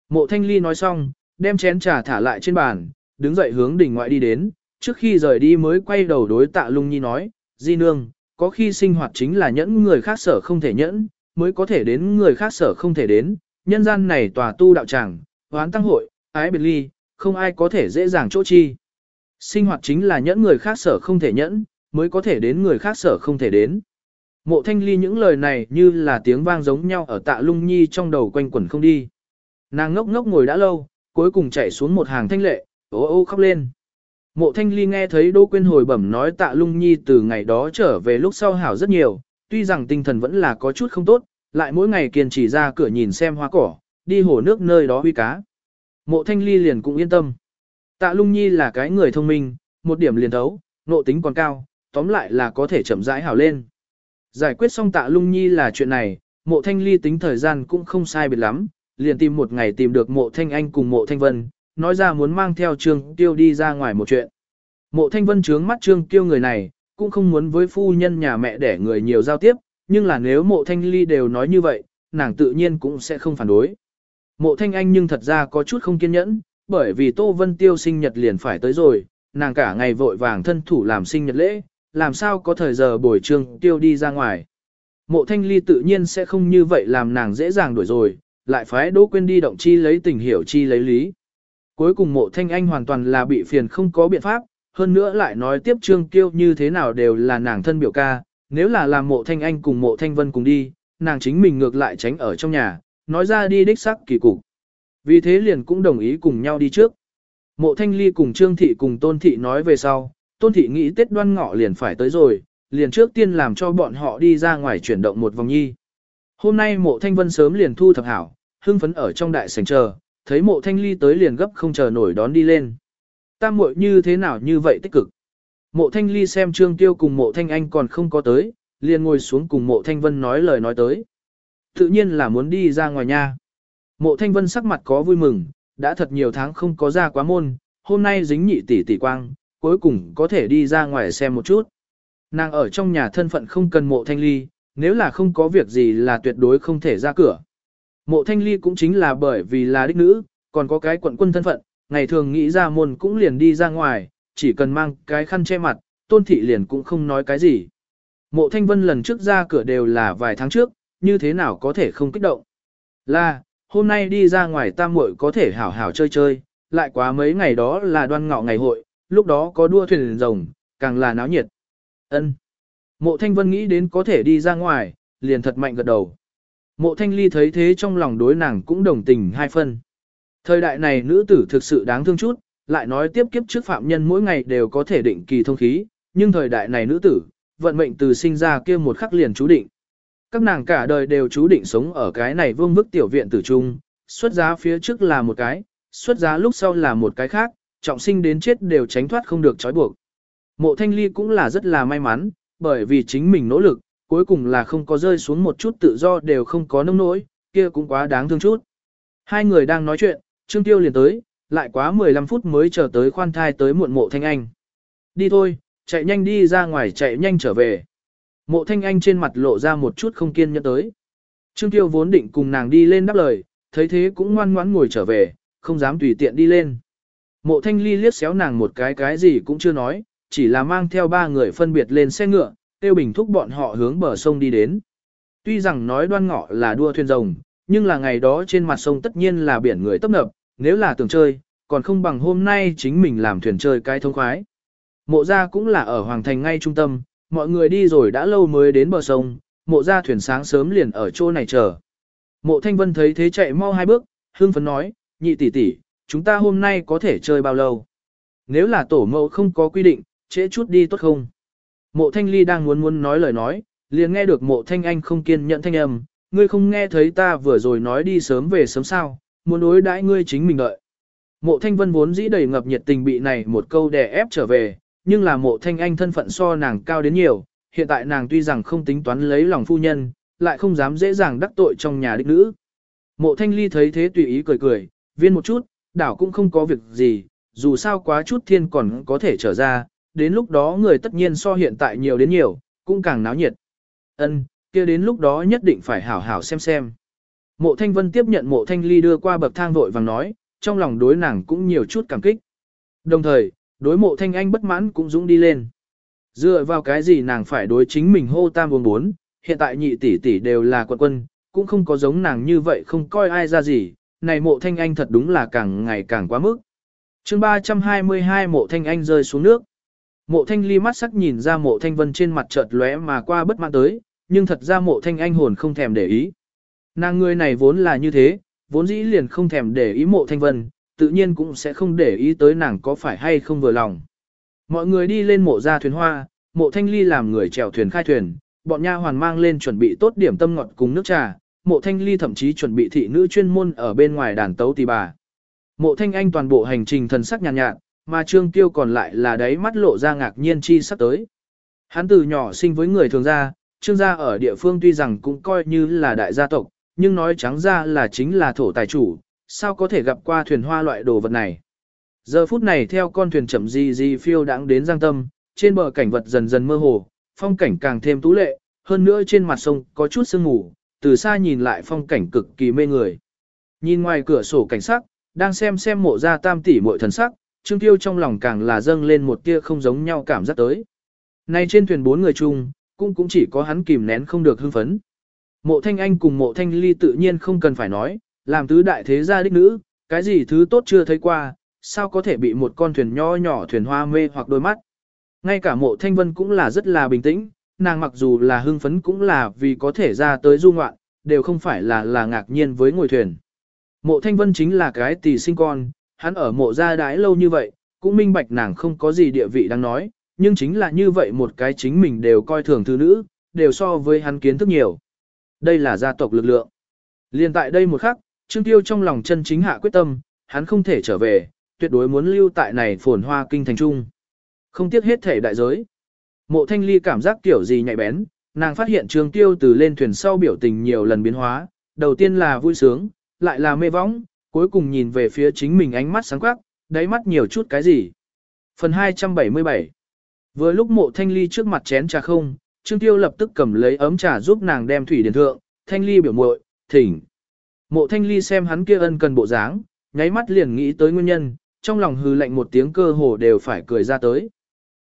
Mộ thanh ly nói xong, đem chén trà thả lại trên bàn, đứng dậy hướng đỉnh ngoại đi đến, trước khi rời đi mới quay đầu đối tạ lung nhi nói, di nương, có khi sinh hoạt chính là nhẫn người khác sở không thể nhẫn, mới có thể đến người khác sở không thể đến, nhân gian này tòa tu đạo tràng, hoán tăng hội, ái biệt ly, không ai có thể dễ dàng chỗ chi. Sinh hoạt chính là nhẫn người khác sở không thể nhẫn, mới có thể đến người khác sở không thể đến. Mộ thanh ly những lời này như là tiếng vang giống nhau ở tạ lung nhi trong đầu quanh quẩn không đi. Nàng ngốc ngốc ngồi đã lâu, cuối cùng chạy xuống một hàng thanh lệ, ô ô khóc lên. Mộ thanh ly nghe thấy Đỗ Quyên hồi bẩm nói tạ lung nhi từ ngày đó trở về lúc sau hảo rất nhiều, tuy rằng tinh thần vẫn là có chút không tốt, lại mỗi ngày kiên trì ra cửa nhìn xem hoa cỏ, đi hồ nước nơi đó huy cá. Mộ thanh ly liền cũng yên tâm. Tạ lung nhi là cái người thông minh, một điểm liền thấu, nộ tính còn cao, tóm lại là có thể chậm rãi hảo lên. Giải quyết xong tạ lung nhi là chuyện này, mộ thanh ly tính thời gian cũng không sai biệt lắm, liền tìm một ngày tìm được mộ thanh anh cùng mộ thanh vân, nói ra muốn mang theo trương tiêu đi ra ngoài một chuyện. Mộ thanh vân trướng mắt trương tiêu người này, cũng không muốn với phu nhân nhà mẹ để người nhiều giao tiếp, nhưng là nếu mộ thanh ly đều nói như vậy, nàng tự nhiên cũng sẽ không phản đối. Mộ thanh anh nhưng thật ra có chút không kiên nhẫn, bởi vì Tô Vân Tiêu sinh nhật liền phải tới rồi, nàng cả ngày vội vàng thân thủ làm sinh nhật lễ, làm sao có thời giờ buổi trương tiêu đi ra ngoài. Mộ thanh ly tự nhiên sẽ không như vậy làm nàng dễ dàng đuổi rồi, lại phái Đỗ Quyên đi động chi lấy tình hiểu chi lấy lý. Cuối cùng mộ thanh anh hoàn toàn là bị phiền không có biện pháp, hơn nữa lại nói tiếp trương kiêu như thế nào đều là nàng thân biểu ca, nếu là làm mộ thanh anh cùng mộ thanh vân cùng đi, nàng chính mình ngược lại tránh ở trong nhà, nói ra đi đích sắc kỳ cục. Vì thế liền cũng đồng ý cùng nhau đi trước. Mộ thanh ly cùng trương thị cùng tôn thị nói về sau, tôn thị nghĩ tết đoan ngọ liền phải tới rồi, liền trước tiên làm cho bọn họ đi ra ngoài chuyển động một vòng nhi. Hôm nay mộ thanh vân sớm liền thu thập hảo, hưng phấn ở trong đại sảnh chờ, thấy mộ thanh ly tới liền gấp không chờ nổi đón đi lên. Tam muội như thế nào như vậy tích cực. Mộ thanh ly xem trương tiêu cùng mộ thanh anh còn không có tới, liền ngồi xuống cùng mộ thanh vân nói lời nói tới. Tự nhiên là muốn đi ra ngoài nha. Mộ thanh vân sắc mặt có vui mừng, đã thật nhiều tháng không có ra quá môn, hôm nay dính nhị tỷ tỷ quang, cuối cùng có thể đi ra ngoài xem một chút. Nàng ở trong nhà thân phận không cần mộ thanh ly, nếu là không có việc gì là tuyệt đối không thể ra cửa. Mộ thanh ly cũng chính là bởi vì là đích nữ, còn có cái quận quân thân phận, ngày thường nghĩ ra môn cũng liền đi ra ngoài, chỉ cần mang cái khăn che mặt, tôn thị liền cũng không nói cái gì. Mộ thanh vân lần trước ra cửa đều là vài tháng trước, như thế nào có thể không kích động. Là, hôm nay đi ra ngoài tam muội có thể hảo hảo chơi chơi, lại quá mấy ngày đó là đoan ngọ ngày hội, lúc đó có đua thuyền rồng, càng là náo nhiệt. Ân. Mộ thanh vân nghĩ đến có thể đi ra ngoài, liền thật mạnh gật đầu. Mộ thanh ly thấy thế trong lòng đối nàng cũng đồng tình hai phân. Thời đại này nữ tử thực sự đáng thương chút, lại nói tiếp kiếp trước phạm nhân mỗi ngày đều có thể định kỳ thông khí, nhưng thời đại này nữ tử, vận mệnh từ sinh ra kia một khắc liền chú định. Các nàng cả đời đều chú định sống ở cái này vương bức tiểu viện tử trung, xuất giá phía trước là một cái, xuất giá lúc sau là một cái khác, trọng sinh đến chết đều tránh thoát không được trói buộc. Mộ thanh ly cũng là rất là may mắn, bởi vì chính mình nỗ lực, cuối cùng là không có rơi xuống một chút tự do đều không có nông nỗi, kia cũng quá đáng thương chút. Hai người đang nói chuyện, Trương Tiêu liền tới, lại quá 15 phút mới chờ tới khoan thai tới muộn mộ thanh anh. Đi thôi, chạy nhanh đi ra ngoài chạy nhanh trở về. Mộ thanh anh trên mặt lộ ra một chút không kiên nhẫn tới. Trương Tiêu vốn định cùng nàng đi lên đáp lời, thấy thế cũng ngoan ngoãn ngồi trở về, không dám tùy tiện đi lên. Mộ thanh ly liếc xéo nàng một cái cái gì cũng chưa nói, chỉ là mang theo ba người phân biệt lên xe ngựa, tiêu bình thúc bọn họ hướng bờ sông đi đến. Tuy rằng nói đoan ngọ là đua thuyền rồng, nhưng là ngày đó trên mặt sông tất nhiên là biển người tấp nập, nếu là tưởng chơi, còn không bằng hôm nay chính mình làm thuyền chơi cái thông khoái. Mộ gia cũng là ở Hoàng Thành ngay trung tâm, mọi người đi rồi đã lâu mới đến bờ sông, mộ gia thuyền sáng sớm liền ở chỗ này chờ. Mộ Thanh Vân thấy thế chạy mau hai bước, hương phấn nói, nhị tỷ tỷ, chúng ta hôm nay có thể chơi bao lâu? Nếu là tổ mẫu không có quy định, trễ chút đi tốt không? Mộ Thanh Ly đang muốn muốn nói lời nói, liền nghe được mộ Thanh Anh không kiên nhận thanh âm, ngươi không nghe thấy ta vừa rồi nói đi sớm về sớm sao, muốn đối đãi ngươi chính mình đợi. Mộ Thanh Vân vốn dĩ đầy ngập nhiệt tình bị này một câu đè ép trở về, nhưng là mộ Thanh Anh thân phận so nàng cao đến nhiều, hiện tại nàng tuy rằng không tính toán lấy lòng phu nhân, lại không dám dễ dàng đắc tội trong nhà đích nữ. Mộ Thanh Ly thấy thế tùy ý cười cười, viên một chút, đảo cũng không có việc gì, dù sao quá chút thiên còn có thể trở ra, đến lúc đó người tất nhiên so hiện tại nhiều đến nhiều, cũng càng náo nhiệt. Ân, kia đến lúc đó nhất định phải hảo hảo xem xem. Mộ Thanh Vân tiếp nhận mộ Thanh Ly đưa qua bậc thang vội vàng nói, trong lòng đối nàng cũng nhiều chút cảm kích. Đồng thời, đối mộ Thanh Anh bất mãn cũng dũng đi lên. Dựa vào cái gì nàng phải đối chính mình hô tam vương bốn, hiện tại nhị tỷ tỷ đều là quận quân, cũng không có giống nàng như vậy không coi ai ra gì, này mộ Thanh Anh thật đúng là càng ngày càng quá mức. chương 322 mộ Thanh Anh rơi xuống nước. Mộ Thanh Ly mắt sắc nhìn ra mộ Thanh Vân trên mặt chợt lóe mà qua bất mãn tới, nhưng thật ra mộ Thanh Anh hồn không thèm để ý. Nàng người này vốn là như thế, vốn dĩ liền không thèm để ý mộ thanh vân, tự nhiên cũng sẽ không để ý tới nàng có phải hay không vừa lòng. Mọi người đi lên mộ ra thuyền hoa, mộ thanh ly làm người chèo thuyền khai thuyền, bọn nha hoàn mang lên chuẩn bị tốt điểm tâm ngọt cùng nước trà, mộ thanh ly thậm chí chuẩn bị thị nữ chuyên môn ở bên ngoài đàn tấu tỳ bà. Mộ thanh anh toàn bộ hành trình thần sắc nhàn nhạt, nhạt, mà trương tiêu còn lại là đáy mắt lộ ra ngạc nhiên chi sắp tới. Hắn từ nhỏ sinh với người thường gia, trương gia ở địa phương tuy rằng cũng coi như là đại gia tộc, nhưng nói trắng ra là chính là thổ tài chủ, sao có thể gặp qua thuyền hoa loại đồ vật này. Giờ phút này theo con thuyền chậm di di phiêu đãng đến giang tâm, trên bờ cảnh vật dần dần mơ hồ, phong cảnh càng thêm tú lệ, hơn nữa trên mặt sông có chút sương mù, từ xa nhìn lại phong cảnh cực kỳ mê người. Nhìn ngoài cửa sổ cảnh sắc, đang xem xem mộ ra tam tỷ muội thần sắc, Trương Tiêu trong lòng càng là dâng lên một tia không giống nhau cảm giác tới. Nay trên thuyền bốn người chung, cũng cũng chỉ có hắn kìm nén không được hưng phấn. Mộ Thanh Anh cùng mộ Thanh Ly tự nhiên không cần phải nói, làm tứ đại thế gia đích nữ, cái gì thứ tốt chưa thấy qua, sao có thể bị một con thuyền nho nhỏ thuyền hoa mê hoặc đôi mắt. Ngay cả mộ Thanh Vân cũng là rất là bình tĩnh, nàng mặc dù là hưng phấn cũng là vì có thể ra tới du ngoạn, đều không phải là là ngạc nhiên với ngồi thuyền. Mộ Thanh Vân chính là cái tỷ sinh con, hắn ở mộ gia đái lâu như vậy, cũng minh bạch nàng không có gì địa vị đang nói, nhưng chính là như vậy một cái chính mình đều coi thường thứ nữ, đều so với hắn kiến thức nhiều. Đây là gia tộc lực lượng. Liên tại đây một khắc, Trương Tiêu trong lòng chân chính hạ quyết tâm, hắn không thể trở về, tuyệt đối muốn lưu tại này phồn hoa kinh thành trung. Không tiếc hết thể đại giới. Mộ thanh ly cảm giác kiểu gì nhạy bén, nàng phát hiện Trường Tiêu từ lên thuyền sau biểu tình nhiều lần biến hóa, đầu tiên là vui sướng, lại là mê võng, cuối cùng nhìn về phía chính mình ánh mắt sáng quắc, đáy mắt nhiều chút cái gì. Phần 277 Vừa lúc mộ thanh ly trước mặt chén trà không, Trương Tiêu lập tức cầm lấy ấm trà giúp nàng đem thủy điện thượng, thanh ly biểu muội thỉnh. Mộ thanh ly xem hắn kia ân cần bộ dáng, nháy mắt liền nghĩ tới nguyên nhân, trong lòng hư lạnh một tiếng cơ hồ đều phải cười ra tới.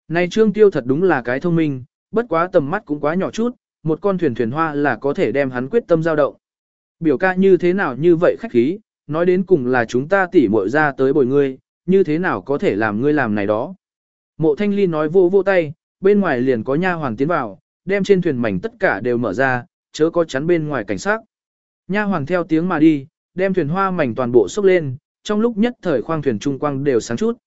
Này Trương Tiêu thật đúng là cái thông minh, bất quá tầm mắt cũng quá nhỏ chút, một con thuyền thuyền hoa là có thể đem hắn quyết tâm giao động. Biểu ca như thế nào như vậy khách khí, nói đến cùng là chúng ta tỉ muội ra tới bồi ngươi, như thế nào có thể làm ngươi làm này đó. Mộ thanh ly nói vô vô tay, bên ngoài liền có nha hoàng tiến vào, đem trên thuyền mảnh tất cả đều mở ra, chớ có chắn bên ngoài cảnh sát. Nha hoàng theo tiếng mà đi, đem thuyền hoa mảnh toàn bộ xốc lên, trong lúc nhất thời khoang thuyền trung quang đều sáng chút.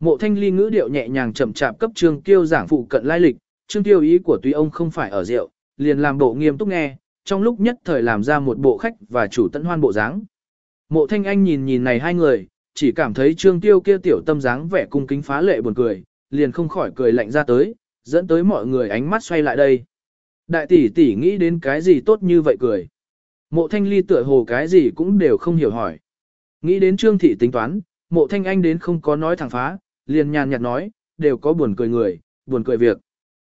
Mộ thanh ly ngữ điệu nhẹ nhàng chậm chạp cấp trương tiêu giảng phụ cận lai lịch, trương tiêu ý của tuy ông không phải ở rượu, liền làm bộ nghiêm túc nghe, trong lúc nhất thời làm ra một bộ khách và chủ tận hoan bộ dáng. Mộ thanh anh nhìn nhìn này hai người, chỉ cảm thấy trương tiêu kia tiểu tâm dáng vẻ cung kính phá lệ buồn cười, liền không khỏi cười lạnh ra tới, dẫn tới mọi người ánh mắt xoay lại đây. Đại tỷ tỷ nghĩ đến cái gì tốt như vậy cười. Mộ thanh ly tựa hồ cái gì cũng đều không hiểu hỏi. Nghĩ đến trương thị tính toán, mộ thanh anh đến không có nói thẳng phá, liền nhàn nhạt nói, đều có buồn cười người, buồn cười việc.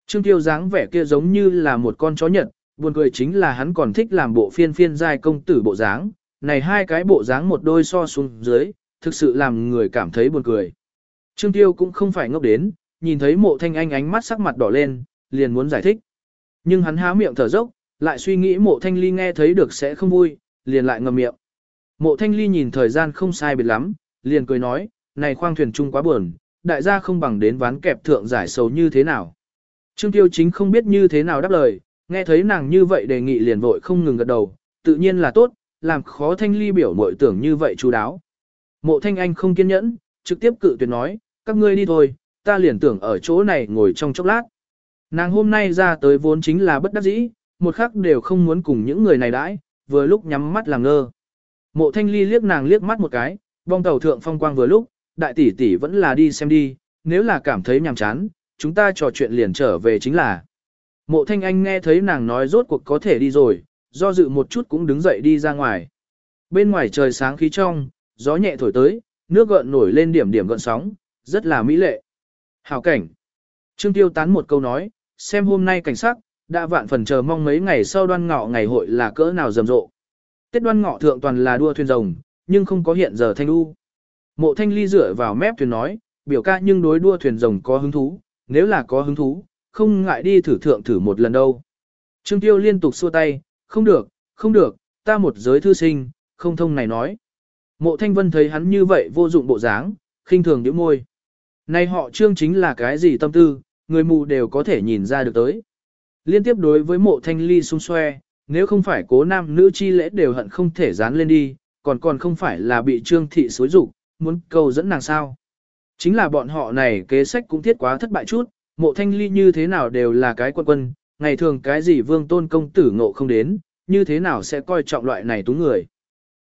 Trương tiêu dáng vẻ kia giống như là một con chó nhật, buồn cười chính là hắn còn thích làm bộ phiên phiên giai công tử bộ dáng, này hai cái bộ dáng một đôi so xuống dưới, thực sự làm người cảm thấy buồn cười. Trương Tiêu cũng không phải ngốc đến, nhìn thấy mộ thanh anh ánh mắt sắc mặt đỏ lên, liền muốn giải thích. Nhưng hắn há miệng thở dốc, lại suy nghĩ mộ thanh ly nghe thấy được sẽ không vui, liền lại ngậm miệng. Mộ thanh ly nhìn thời gian không sai biệt lắm, liền cười nói, này khoang thuyền chung quá buồn, đại gia không bằng đến ván kẹp thượng giải sầu như thế nào. Trương Tiêu chính không biết như thế nào đáp lời, nghe thấy nàng như vậy đề nghị liền vội không ngừng gật đầu, tự nhiên là tốt, làm khó thanh ly biểu mội tưởng như vậy chú đáo. Mộ thanh anh không kiên nhẫn, trực tiếp cự tuyệt nói, các ngươi đi thôi, ta liền tưởng ở chỗ này ngồi trong chốc lát. Nàng hôm nay ra tới vốn chính là bất đắc dĩ, một khắc đều không muốn cùng những người này đãi, vừa lúc nhắm mắt làm ngơ. Mộ thanh ly liếc nàng liếc mắt một cái, bong tàu thượng phong quang vừa lúc, đại tỷ tỷ vẫn là đi xem đi, nếu là cảm thấy nhàm chán, chúng ta trò chuyện liền trở về chính là. Mộ thanh anh nghe thấy nàng nói rốt cuộc có thể đi rồi, do dự một chút cũng đứng dậy đi ra ngoài. Bên ngoài trời sáng khí trong, gió nhẹ thổi tới, nước gợn nổi lên điểm điểm gợn sóng, rất là mỹ lệ. Hảo cảnh. Trương Tiêu tán một câu nói, xem hôm nay cảnh sắc, đã vạn phần chờ mong mấy ngày sau đoan ngọ ngày hội là cỡ nào rầm rộ. Tết đoan ngọ thượng toàn là đua thuyền rồng, nhưng không có hiện giờ thanh u. Mộ thanh ly dựa vào mép thuyền nói, biểu ca nhưng đối đua thuyền rồng có hứng thú, nếu là có hứng thú, không ngại đi thử thượng thử một lần đâu. Trương Tiêu liên tục xua tay, không được, không được, ta một giới thư sinh, không thông này nói. Mộ Thanh Vân thấy hắn như vậy vô dụng bộ dáng, khinh thường nhíu môi. Này họ trương chính là cái gì tâm tư, người mù đều có thể nhìn ra được tới. Liên tiếp đối với mộ thanh ly xung xoe, nếu không phải cố nam nữ chi lễ đều hận không thể dán lên đi, còn còn không phải là bị trương thị xối rụng, muốn cầu dẫn nàng sao. Chính là bọn họ này kế sách cũng thiết quá thất bại chút, mộ thanh ly như thế nào đều là cái quân quân, ngày thường cái gì vương tôn công tử ngộ không đến, như thế nào sẽ coi trọng loại này tú người.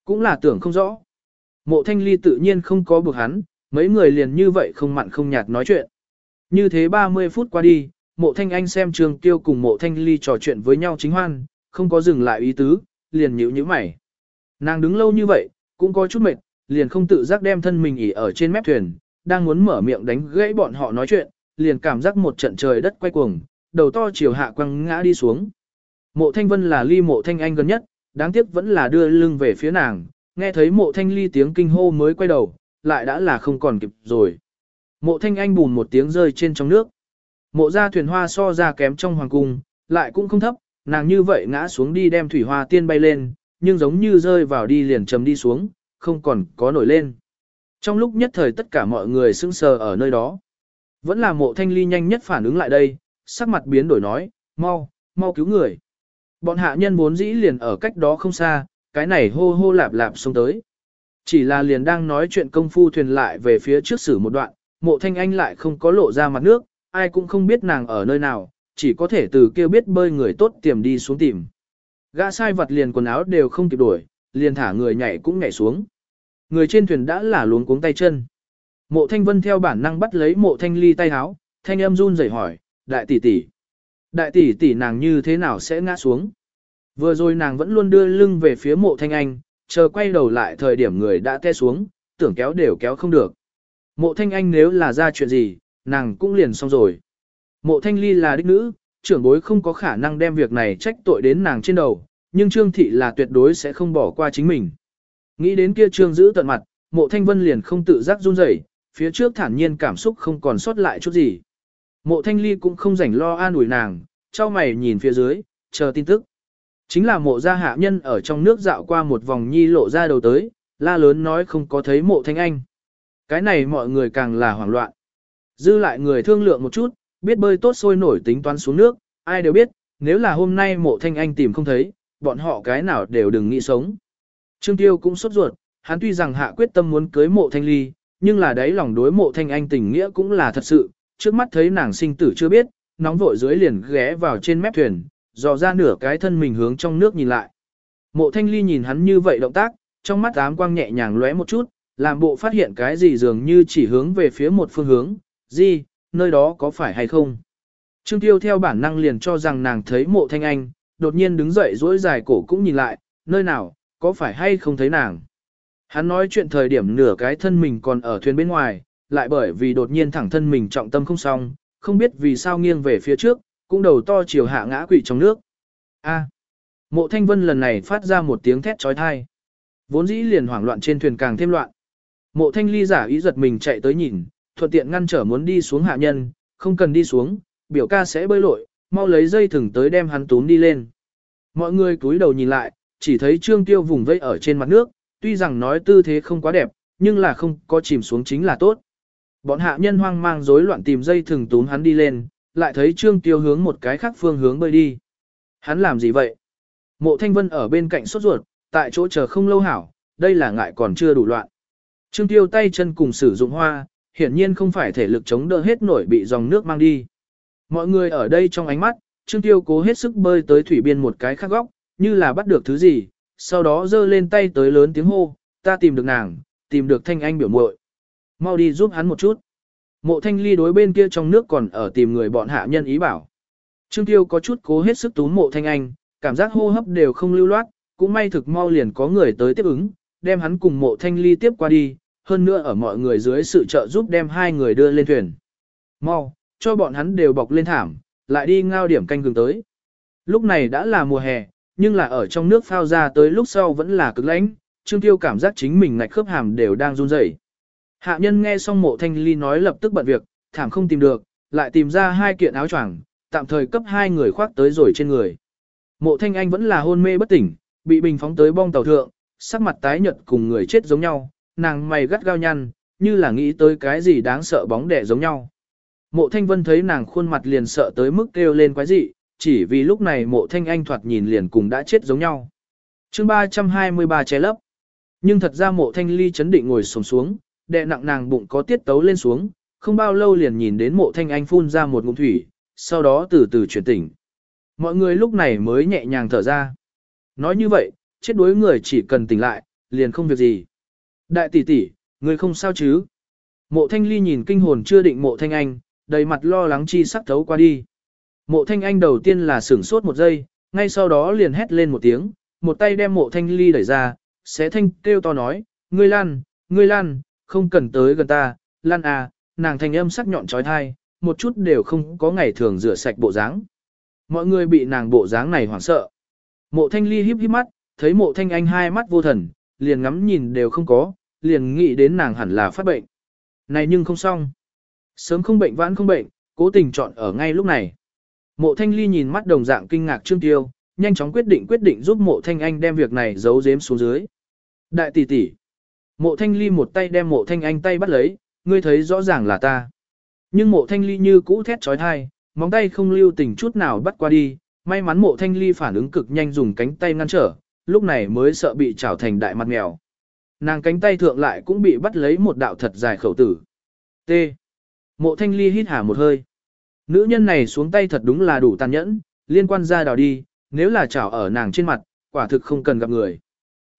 Cũng là tưởng không rõ. Mộ thanh ly tự nhiên không có buộc hắn, mấy người liền như vậy không mặn không nhạt nói chuyện. Như thế 30 phút qua đi, mộ thanh anh xem trường tiêu cùng mộ thanh ly trò chuyện với nhau chính hoan, không có dừng lại ý tứ, liền nhữ như mày. Nàng đứng lâu như vậy, cũng có chút mệt, liền không tự giác đem thân mình ỉ ở trên mép thuyền, đang muốn mở miệng đánh gãy bọn họ nói chuyện, liền cảm giác một trận trời đất quay cuồng, đầu to chiều hạ quăng ngã đi xuống. Mộ thanh vân là ly mộ thanh anh gần nhất, đáng tiếc vẫn là đưa lưng về phía nàng, nghe thấy mộ thanh ly tiếng kinh hô mới quay đầu, lại đã là không còn kịp rồi. Mộ thanh anh bùn một tiếng rơi trên trong nước. Mộ ra thuyền hoa so ra kém trong hoàng cung, lại cũng không thấp, nàng như vậy ngã xuống đi đem thủy hoa tiên bay lên, nhưng giống như rơi vào đi liền chầm đi xuống, không còn có nổi lên. Trong lúc nhất thời tất cả mọi người sững sờ ở nơi đó. Vẫn là mộ thanh ly nhanh nhất phản ứng lại đây, sắc mặt biến đổi nói, mau, mau cứu người. Bọn hạ nhân vốn dĩ liền ở cách đó không xa, cái này hô hô lạp lạp xông tới. Chỉ là liền đang nói chuyện công phu thuyền lại về phía trước xử một đoạn, mộ thanh anh lại không có lộ ra mặt nước, ai cũng không biết nàng ở nơi nào, chỉ có thể từ kêu biết bơi người tốt tiềm đi xuống tìm. Gã sai vật liền quần áo đều không kịp đuổi, liền thả người nhảy cũng nhảy xuống. Người trên thuyền đã là luống cuống tay chân. Mộ thanh vân theo bản năng bắt lấy mộ thanh ly tay háo, thanh âm run rẩy hỏi, đại tỷ tỷ. Đại tỷ tỷ nàng như thế nào sẽ ngã xuống? Vừa rồi nàng vẫn luôn đưa lưng về phía mộ thanh anh, chờ quay đầu lại thời điểm người đã té xuống, tưởng kéo đều kéo không được. Mộ thanh anh nếu là ra chuyện gì, nàng cũng liền xong rồi. Mộ thanh ly là đích nữ, trưởng bối không có khả năng đem việc này trách tội đến nàng trên đầu, nhưng Trương Thị là tuyệt đối sẽ không bỏ qua chính mình. Nghĩ đến kia Trương giữ tận mặt, mộ thanh vân liền không tự giác run rẩy, phía trước thản nhiên cảm xúc không còn sót lại chút gì. Mộ thanh ly cũng không rảnh lo an ủi nàng, trao mày nhìn phía dưới, chờ tin tức. Chính là mộ gia hạ nhân ở trong nước dạo qua một vòng nhi lộ ra đầu tới, la lớn nói không có thấy mộ thanh anh. Cái này mọi người càng là hoảng loạn. Dư lại người thương lượng một chút, biết bơi tốt sôi nổi tính toán xuống nước, ai đều biết, nếu là hôm nay mộ thanh anh tìm không thấy, bọn họ cái nào đều đừng nghĩ sống. Trương Tiêu cũng sốt ruột, hắn tuy rằng hạ quyết tâm muốn cưới mộ thanh ly, nhưng là đấy lòng đối mộ thanh anh tình nghĩa cũng là thật sự, trước mắt thấy nàng sinh tử chưa biết, nóng vội dưới liền ghé vào trên mép thuyền, dò ra nửa cái thân mình hướng trong nước nhìn lại. Mộ thanh ly nhìn hắn như vậy động tác, trong mắt ám quang nhẹ nhàng lóe một chút, làm bộ phát hiện cái gì dường như chỉ hướng về phía một phương hướng, gì, nơi đó có phải hay không. Trương Tiêu theo bản năng liền cho rằng nàng thấy mộ thanh anh, đột nhiên đứng dậy dỗi dài cổ cũng nhìn lại, nơi nào, có phải hay không thấy nàng. Hắn nói chuyện thời điểm nửa cái thân mình còn ở thuyền bên ngoài, lại bởi vì đột nhiên thẳng thân mình trọng tâm không xong, không biết vì sao nghiêng về phía trước, cũng đầu to chiều hạ ngã quỵ trong nước. A. Mộ Thanh Vân lần này phát ra một tiếng thét chói tai. Vốn dĩ liền hoảng loạn trên thuyền càng thêm loạn. Mộ Thanh Ly giả ý giật mình chạy tới nhìn, thuận tiện ngăn trở muốn đi xuống hạ nhân, không cần đi xuống, biểu ca sẽ bơi lội, mau lấy dây thừng tới đem hắn túm đi lên. Mọi người cúi đầu nhìn lại, chỉ thấy Trương Tiêu vùng vây ở trên mặt nước, tuy rằng nói tư thế không quá đẹp, nhưng là không có chìm xuống chính là tốt. Bọn hạ nhân hoang mang rối loạn tìm dây thừng túm hắn đi lên, lại thấy Trương Tiêu hướng một cái khác phương hướng bơi đi. Hắn làm gì vậy? Mộ Thanh Vân ở bên cạnh sốt ruột, tại chỗ chờ không lâu hảo, đây là ngại còn chưa đủ loạn. Trương Tiêu tay chân cùng sử dụng hoa, hiển nhiên không phải thể lực chống đỡ hết nổi bị dòng nước mang đi. Mọi người ở đây trong ánh mắt, Trương Tiêu cố hết sức bơi tới thủy biên một cái khác góc, như là bắt được thứ gì, sau đó giơ lên tay tới lớn tiếng hô, ta tìm được nàng, tìm được thanh anh biểu muội, Mau đi giúp hắn một chút. Mộ thanh ly đối bên kia trong nước còn ở tìm người bọn hạ nhân ý bảo. Trương Tiêu có chút cố hết sức tún mộ thanh anh, cảm giác hô hấp đều không lưu loát, cũng may thực mau liền có người tới tiếp ứng, đem hắn cùng mộ thanh ly tiếp qua đi, hơn nữa ở mọi người dưới sự trợ giúp đem hai người đưa lên thuyền. Mau, cho bọn hắn đều bọc lên thảm, lại đi ngao điểm canh gừng tới. Lúc này đã là mùa hè, nhưng là ở trong nước phao ra tới lúc sau vẫn là cực lãnh, Trương Tiêu cảm giác chính mình ngạch khớp hàm đều đang run rẩy. Hạ nhân nghe xong mộ thanh ly nói lập tức bận việc, thảm không tìm được, lại tìm ra hai kiện áo choàng, tạm thời cấp hai người khoác tới rồi trên người. Mộ thanh anh vẫn là hôn mê bất tỉnh, bị bình phóng tới bong tàu thượng, sắc mặt tái nhợt cùng người chết giống nhau, nàng mày gắt gao nhăn, như là nghĩ tới cái gì đáng sợ bóng đẻ giống nhau. Mộ thanh vân thấy nàng khuôn mặt liền sợ tới mức kêu lên quái dị, chỉ vì lúc này mộ thanh anh thoạt nhìn liền cùng đã chết giống nhau. chương 323 che lấp. Nhưng thật ra mộ thanh ly chấn định ngồi sống xuống, đè nặng nàng bụng có tiết tấu lên xuống, không bao lâu liền nhìn đến mộ thanh anh phun ra một ngụm thủy, sau đó từ từ chuyển tỉnh. Mọi người lúc này mới nhẹ nhàng thở ra. Nói như vậy, chết đuối người chỉ cần tỉnh lại, liền không việc gì. Đại tỷ tỷ, người không sao chứ? Mộ thanh ly nhìn kinh hồn chưa định mộ thanh anh, đầy mặt lo lắng chi sắc thấu qua đi. Mộ thanh anh đầu tiên là sửng sốt một giây, ngay sau đó liền hét lên một tiếng, một tay đem mộ thanh ly đẩy ra, xé thanh kêu to nói, ngươi lan, ngươi lan, không cần tới gần ta, lan à, nàng thanh âm sắc nhọn trói thai, một chút đều không có ngày thường rửa sạch bộ dáng. Mọi người bị nàng bộ dáng này hoảng sợ. Mộ thanh ly híp híp mắt, thấy mộ thanh anh hai mắt vô thần, liền ngắm nhìn đều không có, liền nghĩ đến nàng hẳn là phát bệnh. Này nhưng không xong. Sớm không bệnh vãn không bệnh, cố tình chọn ở ngay lúc này. Mộ thanh ly nhìn mắt đồng dạng kinh ngạc trương tiêu, nhanh chóng quyết định quyết định giúp mộ thanh anh đem việc này giấu giếm xuống dưới. Đại tỷ tỷ. Mộ thanh ly một tay đem mộ thanh anh tay bắt lấy, ngươi thấy rõ ràng là ta. Nhưng mộ thanh ly như cũ thét trói thai, móng tay không lưu tình chút nào bắt qua đi, may mắn mộ thanh ly phản ứng cực nhanh dùng cánh tay ngăn trở, lúc này mới sợ bị trảo thành đại mặt mèo. Nàng cánh tay thượng lại cũng bị bắt lấy một đạo thật dài khẩu tử. T. Mộ thanh ly hít hà một hơi. Nữ nhân này xuống tay thật đúng là đủ tàn nhẫn, liên quan ra đào đi, nếu là chảo ở nàng trên mặt, quả thực không cần gặp người.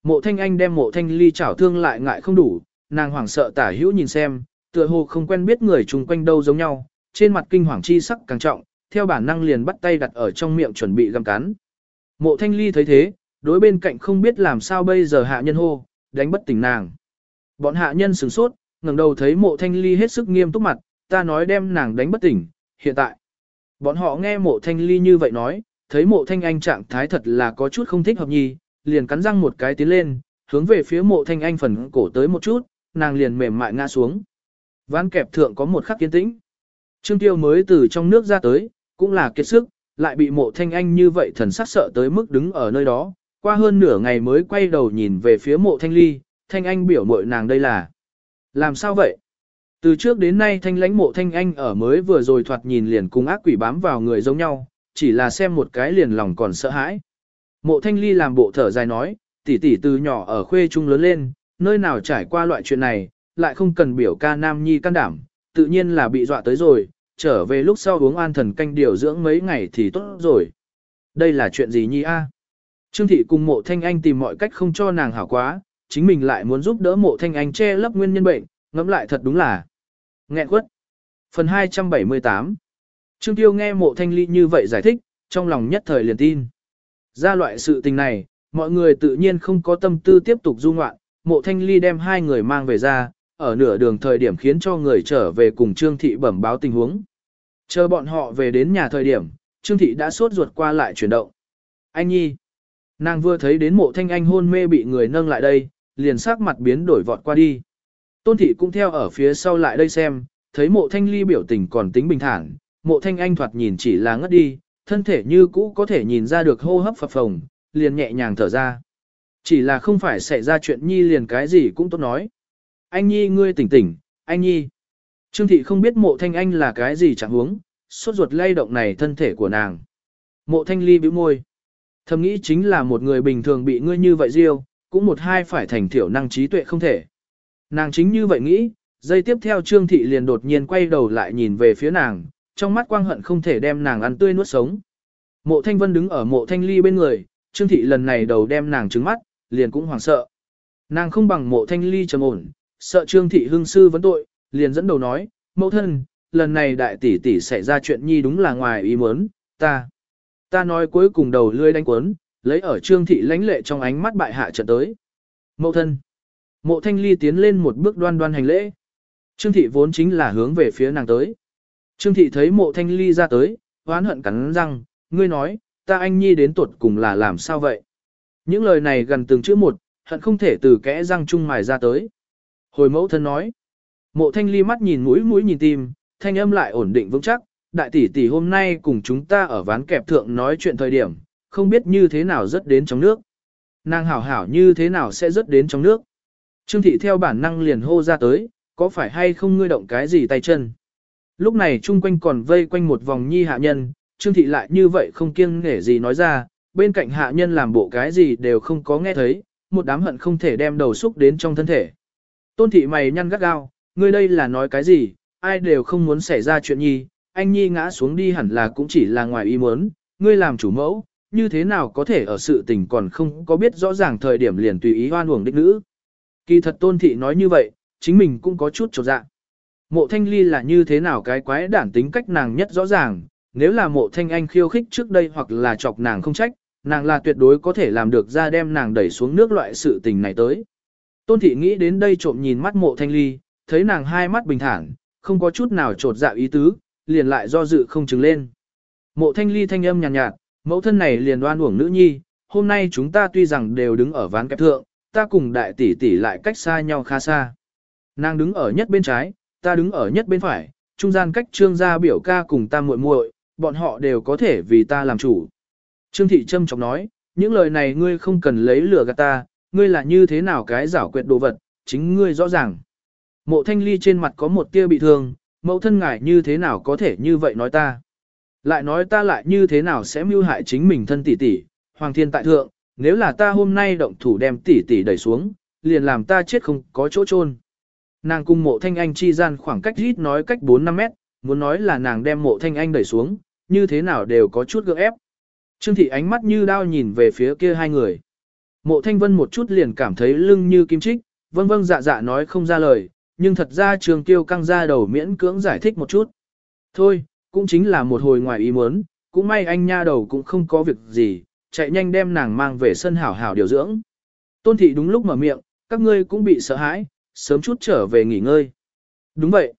Mộ thanh anh đem mộ thanh ly chảo thương lại ngại không đủ, nàng hoảng sợ tả hữu nhìn xem, tựa hồ không quen biết người chung quanh đâu giống nhau, trên mặt kinh hoàng chi sắc càng trọng, theo bản năng liền bắt tay đặt ở trong miệng chuẩn bị găm cắn. Mộ thanh ly thấy thế, đối bên cạnh không biết làm sao bây giờ hạ nhân hô, đánh bất tỉnh nàng. Bọn hạ nhân sửng sốt, ngẩng đầu thấy mộ thanh ly hết sức nghiêm túc mặt, ta nói đem nàng đánh bất tỉnh, hiện tại. Bọn họ nghe mộ thanh ly như vậy nói, thấy mộ thanh anh trạng thái thật là có chút không thích hợp nhì, liền cắn răng một cái tiến lên, hướng về phía mộ thanh anh phần cổ tới một chút, nàng liền mềm mại ngã xuống. Ván kẹp thượng có một khắc kiên tĩnh. Trương Tiêu mới từ trong nước ra tới, cũng là kiệt sức, lại bị mộ thanh anh như vậy thần sắc sợ tới mức đứng ở nơi đó, qua hơn nửa ngày mới quay đầu nhìn về phía mộ thanh ly, thanh anh biểu mội nàng đây là. Làm sao vậy? Từ trước đến nay thanh lãnh mộ thanh anh ở mới vừa rồi thoạt nhìn liền cùng ác quỷ bám vào người giống nhau, chỉ là xem một cái liền lòng còn sợ hãi. Mộ thanh ly làm bộ thở dài nói, tỷ tỷ từ nhỏ ở khuê trung lớn lên, nơi nào trải qua loại chuyện này, lại không cần biểu ca nam nhi can đảm, tự nhiên là bị dọa tới rồi, trở về lúc sau uống an thần canh điều dưỡng mấy ngày thì tốt rồi. Đây là chuyện gì nhi a? À? Trương thị cùng mộ thanh anh tìm mọi cách không cho nàng hảo quá, chính mình lại muốn giúp đỡ mộ thanh anh che lấp nguyên nhân bệnh, ngẫm lại thật đúng là nghẹn quất. Phần 278 Trương Tiêu nghe mộ thanh ly như vậy giải thích, trong lòng nhất thời liền tin. Ra loại sự tình này, mọi người tự nhiên không có tâm tư tiếp tục du ngoạn, mộ thanh ly đem hai người mang về ra, ở nửa đường thời điểm khiến cho người trở về cùng Trương Thị bẩm báo tình huống. Chờ bọn họ về đến nhà thời điểm, Trương Thị đã sốt ruột qua lại chuyển động. Anh Nhi. Nàng vừa thấy đến mộ thanh anh hôn mê bị người nâng lại đây, liền sắc mặt biến đổi vọt qua đi. Tôn Thị cũng theo ở phía sau lại đây xem, thấy mộ thanh ly biểu tình còn tính bình thản, mộ thanh anh thoạt nhìn chỉ là ngất đi, thân thể như cũ có thể nhìn ra được hô hấp phập phồng, liền nhẹ nhàng thở ra. Chỉ là không phải xảy ra chuyện nhi liền cái gì cũng tốt nói. Anh nhi ngươi tỉnh tỉnh, anh nhi. Trương thị không biết mộ thanh anh là cái gì chẳng huống, suốt ruột lay động này thân thể của nàng. Mộ thanh ly bĩu môi. Thầm nghĩ chính là một người bình thường bị ngươi như vậy riêu, cũng một hai phải thành thiểu năng trí tuệ không thể. Nàng chính như vậy nghĩ, giây tiếp theo Trương thị liền đột nhiên quay đầu lại nhìn về phía nàng, trong mắt quang hận không thể đem nàng ăn tươi nuốt sống. Mộ thanh vân đứng ở mộ thanh ly bên người, Trương thị lần này đầu đem nàng trứng mắt, liền cũng hoảng sợ. Nàng không bằng mộ thanh ly trầm ổn, sợ Trương thị hưng sư vấn tội, liền dẫn đầu nói, mẫu thân, lần này đại tỷ tỷ xảy ra chuyện nhi đúng là ngoài ý muốn, ta. Ta nói cuối cùng đầu lươi đánh quấn, lấy ở Trương thị lãnh lệ trong ánh mắt bại hạ trận tới. Mẫu thân. Mộ thanh ly tiến lên một bước đoan đoan hành lễ. Trương thị vốn chính là hướng về phía nàng tới. Trương thị thấy mộ thanh ly ra tới, oán hận cắn răng, ngươi nói, ta anh nhi đến tuột cùng là làm sao vậy? Những lời này gần từng chữ một, hận không thể từ kẽ răng chung mài ra tới. Hồi mẫu thân nói, mộ thanh ly mắt nhìn mũi mũi nhìn tim, thanh âm lại ổn định vững chắc, đại tỷ tỷ hôm nay cùng chúng ta ở ván kẹp thượng nói chuyện thời điểm, không biết như thế nào rất đến trong nước. Nàng hảo hảo như thế nào sẽ rất đến trong nước. Trương thị theo bản năng liền hô ra tới, có phải hay không ngươi động cái gì tay chân. Lúc này chung quanh còn vây quanh một vòng nhi hạ nhân, Trương thị lại như vậy không kiêng nể gì nói ra, bên cạnh hạ nhân làm bộ cái gì đều không có nghe thấy, một đám hận không thể đem đầu xúc đến trong thân thể. Tôn thị mày nhăn gắt gao, ngươi đây là nói cái gì, ai đều không muốn xảy ra chuyện nhi, anh nhi ngã xuống đi hẳn là cũng chỉ là ngoài ý muốn, ngươi làm chủ mẫu, như thế nào có thể ở sự tình còn không có biết rõ ràng thời điểm liền tùy ý hoan uổng đích nữ. Kỳ thật tôn thị nói như vậy, chính mình cũng có chút trột dạ. Mộ thanh ly là như thế nào cái quái đản tính cách nàng nhất rõ ràng, nếu là mộ thanh anh khiêu khích trước đây hoặc là chọc nàng không trách, nàng là tuyệt đối có thể làm được ra đem nàng đẩy xuống nước loại sự tình này tới. Tôn thị nghĩ đến đây trộm nhìn mắt mộ thanh ly, thấy nàng hai mắt bình thản, không có chút nào trột dạ ý tứ, liền lại do dự không chứng lên. Mộ thanh ly thanh âm nhàn nhạt, nhạt, mẫu thân này liền đoan uổng nữ nhi, hôm nay chúng ta tuy rằng đều đứng ở ván kẹp thượng, ta cùng đại tỷ tỷ lại cách xa nhau khá xa. Nàng đứng ở nhất bên trái, ta đứng ở nhất bên phải, trung gian cách trương gia biểu ca cùng ta muội muội, bọn họ đều có thể vì ta làm chủ. Trương thị trâm trọng nói, những lời này ngươi không cần lấy lửa gạt ta, ngươi là như thế nào cái giảo quyệt đồ vật, chính ngươi rõ ràng. Mộ thanh ly trên mặt có một tia bị thương, mẫu thân ngài như thế nào có thể như vậy nói ta. Lại nói ta lại như thế nào sẽ mưu hại chính mình thân tỷ tỷ, hoàng thiên tại thượng, nếu là ta hôm nay động thủ đem tỷ tỷ đẩy xuống, liền làm ta chết không có chỗ chôn. Nàng cung mộ thanh anh chi gian khoảng cách ít nói cách 4-5 mét, muốn nói là nàng đem mộ thanh anh đẩy xuống, như thế nào đều có chút gượng ép. Trương thị ánh mắt như đao nhìn về phía kia hai người. Mộ thanh vân một chút liền cảm thấy lưng như kim chích, vâng vâng dạ dạ nói không ra lời, nhưng thật ra trường tiêu căng ra đầu miễn cưỡng giải thích một chút. Thôi, cũng chính là một hồi ngoài ý muốn, cũng may anh nha đầu cũng không có việc gì, chạy nhanh đem nàng mang về sân hảo hảo điều dưỡng. Tôn thị đúng lúc mở miệng, các ngươi cũng bị sợ hãi, sớm chút trở về nghỉ ngơi. Đúng vậy.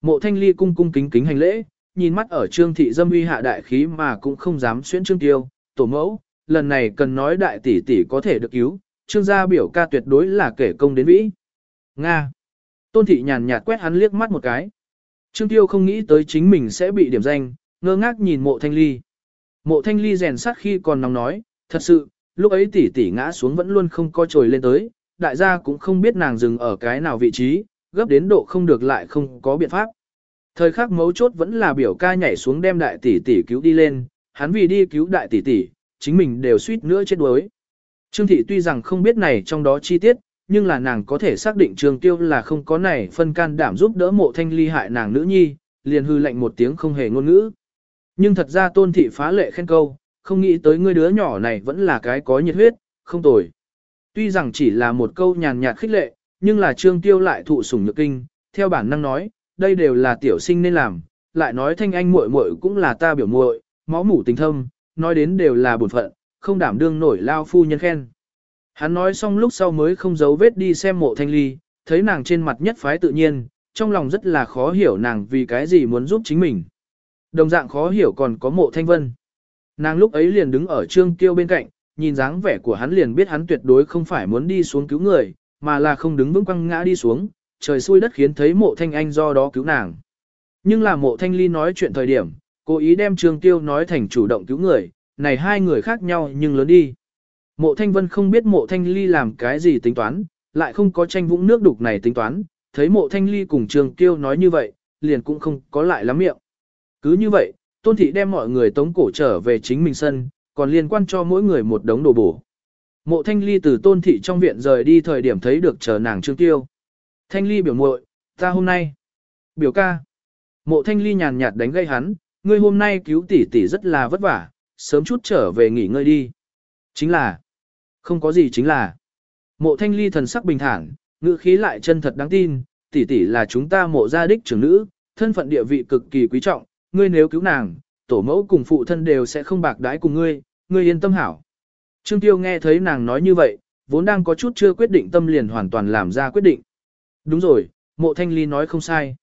Mộ thanh ly cung cung kính kính hành lễ, nhìn mắt ở trương thị dâm uy hạ đại khí mà cũng không dám xuyên trương tiêu, tổ mẫu, lần này cần nói đại tỷ tỷ có thể được cứu, trương gia biểu ca tuyệt đối là kể công đến vĩ. Nga. Tôn thị nhàn nhạt quét hắn liếc mắt một cái. Trương tiêu không nghĩ tới chính mình sẽ bị điểm danh, ngơ ngác nhìn mộ thanh ly. Mộ thanh ly rèn sát khi còn nóng nói, thật sự, lúc ấy tỷ tỷ ngã xuống vẫn luôn không co trồi lên tới, đại gia cũng không biết nàng dừng ở cái nào vị trí, gấp đến độ không được lại không có biện pháp. Thời khắc mấu chốt vẫn là biểu ca nhảy xuống đem đại tỷ tỷ cứu đi lên, hắn vì đi cứu đại tỷ tỷ, chính mình đều suýt nữa chết đuối. Trương thị tuy rằng không biết này trong đó chi tiết, nhưng là nàng có thể xác định trường tiêu là không có này phân can đảm giúp đỡ mộ thanh ly hại nàng nữ nhi, liền hư lệnh một tiếng không hề ngôn ngữ. Nhưng thật ra tôn thị phá lệ khen câu, không nghĩ tới ngươi đứa nhỏ này vẫn là cái có nhiệt huyết, không tồi. Tuy rằng chỉ là một câu nhàn nhạt khích lệ, nhưng là trương tiêu lại thụ sủng nhược kinh, theo bản năng nói, đây đều là tiểu sinh nên làm, lại nói thanh anh muội muội cũng là ta biểu muội, máu mủ tình thâm, nói đến đều là bổn phận, không đảm đương nổi lao phu nhân khen. Hắn nói xong lúc sau mới không giấu vết đi xem mộ thanh ly, thấy nàng trên mặt nhất phái tự nhiên, trong lòng rất là khó hiểu nàng vì cái gì muốn giúp chính mình. Đồng dạng khó hiểu còn có mộ thanh vân. Nàng lúc ấy liền đứng ở trương kiêu bên cạnh, nhìn dáng vẻ của hắn liền biết hắn tuyệt đối không phải muốn đi xuống cứu người, mà là không đứng vững quăng ngã đi xuống, trời xui đất khiến thấy mộ thanh anh do đó cứu nàng. Nhưng là mộ thanh ly nói chuyện thời điểm, cố ý đem trương tiêu nói thành chủ động cứu người, này hai người khác nhau nhưng lớn đi. Mộ thanh vân không biết mộ thanh ly làm cái gì tính toán, lại không có tranh vũng nước đục này tính toán, thấy mộ thanh ly cùng trương tiêu nói như vậy, liền cũng không có lại lắm miệng. Cứ như vậy, tôn thị đem mọi người tống cổ trở về chính mình sân, còn liên quan cho mỗi người một đống đồ bổ. Mộ thanh ly từ tôn thị trong viện rời đi thời điểm thấy được chờ nàng trương tiêu. Thanh ly biểu muội, ta hôm nay. Biểu ca. Mộ thanh ly nhàn nhạt đánh gây hắn, ngươi hôm nay cứu tỷ tỷ rất là vất vả, sớm chút trở về nghỉ ngơi đi. Chính là. Không có gì chính là. Mộ thanh ly thần sắc bình thản, ngữ khí lại chân thật đáng tin, tỷ tỷ là chúng ta mộ gia đích trưởng nữ, thân phận địa vị cực kỳ quý trọng, ngươi nếu cứu nàng, tổ mẫu cùng phụ thân đều sẽ không bạc đãi cùng ngươi, ngươi yên tâm hảo. Trương Tiêu nghe thấy nàng nói như vậy, vốn đang có chút chưa quyết định tâm liền hoàn toàn làm ra quyết định. Đúng rồi, mộ thanh ly nói không sai.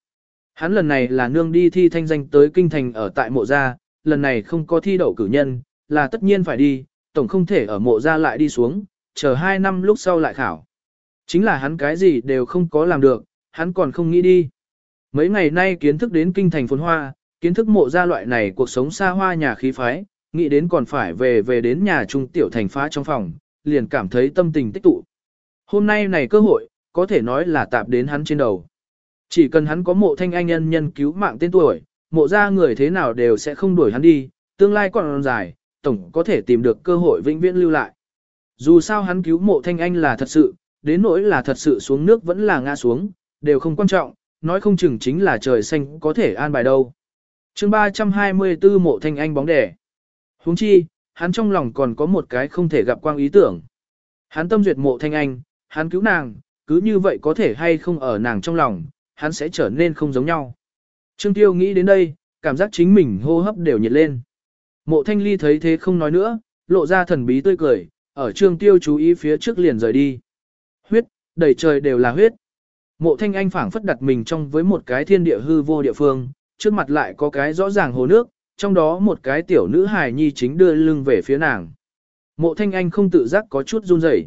Hắn lần này là nương đi thi thanh danh tới kinh thành ở tại mộ gia, lần này không có thi đậu cử nhân, là tất nhiên phải đi, tổng không thể ở mộ gia lại đi xuống, chờ hai năm lúc sau lại khảo. Chính là hắn cái gì đều không có làm được, hắn còn không nghĩ đi. Mấy ngày nay kiến thức đến kinh thành phồn hoa, kiến thức mộ gia loại này cuộc sống xa hoa nhà khí phái, nghĩ đến còn phải về về đến nhà trung tiểu thành phá trong phòng, liền cảm thấy tâm tình tích tụ. Hôm nay này cơ hội, có thể nói là tạp đến hắn trên đầu. Chỉ cần hắn có mộ thanh anh nhân nhân cứu mạng tên tuổi, mộ ra người thế nào đều sẽ không đuổi hắn đi, tương lai còn dài, tổng có thể tìm được cơ hội vĩnh viễn lưu lại. Dù sao hắn cứu mộ thanh anh là thật sự, đến nỗi là thật sự xuống nước vẫn là ngã xuống, đều không quan trọng, nói không chừng chính là trời xanh có thể an bài đâu chương 324 mộ thanh anh bóng đẻ. huống chi, hắn trong lòng còn có một cái không thể gặp quang ý tưởng. Hắn tâm duyệt mộ thanh anh, hắn cứu nàng, cứ như vậy có thể hay không ở nàng trong lòng, hắn sẽ trở nên không giống nhau. Trương Tiêu nghĩ đến đây, cảm giác chính mình hô hấp đều nhiệt lên. Mộ thanh ly thấy thế không nói nữa, lộ ra thần bí tươi cười, ở Trương Tiêu chú ý phía trước liền rời đi. Huyết, đầy trời đều là huyết. Mộ thanh anh phảng phất đặt mình trong với một cái thiên địa hư vô địa phương, trước mặt lại có cái rõ ràng hồ nước, trong đó một cái tiểu nữ hài nhi chính đưa lưng về phía nàng. Mộ thanh anh không tự giác có chút run rẩy,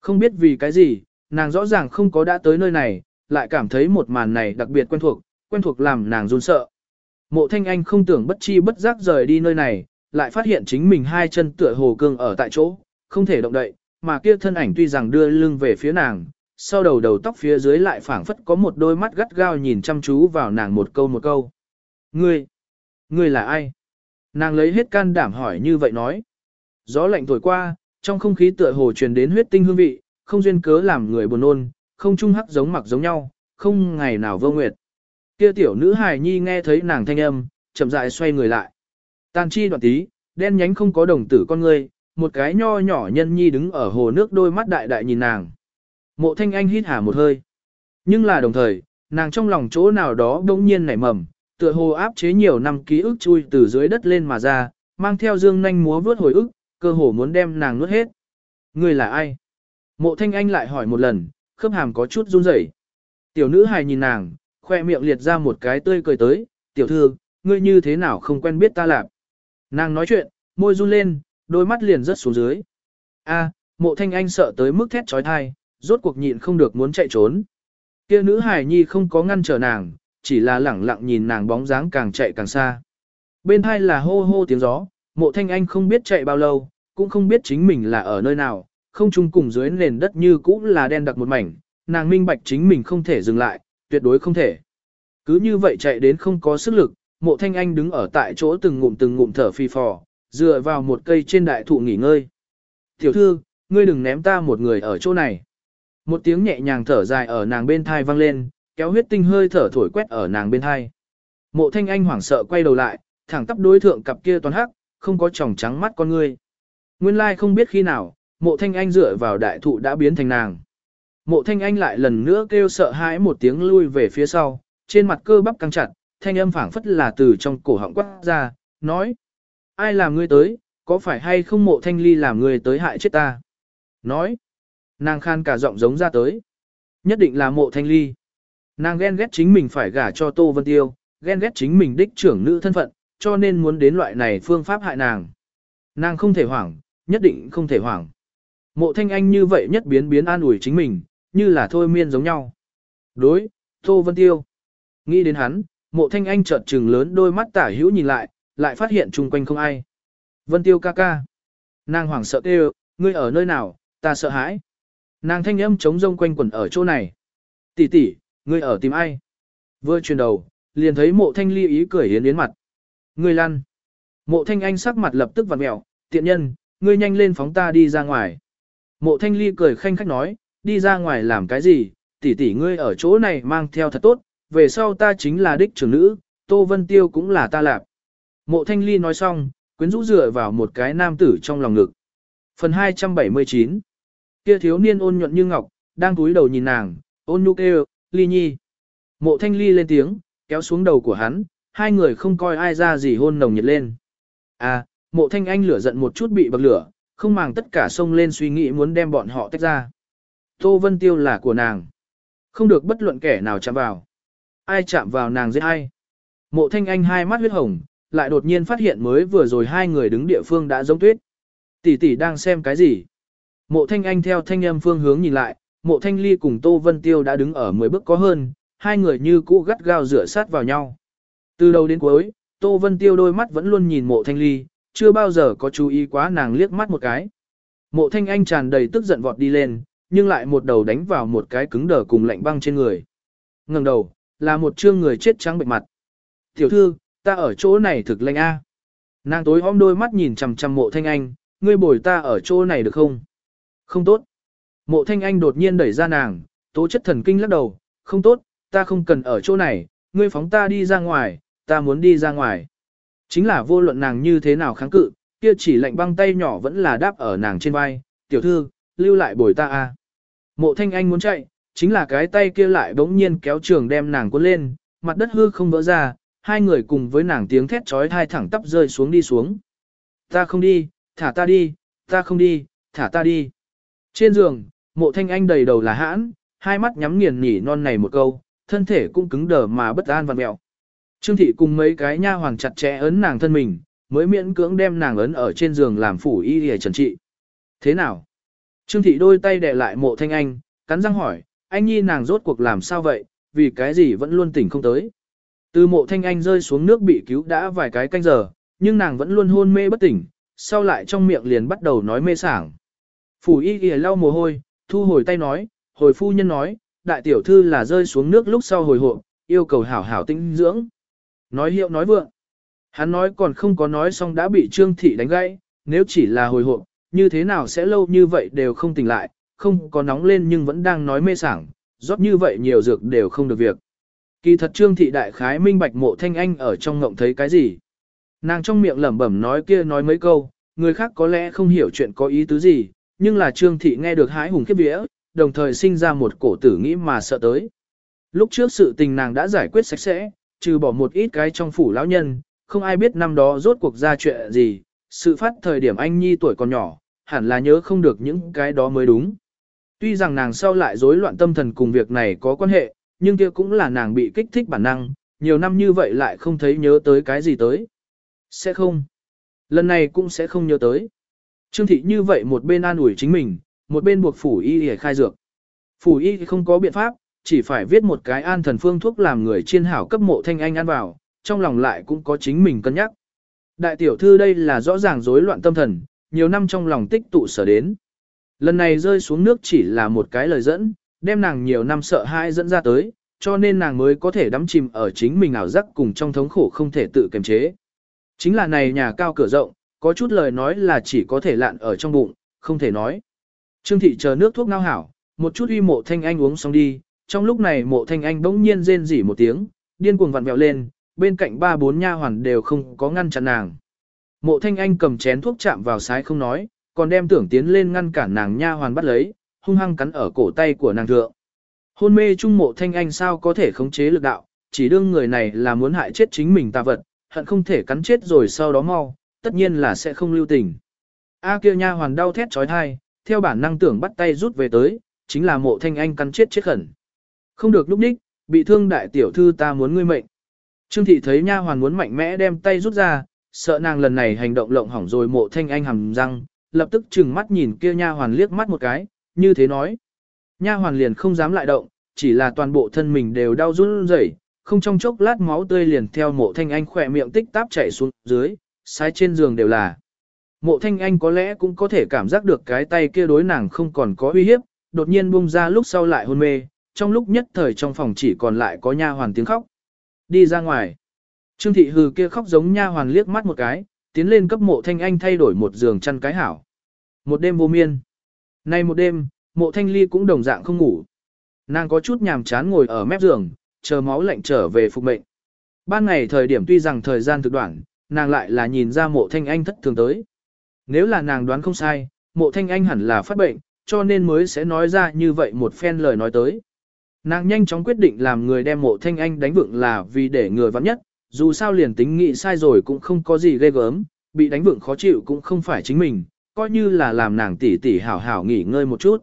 Không biết vì cái gì, nàng rõ ràng không có đã tới nơi này, lại cảm thấy một màn này đặc biệt quen thuộc, quen thuộc làm nàng run sợ. Mộ thanh anh không tưởng bất chi bất giác rời đi nơi này, lại phát hiện chính mình hai chân tựa hồ cương ở tại chỗ, không thể động đậy, mà kia thân ảnh tuy rằng đưa lưng về phía nàng, sau đầu đầu tóc phía dưới lại phảng phất có một đôi mắt gắt gao nhìn chăm chú vào nàng một câu một câu. Ngươi, ngươi là ai? Nàng lấy hết can đảm hỏi như vậy nói. Gió lạnh thổi qua, trong không khí tựa hồ truyền đến huyết tinh hương vị, không duyên cớ làm người buồn nôn, không chung hắc giống mặc giống nhau, không ngày nào vô nguyệt. Kia tiểu nữ hài nhi nghe thấy nàng thanh âm, chậm rãi xoay người lại. Tàn chi đoạn tí, đen nhánh không có đồng tử con ngươi, một cái nho nhỏ nhân nhi đứng ở hồ nước đôi mắt đại đại nhìn nàng. Mộ thanh anh hít hả một hơi. Nhưng là đồng thời, nàng trong lòng chỗ nào đó đông nhiên nảy mầm, tựa hồ áp chế nhiều năm ký ức chui từ dưới đất lên mà ra, mang theo dương nanh múa vướt hồi ức, cơ hồ muốn đem nàng nuốt hết. Người là ai? Mộ thanh anh lại hỏi một lần, khớp hàm có chút run rẩy. Tiểu nữ hài nhìn nàng, khoe miệng liệt ra một cái tươi cười tới, tiểu thư, ngươi như thế nào không quen biết ta lạp. Nàng nói chuyện, môi run lên, đôi mắt liền rớt xuống dưới. A, mộ thanh anh sợ tới mức thét trói thai, rốt cuộc nhịn không được muốn chạy trốn. Kia nữ hài nhi không có ngăn trở nàng, chỉ là lẳng lặng nhìn nàng bóng dáng càng chạy càng xa. Bên hai là hô hô tiếng gió, mộ thanh anh không biết chạy bao lâu, cũng không biết chính mình là ở nơi nào, không chung cùng dưới nền đất như cũ là đen đặc một mảnh, nàng minh bạch chính mình không thể dừng lại, tuyệt đối không thể. Cứ như vậy chạy đến không có sức lực, mộ thanh anh đứng ở tại chỗ từng ngụm từng ngụm thở phi phò, dựa vào một cây trên đại thụ nghỉ ngơi. Tiểu thư, ngươi đừng ném ta một người ở chỗ này. Một tiếng nhẹ nhàng thở dài ở nàng bên thai vang lên, kéo huyết tinh hơi thở thổi quét ở nàng bên thai. Mộ thanh anh hoảng sợ quay đầu lại, thẳng tắp đối thượng cặp kia toàn hắc, không có tròng trắng mắt con ngươi. Nguyên lai không biết khi nào, mộ thanh anh dựa vào đại thụ đã biến thành nàng. Mộ thanh anh lại lần nữa kêu sợ hãi một tiếng lui về phía sau, trên mặt cơ bắp căng chặt, thanh âm phảng phất là từ trong cổ họng quát ra, nói. Ai làm ngươi tới, có phải hay không mộ thanh ly làm ngươi tới hại chết ta? Nói. Nàng khan cả giọng giống ra tới. Nhất định là mộ thanh ly. Nàng ghen ghét chính mình phải gả cho Tô Vân Tiêu, ghen ghét chính mình đích trưởng nữ thân phận, cho nên muốn đến loại này phương pháp hại nàng. Nàng không thể hoảng, nhất định không thể hoảng. Mộ thanh anh như vậy nhất biến biến an ủi chính mình, như là thôi miên giống nhau. Đối, Tô Vân Tiêu. Nghĩ đến hắn, mộ thanh anh chợt trừng lớn đôi mắt tả hữu nhìn lại, lại phát hiện chung quanh không ai. Vân Tiêu ca ca. Nàng hoảng sợ kêu, ngươi ở nơi nào, ta sợ hãi. Nàng thanh âm chống rông quanh quẩn ở chỗ này. Tỷ tỷ, ngươi ở tìm ai? Vừa chuyển đầu, liền thấy mộ thanh ly ý cười yến yến mặt. Ngươi lăn. Mộ thanh anh sắc mặt lập tức vặn mẹo, tiện nhân, ngươi nhanh lên phóng ta đi ra ngoài. Mộ thanh ly cười khanh khách nói, đi ra ngoài làm cái gì, tỷ tỷ ngươi ở chỗ này mang theo thật tốt, về sau ta chính là đích trưởng nữ, Tô Vân Tiêu cũng là ta lạp. Mộ thanh ly nói xong, quyến rũ dựa vào một cái nam tử trong lòng ngực. Phần 279 Kia thiếu niên ôn nhuận như ngọc, đang cúi đầu nhìn nàng, ôn nhu kêu, ly nhi. Mộ thanh ly lên tiếng, kéo xuống đầu của hắn, hai người không coi ai ra gì hôn nồng nhiệt lên. À, mộ thanh anh lửa giận một chút bị bậc lửa, không màng tất cả sông lên suy nghĩ muốn đem bọn họ tách ra. Tô Vân Tiêu là của nàng. Không được bất luận kẻ nào chạm vào. Ai chạm vào nàng giết ai. Mộ thanh anh hai mắt huyết hồng, lại đột nhiên phát hiện mới vừa rồi hai người đứng địa phương đã giống tuyết. Tỷ tỷ đang xem cái gì? Mộ thanh anh theo thanh âm phương hướng nhìn lại, mộ thanh ly cùng Tô Vân Tiêu đã đứng ở 10 bước có hơn, hai người như cũ gắt gao rửa sát vào nhau. Từ đầu đến cuối, Tô Vân Tiêu đôi mắt vẫn luôn nhìn mộ thanh ly, chưa bao giờ có chú ý quá nàng liếc mắt một cái. Mộ thanh anh tràn đầy tức giận vọt đi lên, nhưng lại một đầu đánh vào một cái cứng đờ cùng lạnh băng trên người. ngẩng đầu, là một trương người chết trắng bệnh mặt. Tiểu thư, ta ở chỗ này thực lạnh a. Nàng tối om đôi mắt nhìn chằm chằm mộ thanh anh, ngươi bồi ta ở chỗ này được không? Không tốt. Mộ thanh anh đột nhiên đẩy ra nàng, tố chất thần kinh lắc đầu, không tốt, ta không cần ở chỗ này, ngươi phóng ta đi ra ngoài, ta muốn đi ra ngoài. Chính là vô luận nàng như thế nào kháng cự, kia chỉ lạnh băng tay nhỏ vẫn là đáp ở nàng trên vai, tiểu thư, lưu lại bồi ta a. Mộ thanh anh muốn chạy, chính là cái tay kia lại bỗng nhiên kéo trường đem nàng cuốn lên, mặt đất hư không vỡ ra, hai người cùng với nàng tiếng thét trói thai thẳng tắp rơi xuống đi xuống. Ta không đi, thả ta đi, ta không đi, thả ta đi. Trên giường, mộ thanh anh đầy đầu là hãn, hai mắt nhắm nghiền nhỉ non này một câu, thân thể cũng cứng đờ mà bất an vặn mẹo. Trương thị cùng mấy cái nha hoàng chặt chẽ ấn nàng thân mình, mới miễn cưỡng đem nàng ấn ở trên giường làm phủ y để trần trị. Thế nào? Trương thị đôi tay đè lại mộ thanh anh, cắn răng hỏi, anh nhi nàng rốt cuộc làm sao vậy, vì cái gì vẫn luôn tỉnh không tới. Từ mộ thanh anh rơi xuống nước bị cứu đã vài cái canh giờ, nhưng nàng vẫn luôn hôn mê bất tỉnh, sau lại trong miệng liền bắt đầu nói mê sảng. Phủ y ghi lau mồ hôi, thu hồi tay nói, hồi phu nhân nói, đại tiểu thư là rơi xuống nước lúc sau hồi hộp, yêu cầu hảo hảo tinh dưỡng. Nói hiệu nói vượng. Hắn nói còn không có nói xong đã bị trương thị đánh gãy, nếu chỉ là hồi hộp, như thế nào sẽ lâu như vậy đều không tỉnh lại, không có nóng lên nhưng vẫn đang nói mê sảng, rót như vậy nhiều dược đều không được việc. Kỳ thật trương thị đại khái minh bạch mộ thanh anh ở trong ngộng thấy cái gì. Nàng trong miệng lẩm bẩm nói kia nói mấy câu, người khác có lẽ không hiểu chuyện có ý tứ gì, nhưng là trương thị nghe được hái hùng khiếp vía, đồng thời sinh ra một cổ tử nghĩ mà sợ tới. Lúc trước sự tình nàng đã giải quyết sạch sẽ, trừ bỏ một ít cái trong phủ lão nhân, không ai biết năm đó rốt cuộc ra chuyện gì, sự phát thời điểm anh Nhi tuổi còn nhỏ, hẳn là nhớ không được những cái đó mới đúng. Tuy rằng nàng sau lại rối loạn tâm thần cùng việc này có quan hệ, nhưng kia cũng là nàng bị kích thích bản năng, nhiều năm như vậy lại không thấy nhớ tới cái gì tới. Sẽ không. Lần này cũng sẽ không nhớ tới. Trương thị như vậy một bên an ủi chính mình, một bên buộc phủ y để khai dược. Phủ y không có biện pháp, chỉ phải viết một cái an thần phương thuốc làm người chiên hảo cấp mộ thanh anh ăn vào, trong lòng lại cũng có chính mình cân nhắc. Đại tiểu thư đây là rõ ràng rối loạn tâm thần, nhiều năm trong lòng tích tụ sở đến. Lần này rơi xuống nước chỉ là một cái lời dẫn, đem nàng nhiều năm sợ hãi dẫn ra tới, cho nên nàng mới có thể đắm chìm ở chính mình ảo giác cùng trong thống khổ không thể tự kiềm chế. Chính là này nhà cao cửa rộng, có chút lời nói là chỉ có thể lạn ở trong bụng, không thể nói. Trương thị chờ nước thuốc ngao hảo, một chút uy mộ thanh anh uống xong đi, trong lúc này mộ thanh anh bỗng nhiên rên rỉ một tiếng, điên cuồng vặn vẹo lên, bên cạnh ba bốn nha hoàn đều không có ngăn chặn nàng. Mộ thanh anh cầm chén thuốc chạm vào sái không nói, còn đem tưởng tiến lên ngăn cản nàng nha hoàn bắt lấy, hung hăng cắn ở cổ tay của nàng thượng. Hôn mê trung mộ thanh anh sao có thể khống chế lực đạo, chỉ đương người này là muốn hại chết chính mình ta vật, hận không thể cắn chết rồi sau đó mau, tất nhiên là sẽ không lưu tình. A kia nha hoàn đau thét trói thai, theo bản năng tưởng bắt tay rút về tới, chính là mộ thanh anh cắn chết chết khẩn. Không được lúc đích, bị thương đại tiểu thư ta muốn ngươi mệnh. Trương thị thấy nha hoàn muốn mạnh mẽ đem tay rút ra, sợ nàng lần này hành động lộng hỏng rồi mộ thanh anh hầm răng, lập tức chừng mắt nhìn kia nha hoàn liếc mắt một cái, như thế nói. Nha hoàn liền không dám lại động, chỉ là toàn bộ thân mình đều đau run rẩy, không trong chốc lát máu tươi liền theo mộ thanh anh khỏe miệng tích táp chảy xuống dưới, sai trên giường đều là. Mộ thanh anh có lẽ cũng có thể cảm giác được cái tay kia đối nàng không còn có uy hiếp, đột nhiên bung ra lúc sau lại hôn mê, trong lúc nhất thời trong phòng chỉ còn lại có nha hoàn tiếng khóc. Đi ra ngoài. Trương thị hừ kia khóc giống nha hoàn liếc mắt một cái, tiến lên cấp mộ thanh anh thay đổi một giường chăn cái hảo. Một đêm vô miên. Nay một đêm, mộ thanh ly cũng đồng dạng không ngủ. Nàng có chút nhàm chán ngồi ở mép giường, chờ máu lạnh trở về phục mệnh. Ban ngày thời điểm tuy rằng thời gian thực đoạn, nàng lại là nhìn ra mộ thanh anh thất thường tới. Nếu là nàng đoán không sai, mộ thanh anh hẳn là phát bệnh, cho nên mới sẽ nói ra như vậy một phen lời nói tới. Nàng nhanh chóng quyết định làm người đem mộ thanh anh đánh vượng là vì để người vắng nhất, dù sao liền tính nghĩ sai rồi cũng không có gì ghê gớm, bị đánh vượng khó chịu cũng không phải chính mình, coi như là làm nàng tỉ tỉ hảo hảo nghỉ ngơi một chút.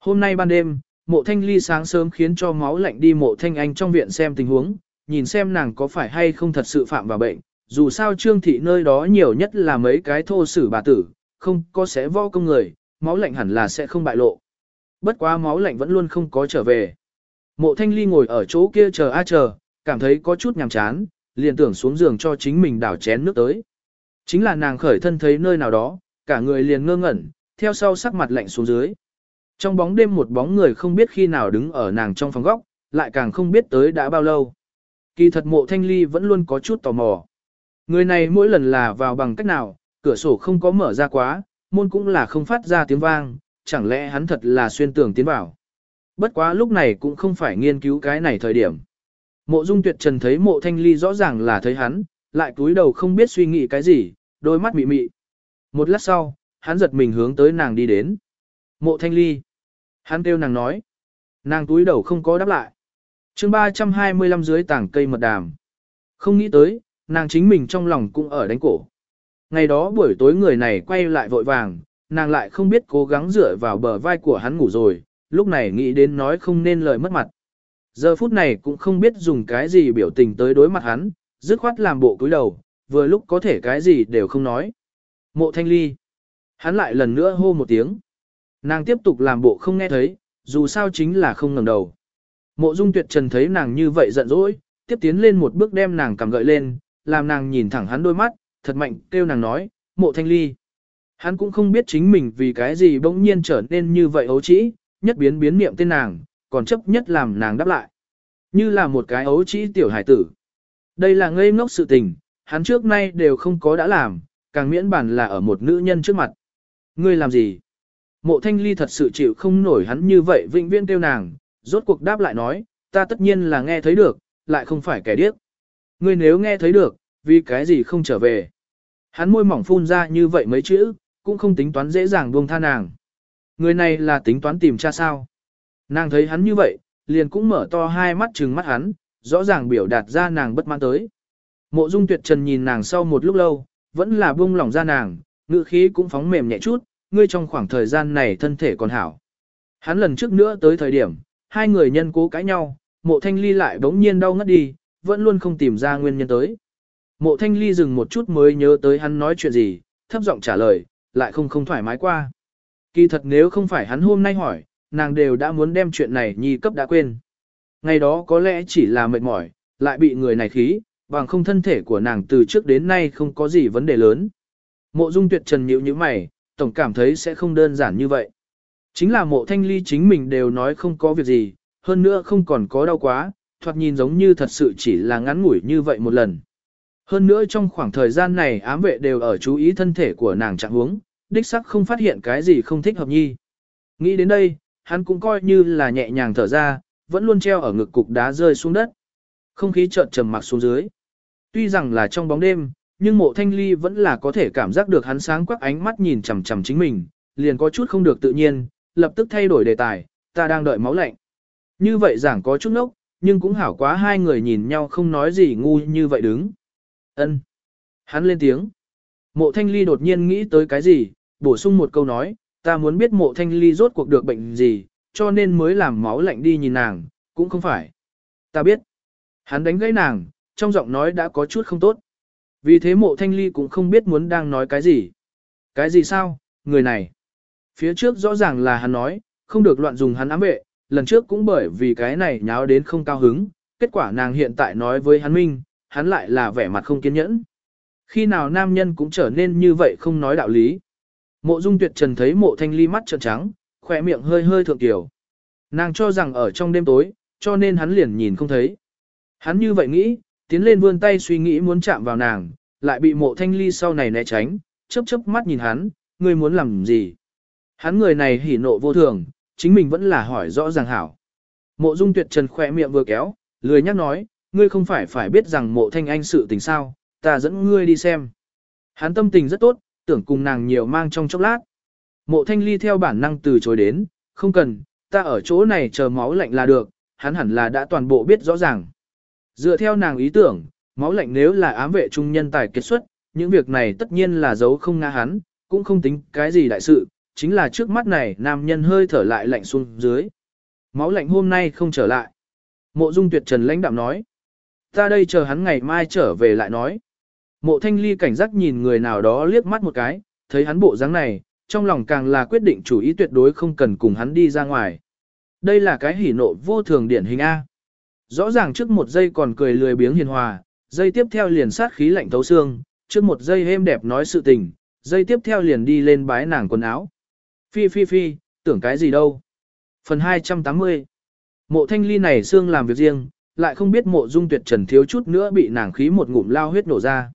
Hôm nay ban đêm, mộ thanh ly sáng sớm khiến cho máu lạnh đi mộ thanh anh trong viện xem tình huống, nhìn xem nàng có phải hay không thật sự phạm vào bệnh, dù sao trương thị nơi đó nhiều nhất là mấy cái thô sử bà tử, không có sẽ vo công người, máu lạnh hẳn là sẽ không bại lộ. Bất quá máu lạnh vẫn luôn không có trở về. Mộ thanh ly ngồi ở chỗ kia chờ a chờ, cảm thấy có chút nhàm chán, liền tưởng xuống giường cho chính mình đảo chén nước tới. Chính là nàng khởi thân thấy nơi nào đó, cả người liền ngơ ngẩn, theo sau sắc mặt lạnh xuống dưới. Trong bóng đêm một bóng người không biết khi nào đứng ở nàng trong phòng góc, lại càng không biết tới đã bao lâu. Kỳ thật mộ thanh ly vẫn luôn có chút tò mò. Người này mỗi lần là vào bằng cách nào, cửa sổ không có mở ra quá, môn cũng là không phát ra tiếng vang, chẳng lẽ hắn thật là xuyên tường tiến vào. Bất quá lúc này cũng không phải nghiên cứu cái này thời điểm. Mộ dung tuyệt trần thấy mộ thanh ly rõ ràng là thấy hắn, lại cúi đầu không biết suy nghĩ cái gì, đôi mắt mị mị. Một lát sau, hắn giật mình hướng tới nàng đi đến. Mộ thanh ly. Hắn kêu nàng nói. Nàng túi đầu không có đáp lại. chương 325 dưới tảng cây mật đàm. Không nghĩ tới, nàng chính mình trong lòng cũng ở đánh cổ. Ngày đó buổi tối người này quay lại vội vàng, nàng lại không biết cố gắng dựa vào bờ vai của hắn ngủ rồi, lúc này nghĩ đến nói không nên lời mất mặt. Giờ phút này cũng không biết dùng cái gì biểu tình tới đối mặt hắn, dứt khoát làm bộ cúi đầu, vừa lúc có thể cái gì đều không nói. Mộ thanh ly. Hắn lại lần nữa hô một tiếng. Nàng tiếp tục làm bộ không nghe thấy, dù sao chính là không ngẩng đầu. Mộ dung tuyệt trần thấy nàng như vậy giận dỗi, tiếp tiến lên một bước đem nàng cầm gợi lên, làm nàng nhìn thẳng hắn đôi mắt, thật mạnh kêu nàng nói, mộ thanh ly. Hắn cũng không biết chính mình vì cái gì bỗng nhiên trở nên như vậy ấu trĩ, nhất biến biến niệm tên nàng, còn chấp nhất làm nàng đáp lại. Như là một cái ấu trĩ tiểu hải tử. Đây là ngây ngốc sự tình, hắn trước nay đều không có đã làm, càng miễn bản là ở một nữ nhân trước mặt. Ngươi làm gì? Mộ thanh ly thật sự chịu không nổi hắn như vậy vĩnh viên kêu nàng, rốt cuộc đáp lại nói, ta tất nhiên là nghe thấy được, lại không phải kẻ điếc. Ngươi nếu nghe thấy được, vì cái gì không trở về? Hắn môi mỏng phun ra như vậy mấy chữ, cũng không tính toán dễ dàng buông tha nàng. Người này là tính toán tìm cha sao? Nàng thấy hắn như vậy, liền cũng mở to hai mắt trừng mắt hắn, rõ ràng biểu đạt ra nàng bất mãn tới. Mộ dung tuyệt trần nhìn nàng sau một lúc lâu, vẫn là buông lỏng ra nàng, ngữ khí cũng phóng mềm nhẹ chút, ngươi trong khoảng thời gian này thân thể còn hảo. Hắn lần trước nữa tới thời điểm, hai người nhân cố cãi nhau, mộ thanh ly lại bỗng nhiên đau ngất đi, vẫn luôn không tìm ra nguyên nhân tới. Mộ thanh ly dừng một chút mới nhớ tới hắn nói chuyện gì, thấp giọng trả lời, lại không không thoải mái qua. Kỳ thật nếu không phải hắn hôm nay hỏi, nàng đều đã muốn đem chuyện này nhi cấp đã quên. Ngày đó có lẽ chỉ là mệt mỏi, lại bị người này khí, bằng không thân thể của nàng từ trước đến nay không có gì vấn đề lớn. Mộ dung tuyệt trần nhíu như mày, tổng cảm thấy sẽ không đơn giản như vậy. Chính là mộ thanh ly chính mình đều nói không có việc gì, hơn nữa không còn có đau quá, thoạt nhìn giống như thật sự chỉ là ngắn ngủi như vậy một lần. Hơn nữa trong khoảng thời gian này ám vệ đều ở chú ý thân thể của nàng trạng huống, đích sắc không phát hiện cái gì không thích hợp nhi. Nghĩ đến đây, hắn cũng coi như là nhẹ nhàng thở ra, vẫn luôn treo ở ngực cục đá rơi xuống đất. Không khí chợt trầm mặc xuống dưới. Tuy rằng là trong bóng đêm, nhưng mộ thanh ly vẫn là có thể cảm giác được hắn sáng quắc ánh mắt nhìn chầm chầm chính mình, liền có chút không được tự nhiên, lập tức thay đổi đề tài, ta đang đợi máu lạnh. Như vậy giảng có chút nốc, nhưng cũng hảo quá hai người nhìn nhau không nói gì ngu như vậy đứng ân Hắn lên tiếng. Mộ thanh ly đột nhiên nghĩ tới cái gì, bổ sung một câu nói, ta muốn biết mộ thanh ly rốt cuộc được bệnh gì, cho nên mới làm máu lạnh đi nhìn nàng, cũng không phải. Ta biết. Hắn đánh gãy nàng, trong giọng nói đã có chút không tốt. Vì thế mộ thanh ly cũng không biết muốn đang nói cái gì. Cái gì sao, người này. Phía trước rõ ràng là hắn nói, không được loạn dùng hắn ám vệ, lần trước cũng bởi vì cái này nháo đến không cao hứng, kết quả nàng hiện tại nói với hắn minh, hắn lại là vẻ mặt không kiên nhẫn. Khi nào nam nhân cũng trở nên như vậy không nói đạo lý. Mộ dung tuyệt trần thấy mộ thanh ly mắt trợn trắng, khỏe miệng hơi hơi thượng tiểu. Nàng cho rằng ở trong đêm tối, cho nên hắn liền nhìn không thấy. Hắn như vậy nghĩ, tiến lên vươn tay suy nghĩ muốn chạm vào nàng, lại bị mộ thanh ly sau này né tránh, chớp chớp mắt nhìn hắn, ngươi muốn làm gì? Hắn người này hỉ nộ vô thường, chính mình vẫn là hỏi rõ ràng hảo. Mộ dung tuyệt trần khỏe miệng vừa kéo, lười nhắc nói, ngươi không phải phải biết rằng mộ thanh anh sự tình sao, ta dẫn ngươi đi xem. Hắn tâm tình rất tốt, tưởng cùng nàng nhiều mang trong chốc lát. Mộ thanh ly theo bản năng từ chối đến, không cần, ta ở chỗ này chờ máu lạnh là được, hắn hẳn là đã toàn bộ biết rõ ràng. Dựa theo nàng ý tưởng, máu lạnh nếu là ám vệ trung nhân tài kết xuất, những việc này tất nhiên là giấu không ngã hắn, cũng không tính cái gì đại sự, chính là trước mắt này nam nhân hơi thở lại lạnh xuống dưới. Máu lạnh hôm nay không trở lại. Mộ dung tuyệt trần lãnh đạm nói. Ta đây chờ hắn ngày mai trở về lại nói. Mộ thanh ly cảnh giác nhìn người nào đó liếc mắt một cái, thấy hắn bộ dáng này, trong lòng càng là quyết định chủ ý tuyệt đối không cần cùng hắn đi ra ngoài. Đây là cái hỉ nộ vô thường điển hình A. Rõ ràng trước một giây còn cười lười biếng hiền hòa, giây tiếp theo liền sát khí lạnh thấu xương, trước một giây êm đẹp nói sự tình, giây tiếp theo liền đi lên bái nàng quần áo. Phi phi phi, tưởng cái gì đâu. Phần 280 Mộ thanh ly này xương làm việc riêng, lại không biết mộ dung tuyệt trần thiếu chút nữa bị nàng khí một ngụm lao huyết nổ ra.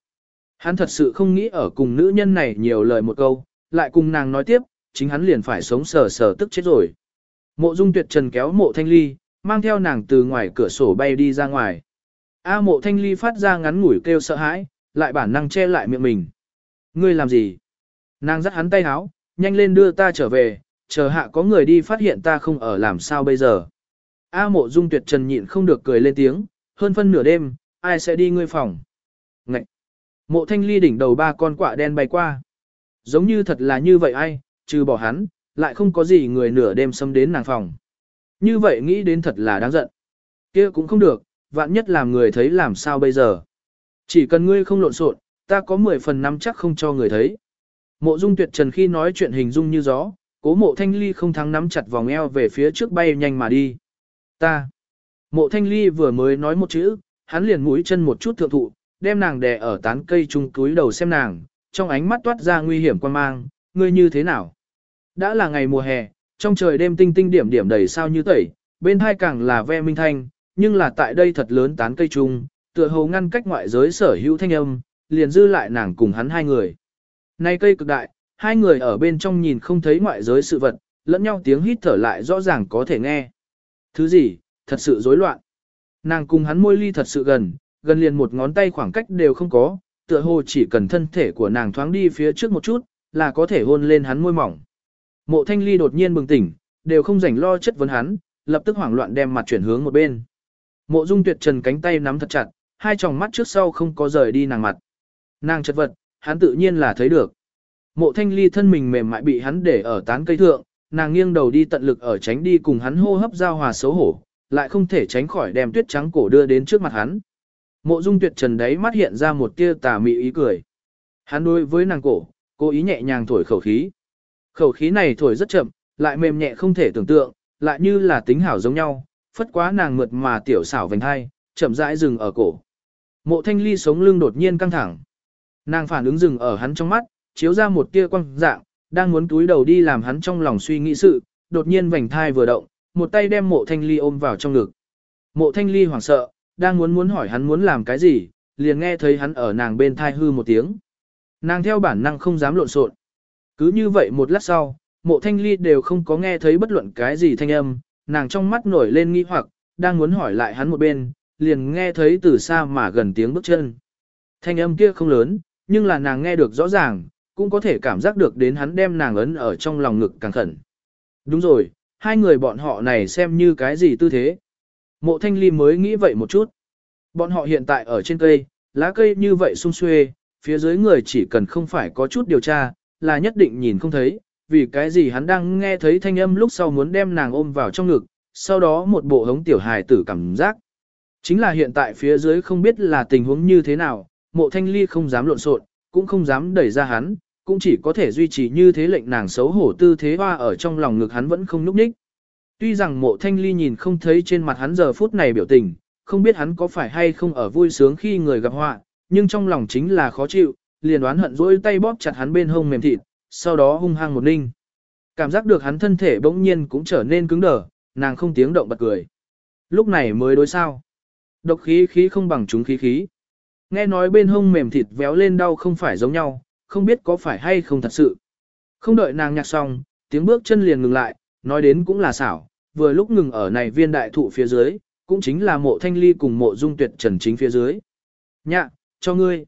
Hắn thật sự không nghĩ ở cùng nữ nhân này nhiều lời một câu, lại cùng nàng nói tiếp, chính hắn liền phải sống sờ sờ tức chết rồi. Mộ dung tuyệt trần kéo mộ thanh ly, mang theo nàng từ ngoài cửa sổ bay đi ra ngoài. A mộ thanh ly phát ra ngắn ngủi kêu sợ hãi, lại bản năng che lại miệng mình. Ngươi làm gì? Nàng dắt hắn tay háo, nhanh lên đưa ta trở về, chờ hạ có người đi phát hiện ta không ở làm sao bây giờ. A mộ dung tuyệt trần nhịn không được cười lên tiếng, hơn phân nửa đêm, ai sẽ đi ngươi phòng. Ngậy! Mộ thanh ly đỉnh đầu ba con quạ đen bay qua. Giống như thật là như vậy ai, trừ bỏ hắn, lại không có gì người nửa đêm xâm đến nàng phòng. Như vậy nghĩ đến thật là đáng giận. kia cũng không được, vạn nhất làm người thấy làm sao bây giờ. Chỉ cần ngươi không lộn xộn, ta có 10 phần năm chắc không cho người thấy. Mộ dung tuyệt trần khi nói chuyện hình dung như gió, cố mộ thanh ly không thắng nắm chặt vòng eo về phía trước bay nhanh mà đi. Ta. Mộ thanh ly vừa mới nói một chữ, hắn liền mũi chân một chút thượng thụ, đem nàng đè ở tán cây trung túi đầu xem nàng, trong ánh mắt toát ra nguy hiểm quan mang, ngươi như thế nào? Đã là ngày mùa hè, trong trời đêm tinh tinh điểm điểm đầy sao như tẩy, bên hai càng là ve minh thanh, nhưng là tại đây thật lớn tán cây trung, tựa hồ ngăn cách ngoại giới sở hữu thanh âm, liền dư lại nàng cùng hắn hai người. Nay cây cực đại, hai người ở bên trong nhìn không thấy ngoại giới sự vật, lẫn nhau tiếng hít thở lại rõ ràng có thể nghe. Thứ gì, thật sự rối loạn. Nàng cùng hắn môi ly thật sự gần, gần liền một ngón tay khoảng cách đều không có, tựa hồ chỉ cần thân thể của nàng thoáng đi phía trước một chút, là có thể hôn lên hắn môi mỏng. Mộ thanh ly đột nhiên bừng tỉnh, đều không rảnh lo chất vấn hắn, lập tức hoảng loạn đem mặt chuyển hướng một bên. Mộ dung tuyệt trần cánh tay nắm thật chặt, hai tròng mắt trước sau không có rời đi nàng mặt. Nàng chất vật, hắn tự nhiên là thấy được. Mộ thanh ly thân mình mềm mại bị hắn để ở tán cây thượng, nàng nghiêng đầu đi tận lực ở tránh đi cùng hắn hô hấp giao hòa xấu hổ, lại không thể tránh khỏi đem tuyết trắng cổ đưa đến trước mặt hắn. Mộ dung tuyệt trần đấy mắt hiện ra một tia tà mị ý cười. Hắn đối với nàng cổ, cố ý nhẹ nhàng thổi khẩu khí. Khẩu khí này thổi rất chậm, lại mềm nhẹ không thể tưởng tượng, lại như là tính hảo giống nhau, phất quá nàng mượt mà tiểu xảo vành hai, chậm rãi dừng ở cổ. Mộ thanh ly sống lưng đột nhiên căng thẳng. Nàng phản ứng dừng ở hắn trong mắt, chiếu ra một tia quang dạng, đang muốn túi đầu đi làm hắn trong lòng suy nghĩ sự, đột nhiên vành thai vừa động, một tay đem mộ thanh ly ôm vào trong ngực. Mộ thanh ly hoảng sợ, đang muốn muốn hỏi hắn muốn làm cái gì, liền nghe thấy hắn ở nàng bên thai hư một tiếng. Nàng theo bản năng không dám lộn xộn. Cứ như vậy một lát sau, mộ thanh ly đều không có nghe thấy bất luận cái gì thanh âm, nàng trong mắt nổi lên nghi hoặc, đang muốn hỏi lại hắn một bên, liền nghe thấy từ xa mà gần tiếng bước chân. Thanh âm kia không lớn, nhưng là nàng nghe được rõ ràng, cũng có thể cảm giác được đến hắn đem nàng ấn ở trong lòng ngực càng khẩn. Đúng rồi, hai người bọn họ này xem như cái gì tư thế. Mộ thanh ly mới nghĩ vậy một chút. Bọn họ hiện tại ở trên cây, lá cây như vậy sung xuê, phía dưới người chỉ cần không phải có chút điều tra, là nhất định nhìn không thấy, vì cái gì hắn đang nghe thấy thanh âm lúc sau muốn đem nàng ôm vào trong ngực, sau đó một bộ hống tiểu hài tử cảm giác. Chính là hiện tại phía dưới không biết là tình huống như thế nào, mộ thanh ly không dám lộn xộn, cũng không dám đẩy ra hắn, cũng chỉ có thể duy trì như thế lệnh nàng xấu hổ tư thế hoa ở trong lòng ngực hắn vẫn không núp ních. Tuy rằng mộ thanh ly nhìn không thấy trên mặt hắn giờ phút này biểu tình, không biết hắn có phải hay không ở vui sướng khi người gặp họa, nhưng trong lòng chính là khó chịu, liền đoán hận dỗi tay bóp chặt hắn bên hông mềm thịt, sau đó hung hăng một ninh. Cảm giác được hắn thân thể bỗng nhiên cũng trở nên cứng đờ, nàng không tiếng động bật cười. Lúc này mới đối sao. Độc khí khí không bằng chúng khí khí. Nghe nói bên hông mềm thịt véo lên đau không phải giống nhau, không biết có phải hay không thật sự. Không đợi nàng nhạc xong, tiếng bước chân liền ngừng lại, nói đến cũng là xảo, vừa lúc ngừng ở này viên đại thụ phía dưới, cũng chính là mộ thanh ly cùng mộ dung tuyệt trần chính phía dưới. Nhạ, cho ngươi.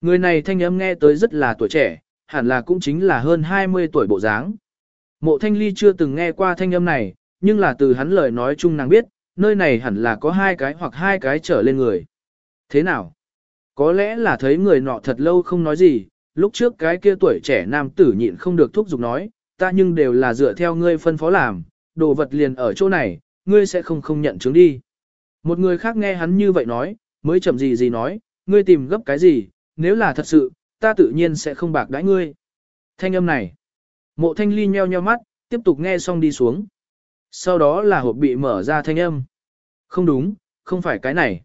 Người này thanh âm nghe tới rất là tuổi trẻ, hẳn là cũng chính là hơn 20 tuổi bộ dáng. Mộ thanh ly chưa từng nghe qua thanh âm này, nhưng là từ hắn lời nói chung nàng biết, nơi này hẳn là có hai cái hoặc hai cái trở lên người. Thế nào? Có lẽ là thấy người nọ thật lâu không nói gì, lúc trước cái kia tuổi trẻ nam tử nhịn không được thúc giục nói, ta nhưng đều là dựa theo ngươi phân phó làm, đồ vật liền ở chỗ này, ngươi sẽ không không nhận chứng đi. Một người khác nghe hắn như vậy nói, mới chậm gì gì nói, ngươi tìm gấp cái gì, nếu là thật sự, ta tự nhiên sẽ không bạc đãi ngươi. Thanh âm này, mộ thanh ly nheo nheo mắt, tiếp tục nghe xong đi xuống. Sau đó là hộp bị mở ra thanh âm. Không đúng, không phải cái này.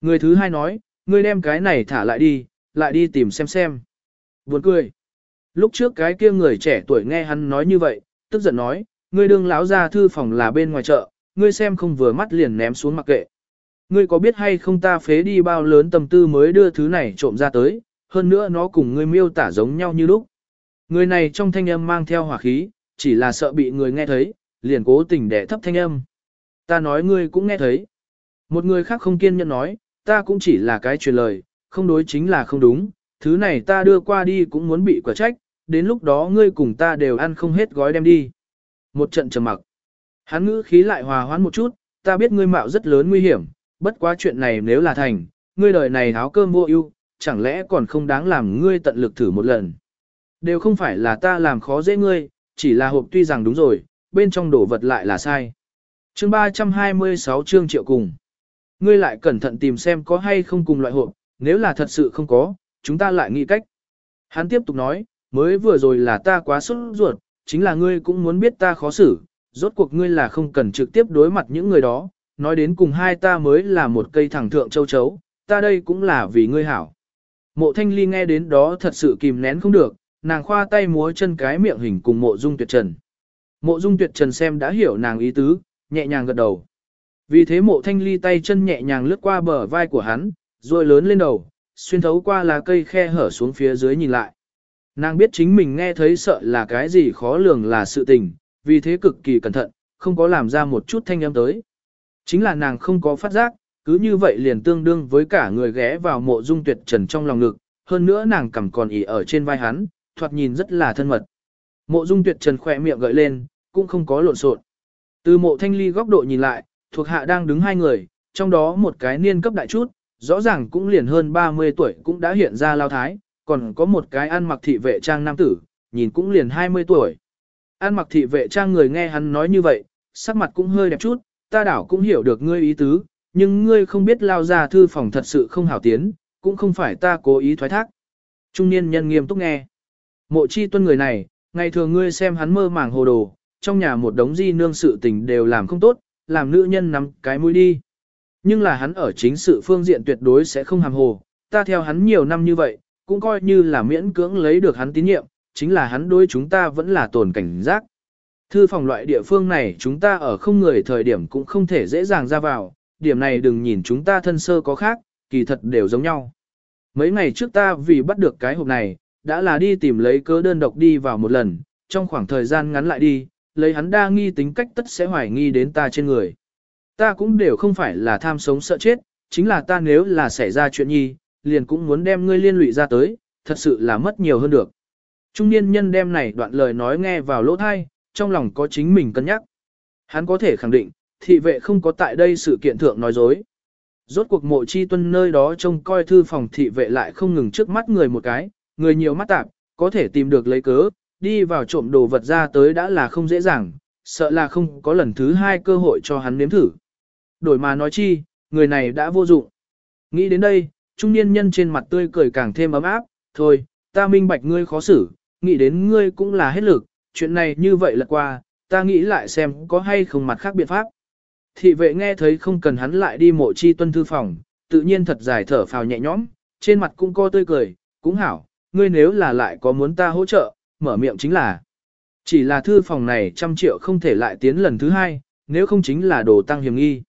Người thứ hai nói, ngươi đem cái này thả lại đi, lại đi tìm xem xem. Buồn cười. Lúc trước cái kia người trẻ tuổi nghe hắn nói như vậy, tức giận nói, ngươi đương lão ra thư phòng là bên ngoài chợ, ngươi xem không vừa mắt liền ném xuống mặc kệ. Ngươi có biết hay không ta phế đi bao lớn tâm tư mới đưa thứ này trộm ra tới, hơn nữa nó cùng ngươi miêu tả giống nhau như lúc. Người này trong thanh âm mang theo hỏa khí, chỉ là sợ bị người nghe thấy, liền cố tình để thấp thanh âm. Ta nói ngươi cũng nghe thấy. Một người khác không kiên nhẫn nói, ta cũng chỉ là cái truyền lời, không đối chính là không đúng, thứ này ta đưa qua đi cũng muốn bị quả trách, đến lúc đó ngươi cùng ta đều ăn không hết gói đem đi. Một trận trầm mặc. Hắn ngữ khí lại hòa hoãn một chút, ta biết ngươi mạo rất lớn nguy hiểm, bất quá chuyện này nếu là thành, ngươi đời này háo cơm vô ưu, chẳng lẽ còn không đáng làm ngươi tận lực thử một lần. Đều không phải là ta làm khó dễ ngươi, chỉ là hộp tuy rằng đúng rồi, bên trong đổ vật lại là sai. Chương 326 chương triệu cùng. Ngươi lại cẩn thận tìm xem có hay không cùng loại hộp, nếu là thật sự không có, chúng ta lại nghĩ cách. Hắn tiếp tục nói, mới vừa rồi là ta quá sốt ruột, chính là ngươi cũng muốn biết ta khó xử, rốt cuộc ngươi là không cần trực tiếp đối mặt những người đó, nói đến cùng hai ta mới là một cây thẳng thượng châu chấu, ta đây cũng là vì ngươi hảo. Mộ thanh ly nghe đến đó thật sự kìm nén không được, nàng khoa tay múa chân cái miệng hình cùng mộ dung tuyệt trần. Mộ dung tuyệt trần xem đã hiểu nàng ý tứ, nhẹ nhàng gật đầu. Vì thế mộ thanh ly tay chân nhẹ nhàng lướt qua bờ vai của hắn, rồi lớn lên đầu, xuyên thấu qua lá cây khe hở xuống phía dưới nhìn lại. Nàng biết chính mình nghe thấy sợ là cái gì khó lường là sự tình, vì thế cực kỳ cẩn thận, không có làm ra một chút thanh âm tới. Chính là nàng không có phát giác, cứ như vậy liền tương đương với cả người ghé vào mộ dung tuyệt trần trong lòng ngực, hơn nữa nàng cầm còn ỉ ở trên vai hắn, thoạt nhìn rất là thân mật. Mộ dung tuyệt trần khỏe miệng gợi lên, cũng không có lộn xộn. Từ mộ thanh ly góc độ nhìn lại, thuộc hạ đang đứng hai người, trong đó một cái niên cấp đại chút, rõ ràng cũng liền hơn 30 tuổi cũng đã hiện ra lao thái, còn có một cái ăn mặc thị vệ trang nam tử, nhìn cũng liền 20 tuổi. Ăn mặc thị vệ trang người nghe hắn nói như vậy, sắc mặt cũng hơi đẹp chút, ta đảo cũng hiểu được ngươi ý tứ, nhưng ngươi không biết lao ra thư phòng thật sự không hảo tiến, cũng không phải ta cố ý thoái thác. Trung niên nhân nghiêm túc nghe. Mộ chi tuân người này, ngày thường ngươi xem hắn mơ màng hồ đồ, trong nhà một đống di nương sự tình đều làm không tốt, làm nữ nhân nắm cái mũi đi. Nhưng là hắn ở chính sự phương diện tuyệt đối sẽ không hàm hồ, ta theo hắn nhiều năm như vậy, cũng coi như là miễn cưỡng lấy được hắn tín nhiệm, chính là hắn đối chúng ta vẫn là tồn cảnh giác. Thư phòng loại địa phương này chúng ta ở không người thời điểm cũng không thể dễ dàng ra vào, điểm này đừng nhìn chúng ta thân sơ có khác, kỳ thật đều giống nhau. Mấy ngày trước ta vì bắt được cái hộp này, đã là đi tìm lấy cớ đơn độc đi vào một lần, trong khoảng thời gian ngắn lại đi, lấy hắn đa nghi tính cách tất sẽ hoài nghi đến ta trên người. Ta cũng đều không phải là tham sống sợ chết, chính là ta nếu là xảy ra chuyện nhi, liền cũng muốn đem ngươi liên lụy ra tới, thật sự là mất nhiều hơn được. Trung niên nhân đem này đoạn lời nói nghe vào lỗ thai, trong lòng có chính mình cân nhắc. Hắn có thể khẳng định, thị vệ không có tại đây sự kiện thượng nói dối. Rốt cuộc mộ chi tuân nơi đó trông coi thư phòng thị vệ lại không ngừng trước mắt người một cái, người nhiều mắt tạp, có thể tìm được lấy cớ, đi vào trộm đồ vật ra tới đã là không dễ dàng, sợ là không có lần thứ hai cơ hội cho hắn nếm thử. Đổi mà nói chi, người này đã vô dụng. Nghĩ đến đây, trung niên nhân trên mặt tươi cười càng thêm ấm áp, thôi, ta minh bạch ngươi khó xử, nghĩ đến ngươi cũng là hết lực, chuyện này như vậy là qua, ta nghĩ lại xem có hay không mặt khác biện pháp. Thị vệ nghe thấy không cần hắn lại đi mộ chi tuân thư phòng, tự nhiên thật dài thở phào nhẹ nhõm, trên mặt cũng co tươi cười, cũng hảo, ngươi nếu là lại có muốn ta hỗ trợ, mở miệng chính là. Chỉ là thư phòng này trăm triệu không thể lại tiến lần thứ hai, nếu không chính là đồ tăng hiểm nghi.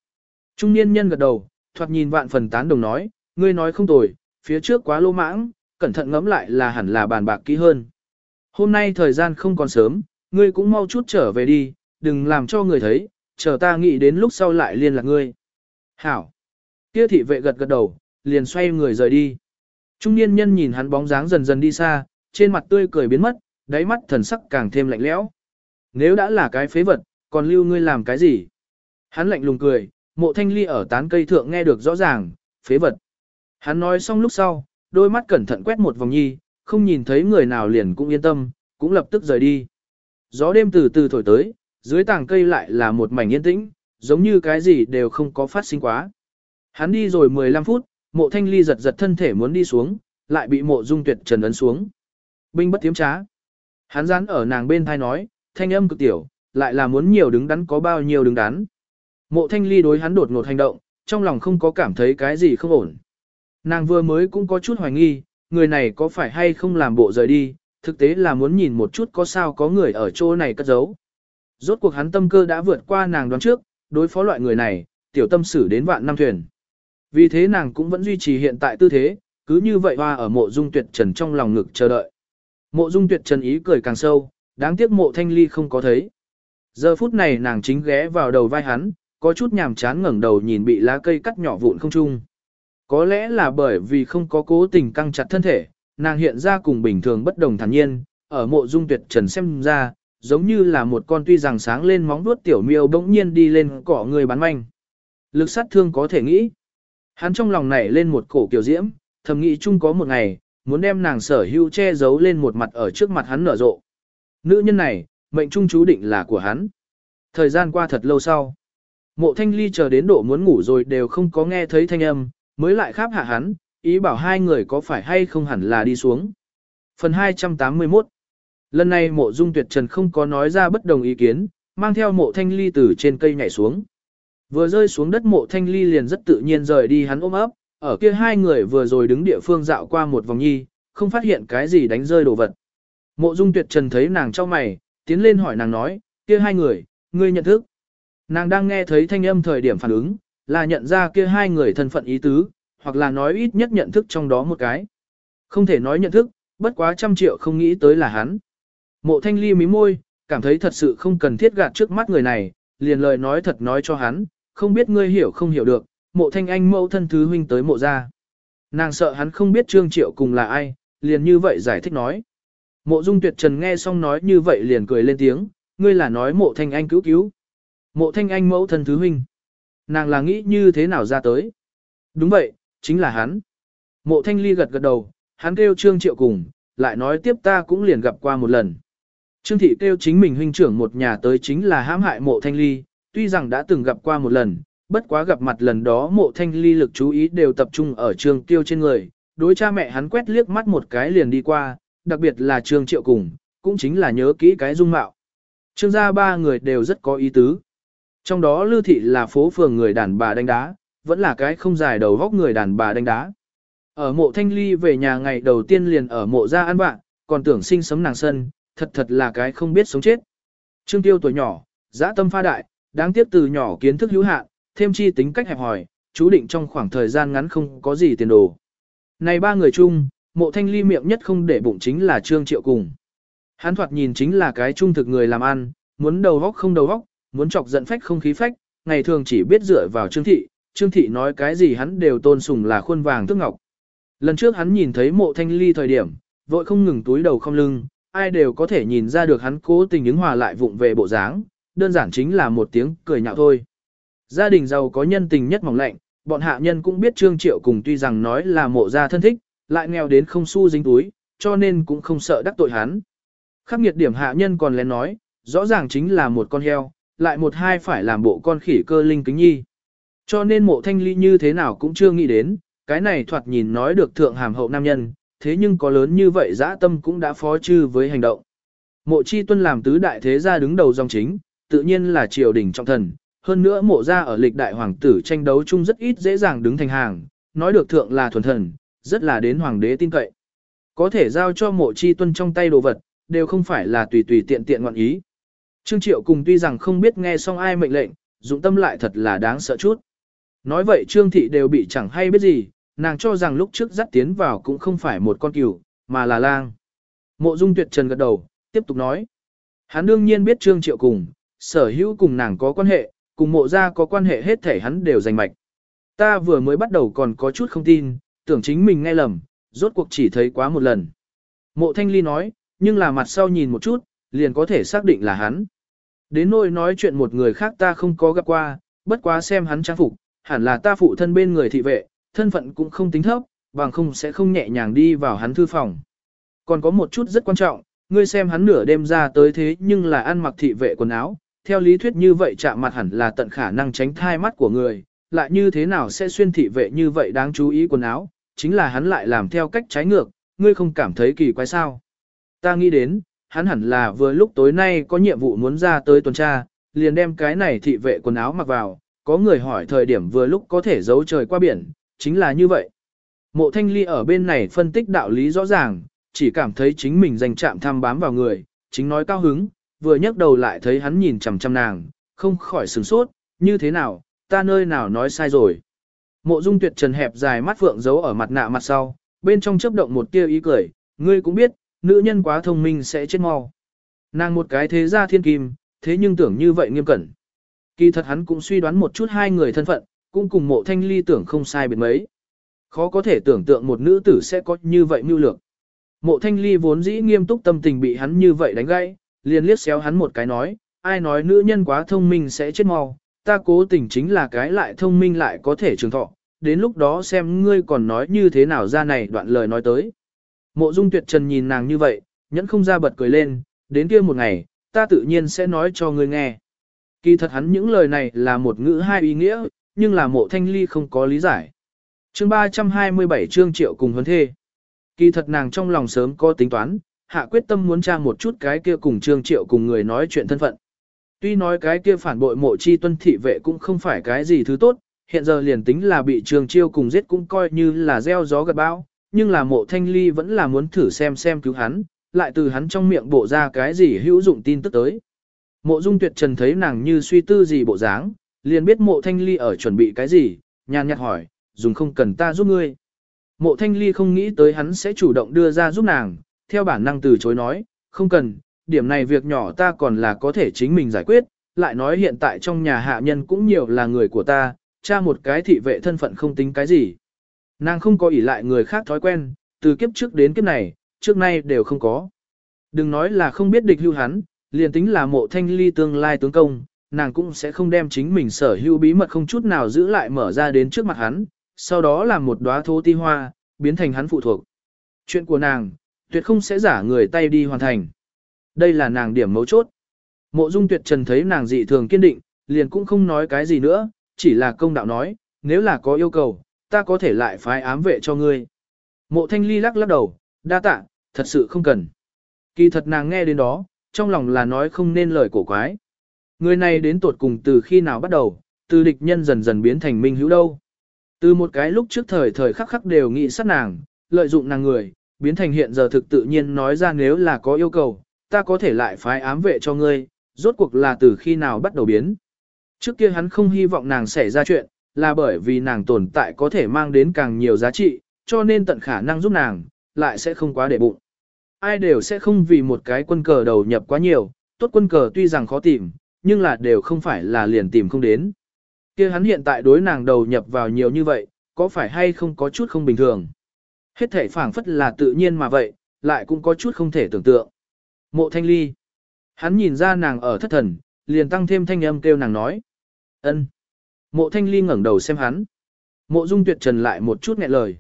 Trung niên nhân gật đầu, thoạt nhìn vạn phần tán đồng nói, ngươi nói không tồi, phía trước quá lô mãng, cẩn thận ngẫm lại là hẳn là bàn bạc kỹ hơn. Hôm nay thời gian không còn sớm, ngươi cũng mau chút trở về đi, đừng làm cho người thấy, chờ ta nghĩ đến lúc sau lại liên lạc ngươi. Hảo. Kia thị vệ gật gật đầu, liền xoay người rời đi. Trung niên nhân nhìn hắn bóng dáng dần dần đi xa, trên mặt tươi cười biến mất, đáy mắt thần sắc càng thêm lạnh lẽo. Nếu đã là cái phế vật, còn lưu ngươi làm cái gì? Hắn lạnh lùng cười, mộ thanh ly ở tán cây thượng nghe được rõ ràng, phế vật. Hắn nói xong lúc sau, đôi mắt cẩn thận quét một vòng nhi, không nhìn thấy người nào liền cũng yên tâm, cũng lập tức rời đi. Gió đêm từ từ thổi tới, dưới tàng cây lại là một mảnh yên tĩnh, giống như cái gì đều không có phát sinh quá. Hắn đi rồi 15 phút, mộ thanh ly giật giật thân thể muốn đi xuống, lại bị mộ dung tuyệt trần ấn xuống. Binh bất tiếm trá. Hắn dán ở nàng bên thai nói, thanh âm cực tiểu, lại là muốn nhiều đứng đắn có bao nhiêu đứng đắn. Mộ thanh ly đối hắn đột ngột hành động, trong lòng không có cảm thấy cái gì không ổn. Nàng vừa mới cũng có chút hoài nghi, người này có phải hay không làm bộ rời đi, thực tế là muốn nhìn một chút có sao có người ở chỗ này cất giấu. Rốt cuộc hắn tâm cơ đã vượt qua nàng đoán trước, đối phó loại người này, tiểu tâm xử đến vạn năm thuyền. Vì thế nàng cũng vẫn duy trì hiện tại tư thế, cứ như vậy hoa ở mộ dung tuyệt trần trong lòng ngực chờ đợi. Mộ dung tuyệt trần ý cười càng sâu, đáng tiếc mộ thanh ly không có thấy. Giờ phút này nàng chính ghé vào đầu vai hắn, có chút nhàm chán ngẩng đầu nhìn bị lá cây cắt nhỏ vụn không chung. Có lẽ là bởi vì không có cố tình căng chặt thân thể, nàng hiện ra cùng bình thường bất đồng thản nhiên, ở mộ dung tuyệt trần xem ra, giống như là một con tuy rằng sáng lên móng vuốt tiểu miêu bỗng nhiên đi lên cỏ người bán manh. Lực sát thương có thể nghĩ. Hắn trong lòng nảy lên một cổ kiểu diễm, thầm nghĩ chung có một ngày, muốn đem nàng sở hữu che giấu lên một mặt ở trước mặt hắn nở rộ. Nữ nhân này, mệnh trung chú định là của hắn. Thời gian qua thật lâu sau. Mộ thanh ly chờ đến độ muốn ngủ rồi đều không có nghe thấy thanh âm, mới lại kháp hạ hắn, ý bảo hai người có phải hay không hẳn là đi xuống. Phần 281 Lần này mộ dung tuyệt trần không có nói ra bất đồng ý kiến, mang theo mộ thanh ly từ trên cây nhảy xuống. Vừa rơi xuống đất mộ thanh ly liền rất tự nhiên rời đi hắn ôm ấp, ở kia hai người vừa rồi đứng địa phương dạo qua một vòng nhi, không phát hiện cái gì đánh rơi đồ vật. Mộ dung tuyệt trần thấy nàng trong mày, tiến lên hỏi nàng nói, kia hai người, ngươi nhận thức. Nàng đang nghe thấy thanh âm thời điểm phản ứng, là nhận ra kia hai người thân phận ý tứ, hoặc là nói ít nhất nhận thức trong đó một cái. Không thể nói nhận thức, bất quá trăm triệu không nghĩ tới là hắn. Mộ thanh ly mí môi, cảm thấy thật sự không cần thiết gạt trước mắt người này, liền lời nói thật nói cho hắn, không biết ngươi hiểu không hiểu được, mộ thanh anh mẫu thân thứ huynh tới mộ ra. Nàng sợ hắn không biết trương triệu cùng là ai, liền như vậy giải thích nói. Mộ dung tuyệt trần nghe xong nói như vậy liền cười lên tiếng, ngươi là nói mộ thanh anh cứu cứu. Mộ thanh anh mẫu thân thứ huynh. Nàng là nghĩ như thế nào ra tới? Đúng vậy, chính là hắn. Mộ thanh ly gật gật đầu, hắn kêu trương triệu cùng, lại nói tiếp ta cũng liền gặp qua một lần. Trương thị kêu chính mình huynh trưởng một nhà tới chính là hãm hại mộ thanh ly, tuy rằng đã từng gặp qua một lần, bất quá gặp mặt lần đó mộ thanh ly lực chú ý đều tập trung ở trương tiêu trên người, đối cha mẹ hắn quét liếc mắt một cái liền đi qua, đặc biệt là trương triệu cùng, cũng chính là nhớ kỹ cái dung mạo. Trương gia ba người đều rất có ý tứ. Trong đó lưu thị là phố phường người đàn bà đánh đá, vẫn là cái không dài đầu góc người đàn bà đánh đá. Ở mộ thanh ly về nhà ngày đầu tiên liền ở mộ gia ăn bạn, còn tưởng sinh sống nàng sân, thật thật là cái không biết sống chết. Trương tiêu tuổi nhỏ, dã tâm pha đại, đáng tiếc từ nhỏ kiến thức hữu hạn, thêm chi tính cách hẹp hòi, chú định trong khoảng thời gian ngắn không có gì tiền đồ. Này ba người chung, mộ thanh ly miệng nhất không để bụng chính là Trương Triệu cùng. Hắn thoạt nhìn chính là cái trung thực người làm ăn, muốn đầu góc không đầu góc, muốn chọc giận phách không khí phách, ngày thường chỉ biết dựa vào Trương Thị, Trương Thị nói cái gì hắn đều tôn sùng là khuôn vàng tước ngọc. Lần trước hắn nhìn thấy mộ thanh ly thời điểm, vội không ngừng túi đầu không lưng, ai đều có thể nhìn ra được hắn cố tình ứng hòa lại vụng về bộ dáng, đơn giản chính là một tiếng cười nhạo thôi. Gia đình giàu có nhân tình nhất mỏng lạnh, bọn hạ nhân cũng biết Trương Triệu cùng tuy rằng nói là mộ gia thân thích, lại nghèo đến không xu dính túi, cho nên cũng không sợ đắc tội hắn. Khắc nghiệt điểm hạ nhân còn lén nói, rõ ràng chính là một con heo, lại một hai phải làm bộ con khỉ cơ linh kính nhi. Cho nên mộ thanh ly như thế nào cũng chưa nghĩ đến, cái này thoạt nhìn nói được thượng hàm hậu nam nhân, thế nhưng có lớn như vậy dã tâm cũng đã phó chư với hành động. Mộ chi tuân làm tứ đại thế gia đứng đầu dòng chính, tự nhiên là triều đình trọng thần, hơn nữa mộ gia ở lịch đại hoàng tử tranh đấu chung rất ít dễ dàng đứng thành hàng, nói được thượng là thuần thần, rất là đến hoàng đế tin cậy. Có thể giao cho mộ chi tuân trong tay đồ vật, đều không phải là tùy tùy tiện tiện ngoạn ý. Trương Triệu cùng tuy rằng không biết nghe xong ai mệnh lệnh, dụng tâm lại thật là đáng sợ chút. Nói vậy Trương Thị đều bị chẳng hay biết gì, nàng cho rằng lúc trước dắt tiến vào cũng không phải một con cừu, mà là lang. Mộ Dung Tuyệt Trần gật đầu, tiếp tục nói. Hắn đương nhiên biết Trương Triệu cùng, sở hữu cùng nàng có quan hệ, cùng mộ gia có quan hệ hết thể hắn đều giành mạch. Ta vừa mới bắt đầu còn có chút không tin, tưởng chính mình nghe lầm, rốt cuộc chỉ thấy quá một lần. Mộ Thanh Ly nói, nhưng là mặt sau nhìn một chút, liền có thể xác định là hắn. Đến nỗi nói chuyện một người khác ta không có gặp qua, bất quá xem hắn trang phục, hẳn là ta phụ thân bên người thị vệ, thân phận cũng không tính thấp, bằng không sẽ không nhẹ nhàng đi vào hắn thư phòng. Còn có một chút rất quan trọng, ngươi xem hắn nửa đêm ra tới thế nhưng là ăn mặc thị vệ quần áo, theo lý thuyết như vậy chạm mặt hẳn là tận khả năng tránh thai mắt của người, lại như thế nào sẽ xuyên thị vệ như vậy đáng chú ý quần áo, chính là hắn lại làm theo cách trái ngược, ngươi không cảm thấy kỳ quái sao. Ta nghĩ đến, hắn hẳn là vừa lúc tối nay có nhiệm vụ muốn ra tới tuần tra, liền đem cái này thị vệ quần áo mặc vào, có người hỏi thời điểm vừa lúc có thể giấu trời qua biển, chính là như vậy. Mộ thanh ly ở bên này phân tích đạo lý rõ ràng, chỉ cảm thấy chính mình dành chạm tham bám vào người, chính nói cao hứng, vừa nhấc đầu lại thấy hắn nhìn chằm chằm nàng, không khỏi sửng sốt, như thế nào, ta nơi nào nói sai rồi. Mộ dung tuyệt trần hẹp dài mắt phượng giấu ở mặt nạ mặt sau, bên trong chớp động một tia ý cười, ngươi cũng biết, nữ nhân quá thông minh sẽ chết mau. Nàng một cái thế gia thiên kim, thế nhưng tưởng như vậy nghiêm cẩn. Kỳ thật hắn cũng suy đoán một chút hai người thân phận, cũng cùng mộ thanh ly tưởng không sai biệt mấy. Khó có thể tưởng tượng một nữ tử sẽ có như vậy mưu lược. Mộ thanh ly vốn dĩ nghiêm túc tâm tình bị hắn như vậy đánh gãy, liền liếc xéo hắn một cái nói, ai nói nữ nhân quá thông minh sẽ chết mau, ta cố tình chính là cái lại thông minh lại có thể trường thọ, đến lúc đó xem ngươi còn nói như thế nào ra này đoạn lời nói tới. Mộ dung tuyệt trần nhìn nàng như vậy, nhẫn không ra bật cười lên, đến kia một ngày, ta tự nhiên sẽ nói cho ngươi nghe. Kỳ thật hắn những lời này là một ngữ hai ý nghĩa, nhưng là mộ thanh ly không có lý giải. chương 327 chương triệu cùng huấn thê. Kỳ thật nàng trong lòng sớm có tính toán, hạ quyết tâm muốn tra một chút cái kia cùng trương triệu cùng người nói chuyện thân phận. Tuy nói cái kia phản bội mộ chi tuân thị vệ cũng không phải cái gì thứ tốt, hiện giờ liền tính là bị trương chiêu cùng giết cũng coi như là gieo gió gặt bão, nhưng là mộ thanh ly vẫn là muốn thử xem xem cứu hắn, lại từ hắn trong miệng bộ ra cái gì hữu dụng tin tức tới. Mộ dung tuyệt trần thấy nàng như suy tư gì bộ dáng, liền biết mộ thanh ly ở chuẩn bị cái gì, nhàn nhạt hỏi, dùng không cần ta giúp ngươi. Mộ thanh ly không nghĩ tới hắn sẽ chủ động đưa ra giúp nàng, theo bản năng từ chối nói, không cần, điểm này việc nhỏ ta còn là có thể chính mình giải quyết, lại nói hiện tại trong nhà hạ nhân cũng nhiều là người của ta, cha một cái thị vệ thân phận không tính cái gì. Nàng không có ỷ lại người khác thói quen, từ kiếp trước đến kiếp này, trước nay đều không có. Đừng nói là không biết địch hưu hắn, liền tính là mộ thanh ly tương lai tướng công, nàng cũng sẽ không đem chính mình sở hữu bí mật không chút nào giữ lại mở ra đến trước mặt hắn, sau đó làm một đóa thô ti hoa, biến thành hắn phụ thuộc. Chuyện của nàng, tuyệt không sẽ giả người tay đi hoàn thành. Đây là nàng điểm mấu chốt. Mộ dung tuyệt trần thấy nàng dị thường kiên định, liền cũng không nói cái gì nữa, chỉ là công đạo nói, nếu là có yêu cầu, ta có thể lại phái ám vệ cho ngươi. Mộ thanh ly lắc lắc đầu, đa tạ, thật sự không cần. Kỳ thật nàng nghe đến đó, trong lòng là nói không nên lời cổ quái. Người này đến tuột cùng từ khi nào bắt đầu, từ địch nhân dần dần biến thành minh hữu đâu. Từ một cái lúc trước thời thời khắc khắc đều nghĩ sát nàng, lợi dụng nàng người, biến thành hiện giờ thực tự nhiên nói ra nếu là có yêu cầu, ta có thể lại phái ám vệ cho ngươi, rốt cuộc là từ khi nào bắt đầu biến. Trước kia hắn không hy vọng nàng xảy ra chuyện, là bởi vì nàng tồn tại có thể mang đến càng nhiều giá trị, cho nên tận khả năng giúp nàng, lại sẽ không quá để bụng. Ai đều sẽ không vì một cái quân cờ đầu nhập quá nhiều, tốt quân cờ tuy rằng khó tìm, nhưng là đều không phải là liền tìm không đến. kia hắn hiện tại đối nàng đầu nhập vào nhiều như vậy, có phải hay không có chút không bình thường. Hết thể phảng phất là tự nhiên mà vậy, lại cũng có chút không thể tưởng tượng. Mộ thanh ly. Hắn nhìn ra nàng ở thất thần, liền tăng thêm thanh âm kêu nàng nói. ân. Mộ thanh ly ngẩng đầu xem hắn. Mộ dung tuyệt trần lại một chút nghẹn lời.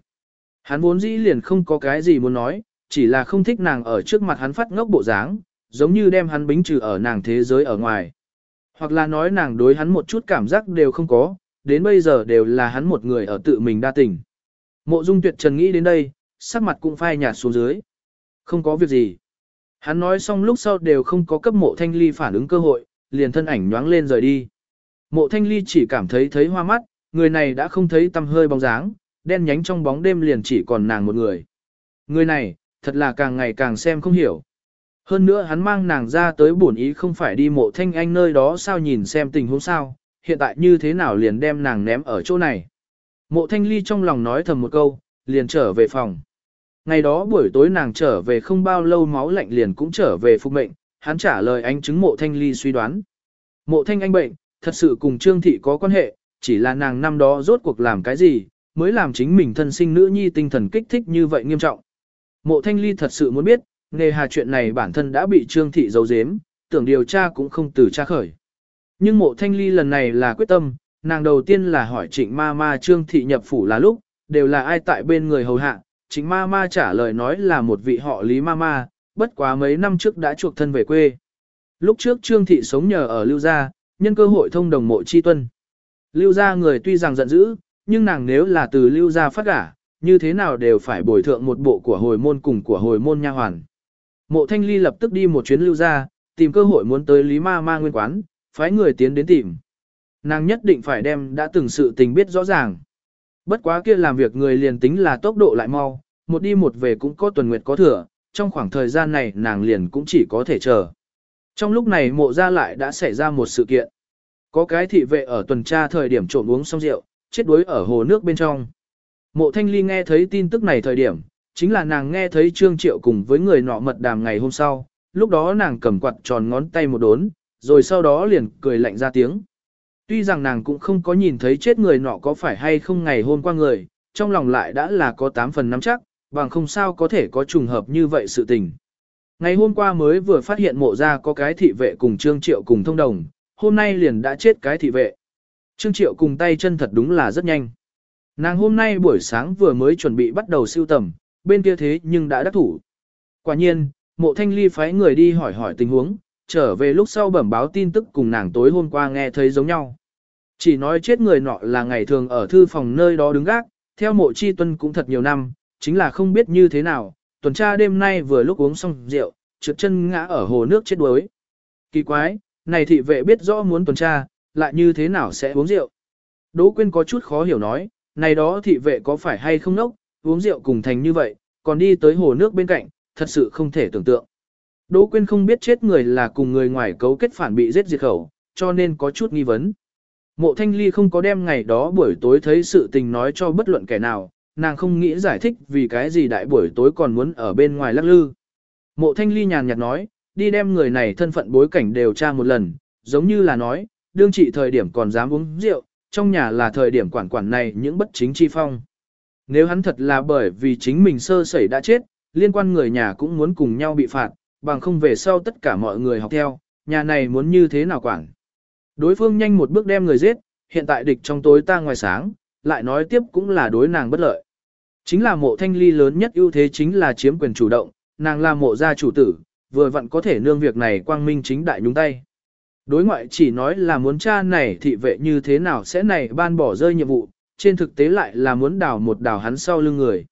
Hắn vốn dĩ liền không có cái gì muốn nói, chỉ là không thích nàng ở trước mặt hắn phát ngốc bộ dáng, giống như đem hắn bính trừ ở nàng thế giới ở ngoài. Hoặc là nói nàng đối hắn một chút cảm giác đều không có, đến bây giờ đều là hắn một người ở tự mình đa tình. Mộ dung tuyệt trần nghĩ đến đây, sắc mặt cũng phai nhạt xuống dưới. Không có việc gì. Hắn nói xong lúc sau đều không có cấp mộ thanh ly phản ứng cơ hội, liền thân ảnh nhoáng lên rời đi. Mộ thanh ly chỉ cảm thấy thấy hoa mắt, người này đã không thấy tâm hơi bóng dáng, đen nhánh trong bóng đêm liền chỉ còn nàng một người. Người này, thật là càng ngày càng xem không hiểu. Hơn nữa hắn mang nàng ra tới bổn ý không phải đi mộ thanh anh nơi đó sao nhìn xem tình huống sao, hiện tại như thế nào liền đem nàng ném ở chỗ này. Mộ thanh ly trong lòng nói thầm một câu, liền trở về phòng. Ngày đó buổi tối nàng trở về không bao lâu máu lạnh liền cũng trở về phục mệnh, hắn trả lời anh chứng mộ thanh ly suy đoán. Mộ thanh anh bệnh, thật sự cùng Trương Thị có quan hệ, chỉ là nàng năm đó rốt cuộc làm cái gì, mới làm chính mình thân sinh nữ nhi tinh thần kích thích như vậy nghiêm trọng. Mộ thanh ly thật sự muốn biết, nghề hà chuyện này bản thân đã bị Trương Thị giấu giếm, tưởng điều tra cũng không từ tra khởi. Nhưng mộ thanh ly lần này là quyết tâm, nàng đầu tiên là hỏi trịnh ma ma Trương Thị nhập phủ là lúc, đều là ai tại bên người hầu hạ, trịnh ma ma trả lời nói là một vị họ lý ma ma, bất quá mấy năm trước đã chuộc thân về quê. Lúc trước Trương Thị sống nhờ ở Lưu Gia, nhân cơ hội thông đồng mộ chi tuân. Lưu Gia người tuy rằng giận dữ, nhưng nàng nếu là từ Lưu Gia phát gả, như thế nào đều phải bồi thượng một bộ của hồi môn cùng của hồi môn nha hoàn. Mộ Thanh Ly lập tức đi một chuyến Lưu Gia, tìm cơ hội muốn tới Lý Ma Ma nguyên quán, phái người tiến đến tìm. Nàng nhất định phải đem đã từng sự tình biết rõ ràng. Bất quá kia làm việc người liền tính là tốc độ lại mau, một đi một về cũng có tuần nguyệt có thừa, trong khoảng thời gian này nàng liền cũng chỉ có thể chờ. Trong lúc này mộ ra lại đã xảy ra một sự kiện. Có cái thị vệ ở tuần tra thời điểm trộm uống xong rượu, chết đuối ở hồ nước bên trong. Mộ thanh ly nghe thấy tin tức này thời điểm, chính là nàng nghe thấy Trương Triệu cùng với người nọ mật đàm ngày hôm sau, lúc đó nàng cầm quạt tròn ngón tay một đốn, rồi sau đó liền cười lạnh ra tiếng. Tuy rằng nàng cũng không có nhìn thấy chết người nọ có phải hay không ngày hôm qua người, trong lòng lại đã là có 8 phần nắm chắc, bằng không sao có thể có trùng hợp như vậy sự tình. Ngày hôm qua mới vừa phát hiện mộ ra có cái thị vệ cùng Trương Triệu cùng thông đồng, hôm nay liền đã chết cái thị vệ. Trương Triệu cùng tay chân thật đúng là rất nhanh. Nàng hôm nay buổi sáng vừa mới chuẩn bị bắt đầu siêu tầm, bên kia thế nhưng đã đắc thủ. Quả nhiên, mộ thanh ly phái người đi hỏi hỏi tình huống, trở về lúc sau bẩm báo tin tức cùng nàng tối hôm qua nghe thấy giống nhau. Chỉ nói chết người nọ là ngày thường ở thư phòng nơi đó đứng gác, theo mộ chi tuân cũng thật nhiều năm, chính là không biết như thế nào, tuần tra đêm nay vừa lúc uống xong rượu, trượt chân ngã ở hồ nước chết đuối. Kỳ quái, này thị vệ biết rõ muốn tuần tra, lại như thế nào sẽ uống rượu. Đỗ Quyên có chút khó hiểu nói, này đó thị vệ có phải hay không nốc, uống rượu cùng thành như vậy, còn đi tới hồ nước bên cạnh, thật sự không thể tưởng tượng. Đỗ Quyên không biết chết người là cùng người ngoài cấu kết phản bị giết diệt khẩu, cho nên có chút nghi vấn. Mộ Thanh Ly không có đem ngày đó buổi tối thấy sự tình nói cho bất luận kẻ nào, nàng không nghĩ giải thích vì cái gì đại buổi tối còn muốn ở bên ngoài lắc lư. Mộ Thanh Ly nhàn nhạt nói, đi đem người này thân phận bối cảnh đều tra một lần, giống như là nói, đương trị thời điểm còn dám uống rượu, trong nhà là thời điểm quản quản này những bất chính chi phong. Nếu hắn thật là bởi vì chính mình sơ sẩy đã chết, liên quan người nhà cũng muốn cùng nhau bị phạt, bằng không về sau tất cả mọi người học theo, nhà này muốn như thế nào quản. Đối phương nhanh một bước đem người giết, hiện tại địch trong tối ta ngoài sáng, lại nói tiếp cũng là đối nàng bất lợi. Chính là mộ thanh ly lớn nhất ưu thế chính là chiếm quyền chủ động, nàng là mộ gia chủ tử, vừa vặn có thể nương việc này quang minh chính đại nhúng tay. Đối ngoại chỉ nói là muốn cha này thị vệ như thế nào sẽ này ban bỏ rơi nhiệm vụ, trên thực tế lại là muốn đào một đào hắn sau lưng người.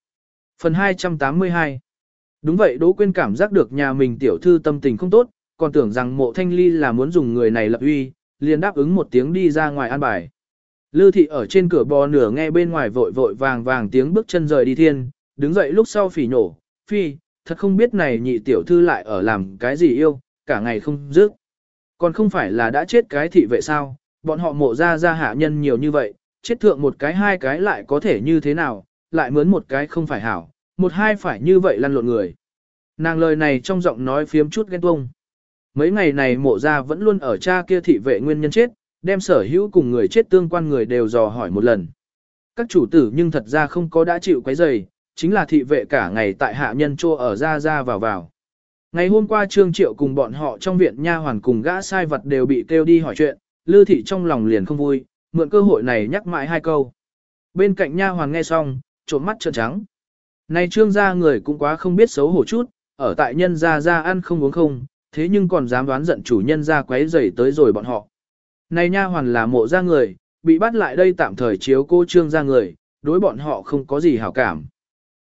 Phần 282 Đúng vậy Đỗ Quyên cảm giác được nhà mình tiểu thư tâm tình không tốt, còn tưởng rằng mộ thanh ly là muốn dùng người này lập uy, liền đáp ứng một tiếng đi ra ngoài an bài. Lư thị ở trên cửa bò nửa nghe bên ngoài vội vội vàng vàng tiếng bước chân rời đi thiên, đứng dậy lúc sau phỉ nổ, phi, thật không biết này nhị tiểu thư lại ở làm cái gì yêu, cả ngày không dứt. Còn không phải là đã chết cái thị vệ sao, bọn họ mộ ra ra hạ nhân nhiều như vậy, chết thượng một cái hai cái lại có thể như thế nào, lại mướn một cái không phải hảo, một hai phải như vậy lăn lộn người. Nàng lời này trong giọng nói phiếm chút ghen tuông. Mấy ngày này mộ ra vẫn luôn ở cha kia thị vệ nguyên nhân chết, đem sở hữu cùng người chết tương quan người đều dò hỏi một lần. Các chủ tử nhưng thật ra không có đã chịu quấy rầy, chính là thị vệ cả ngày tại hạ nhân trô ở ra ra vào vào. Ngày hôm qua Trương Triệu cùng bọn họ trong viện nha hoàn cùng gã sai vật đều bị kêu đi hỏi chuyện, Lư thị trong lòng liền không vui, mượn cơ hội này nhắc mãi hai câu. Bên cạnh nha hoàn nghe xong, trộm mắt trợn trắng. Này Trương gia người cũng quá không biết xấu hổ chút, ở tại nhân gia gia ăn không uống không, thế nhưng còn dám đoán giận chủ nhân gia quấy rầy tới rồi bọn họ. Này nha hoàn là mộ gia người, bị bắt lại đây tạm thời chiếu cô Trương gia người, đối bọn họ không có gì hảo cảm.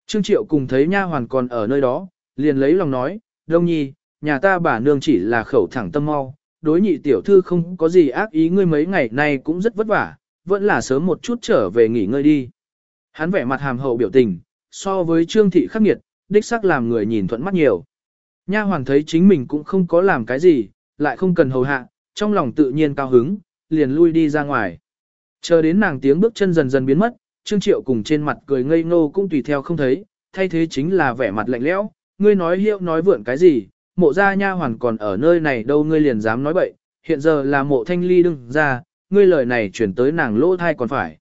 Trương Triệu cùng thấy nha hoàn còn ở nơi đó, liền lấy lòng nói, Đông Nhi, nhà ta bà nương chỉ là khẩu thẳng tâm mau, đối nhị tiểu thư không có gì ác ý ngươi mấy ngày nay cũng rất vất vả, vẫn là sớm một chút trở về nghỉ ngơi đi. Hắn vẻ mặt hàm hậu biểu tình, so với Trương Thị khắc nghiệt, đích xác làm người nhìn thuận mắt nhiều. Nha hoàng thấy chính mình cũng không có làm cái gì, lại không cần hầu hạ, trong lòng tự nhiên cao hứng, liền lui đi ra ngoài. Chờ đến nàng tiếng bước chân dần dần biến mất, Trương Triệu cùng trên mặt cười ngây ngô cũng tùy theo không thấy, thay thế chính là vẻ mặt lạnh lẽo, ngươi nói hiệu nói vượn cái gì, mộ gia nha hoàn còn ở nơi này đâu ngươi liền dám nói bậy, hiện giờ là mộ thanh ly đừng ra, ngươi lời này chuyển tới nàng lỗ thai còn phải.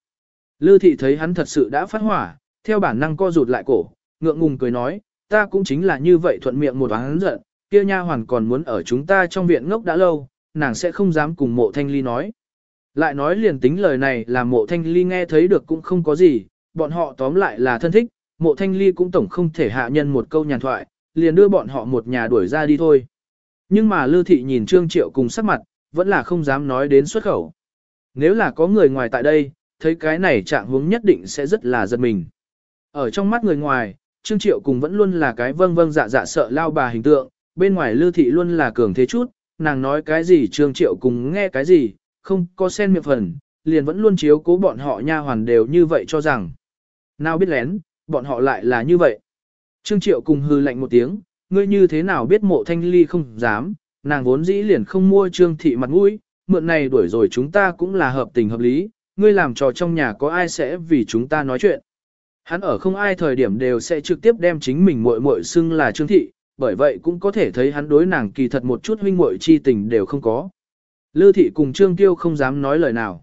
Lư thị thấy hắn thật sự đã phát hỏa, theo bản năng co rụt lại cổ, ngượng ngùng cười nói, ta cũng chính là như vậy thuận miệng một oán giận, kia nha hoàn còn muốn ở chúng ta trong viện ngốc đã lâu, nàng sẽ không dám cùng mộ thanh ly nói. Lại nói liền tính lời này là mộ thanh ly nghe thấy được cũng không có gì, bọn họ tóm lại là thân thích, mộ thanh ly cũng tổng không thể hạ nhân một câu nhàn thoại, liền đưa bọn họ một nhà đuổi ra đi thôi. Nhưng mà lư Thị nhìn Trương Triệu cùng sắc mặt, vẫn là không dám nói đến xuất khẩu. Nếu là có người ngoài tại đây, thấy cái này trạng hướng nhất định sẽ rất là giật mình. Ở trong mắt người ngoài, Trương Triệu cùng vẫn luôn là cái vâng vâng dạ dạ sợ lao bà hình tượng, bên ngoài Lưu Thị luôn là cường thế chút, nàng nói cái gì Trương Triệu cùng nghe cái gì, không có sen miệng phần, liền vẫn luôn chiếu cố bọn họ nha hoàn đều như vậy cho rằng. Nào biết lén, bọn họ lại là như vậy. Trương Triệu cùng hư lạnh một tiếng, ngươi như thế nào biết mộ thanh ly không dám, nàng vốn dĩ liền không mua trương thị mặt mũi, mượn này đuổi rồi chúng ta cũng là hợp tình hợp lý, ngươi làm trò trong nhà có ai sẽ vì chúng ta nói chuyện. Hắn ở không ai thời điểm đều sẽ trực tiếp đem chính mình muội muội xưng là Trương Thị, bởi vậy cũng có thể thấy hắn đối nàng kỳ thật một chút huynh muội chi tình đều không có. Lư Thị cùng Trương Tiêu không dám nói lời nào.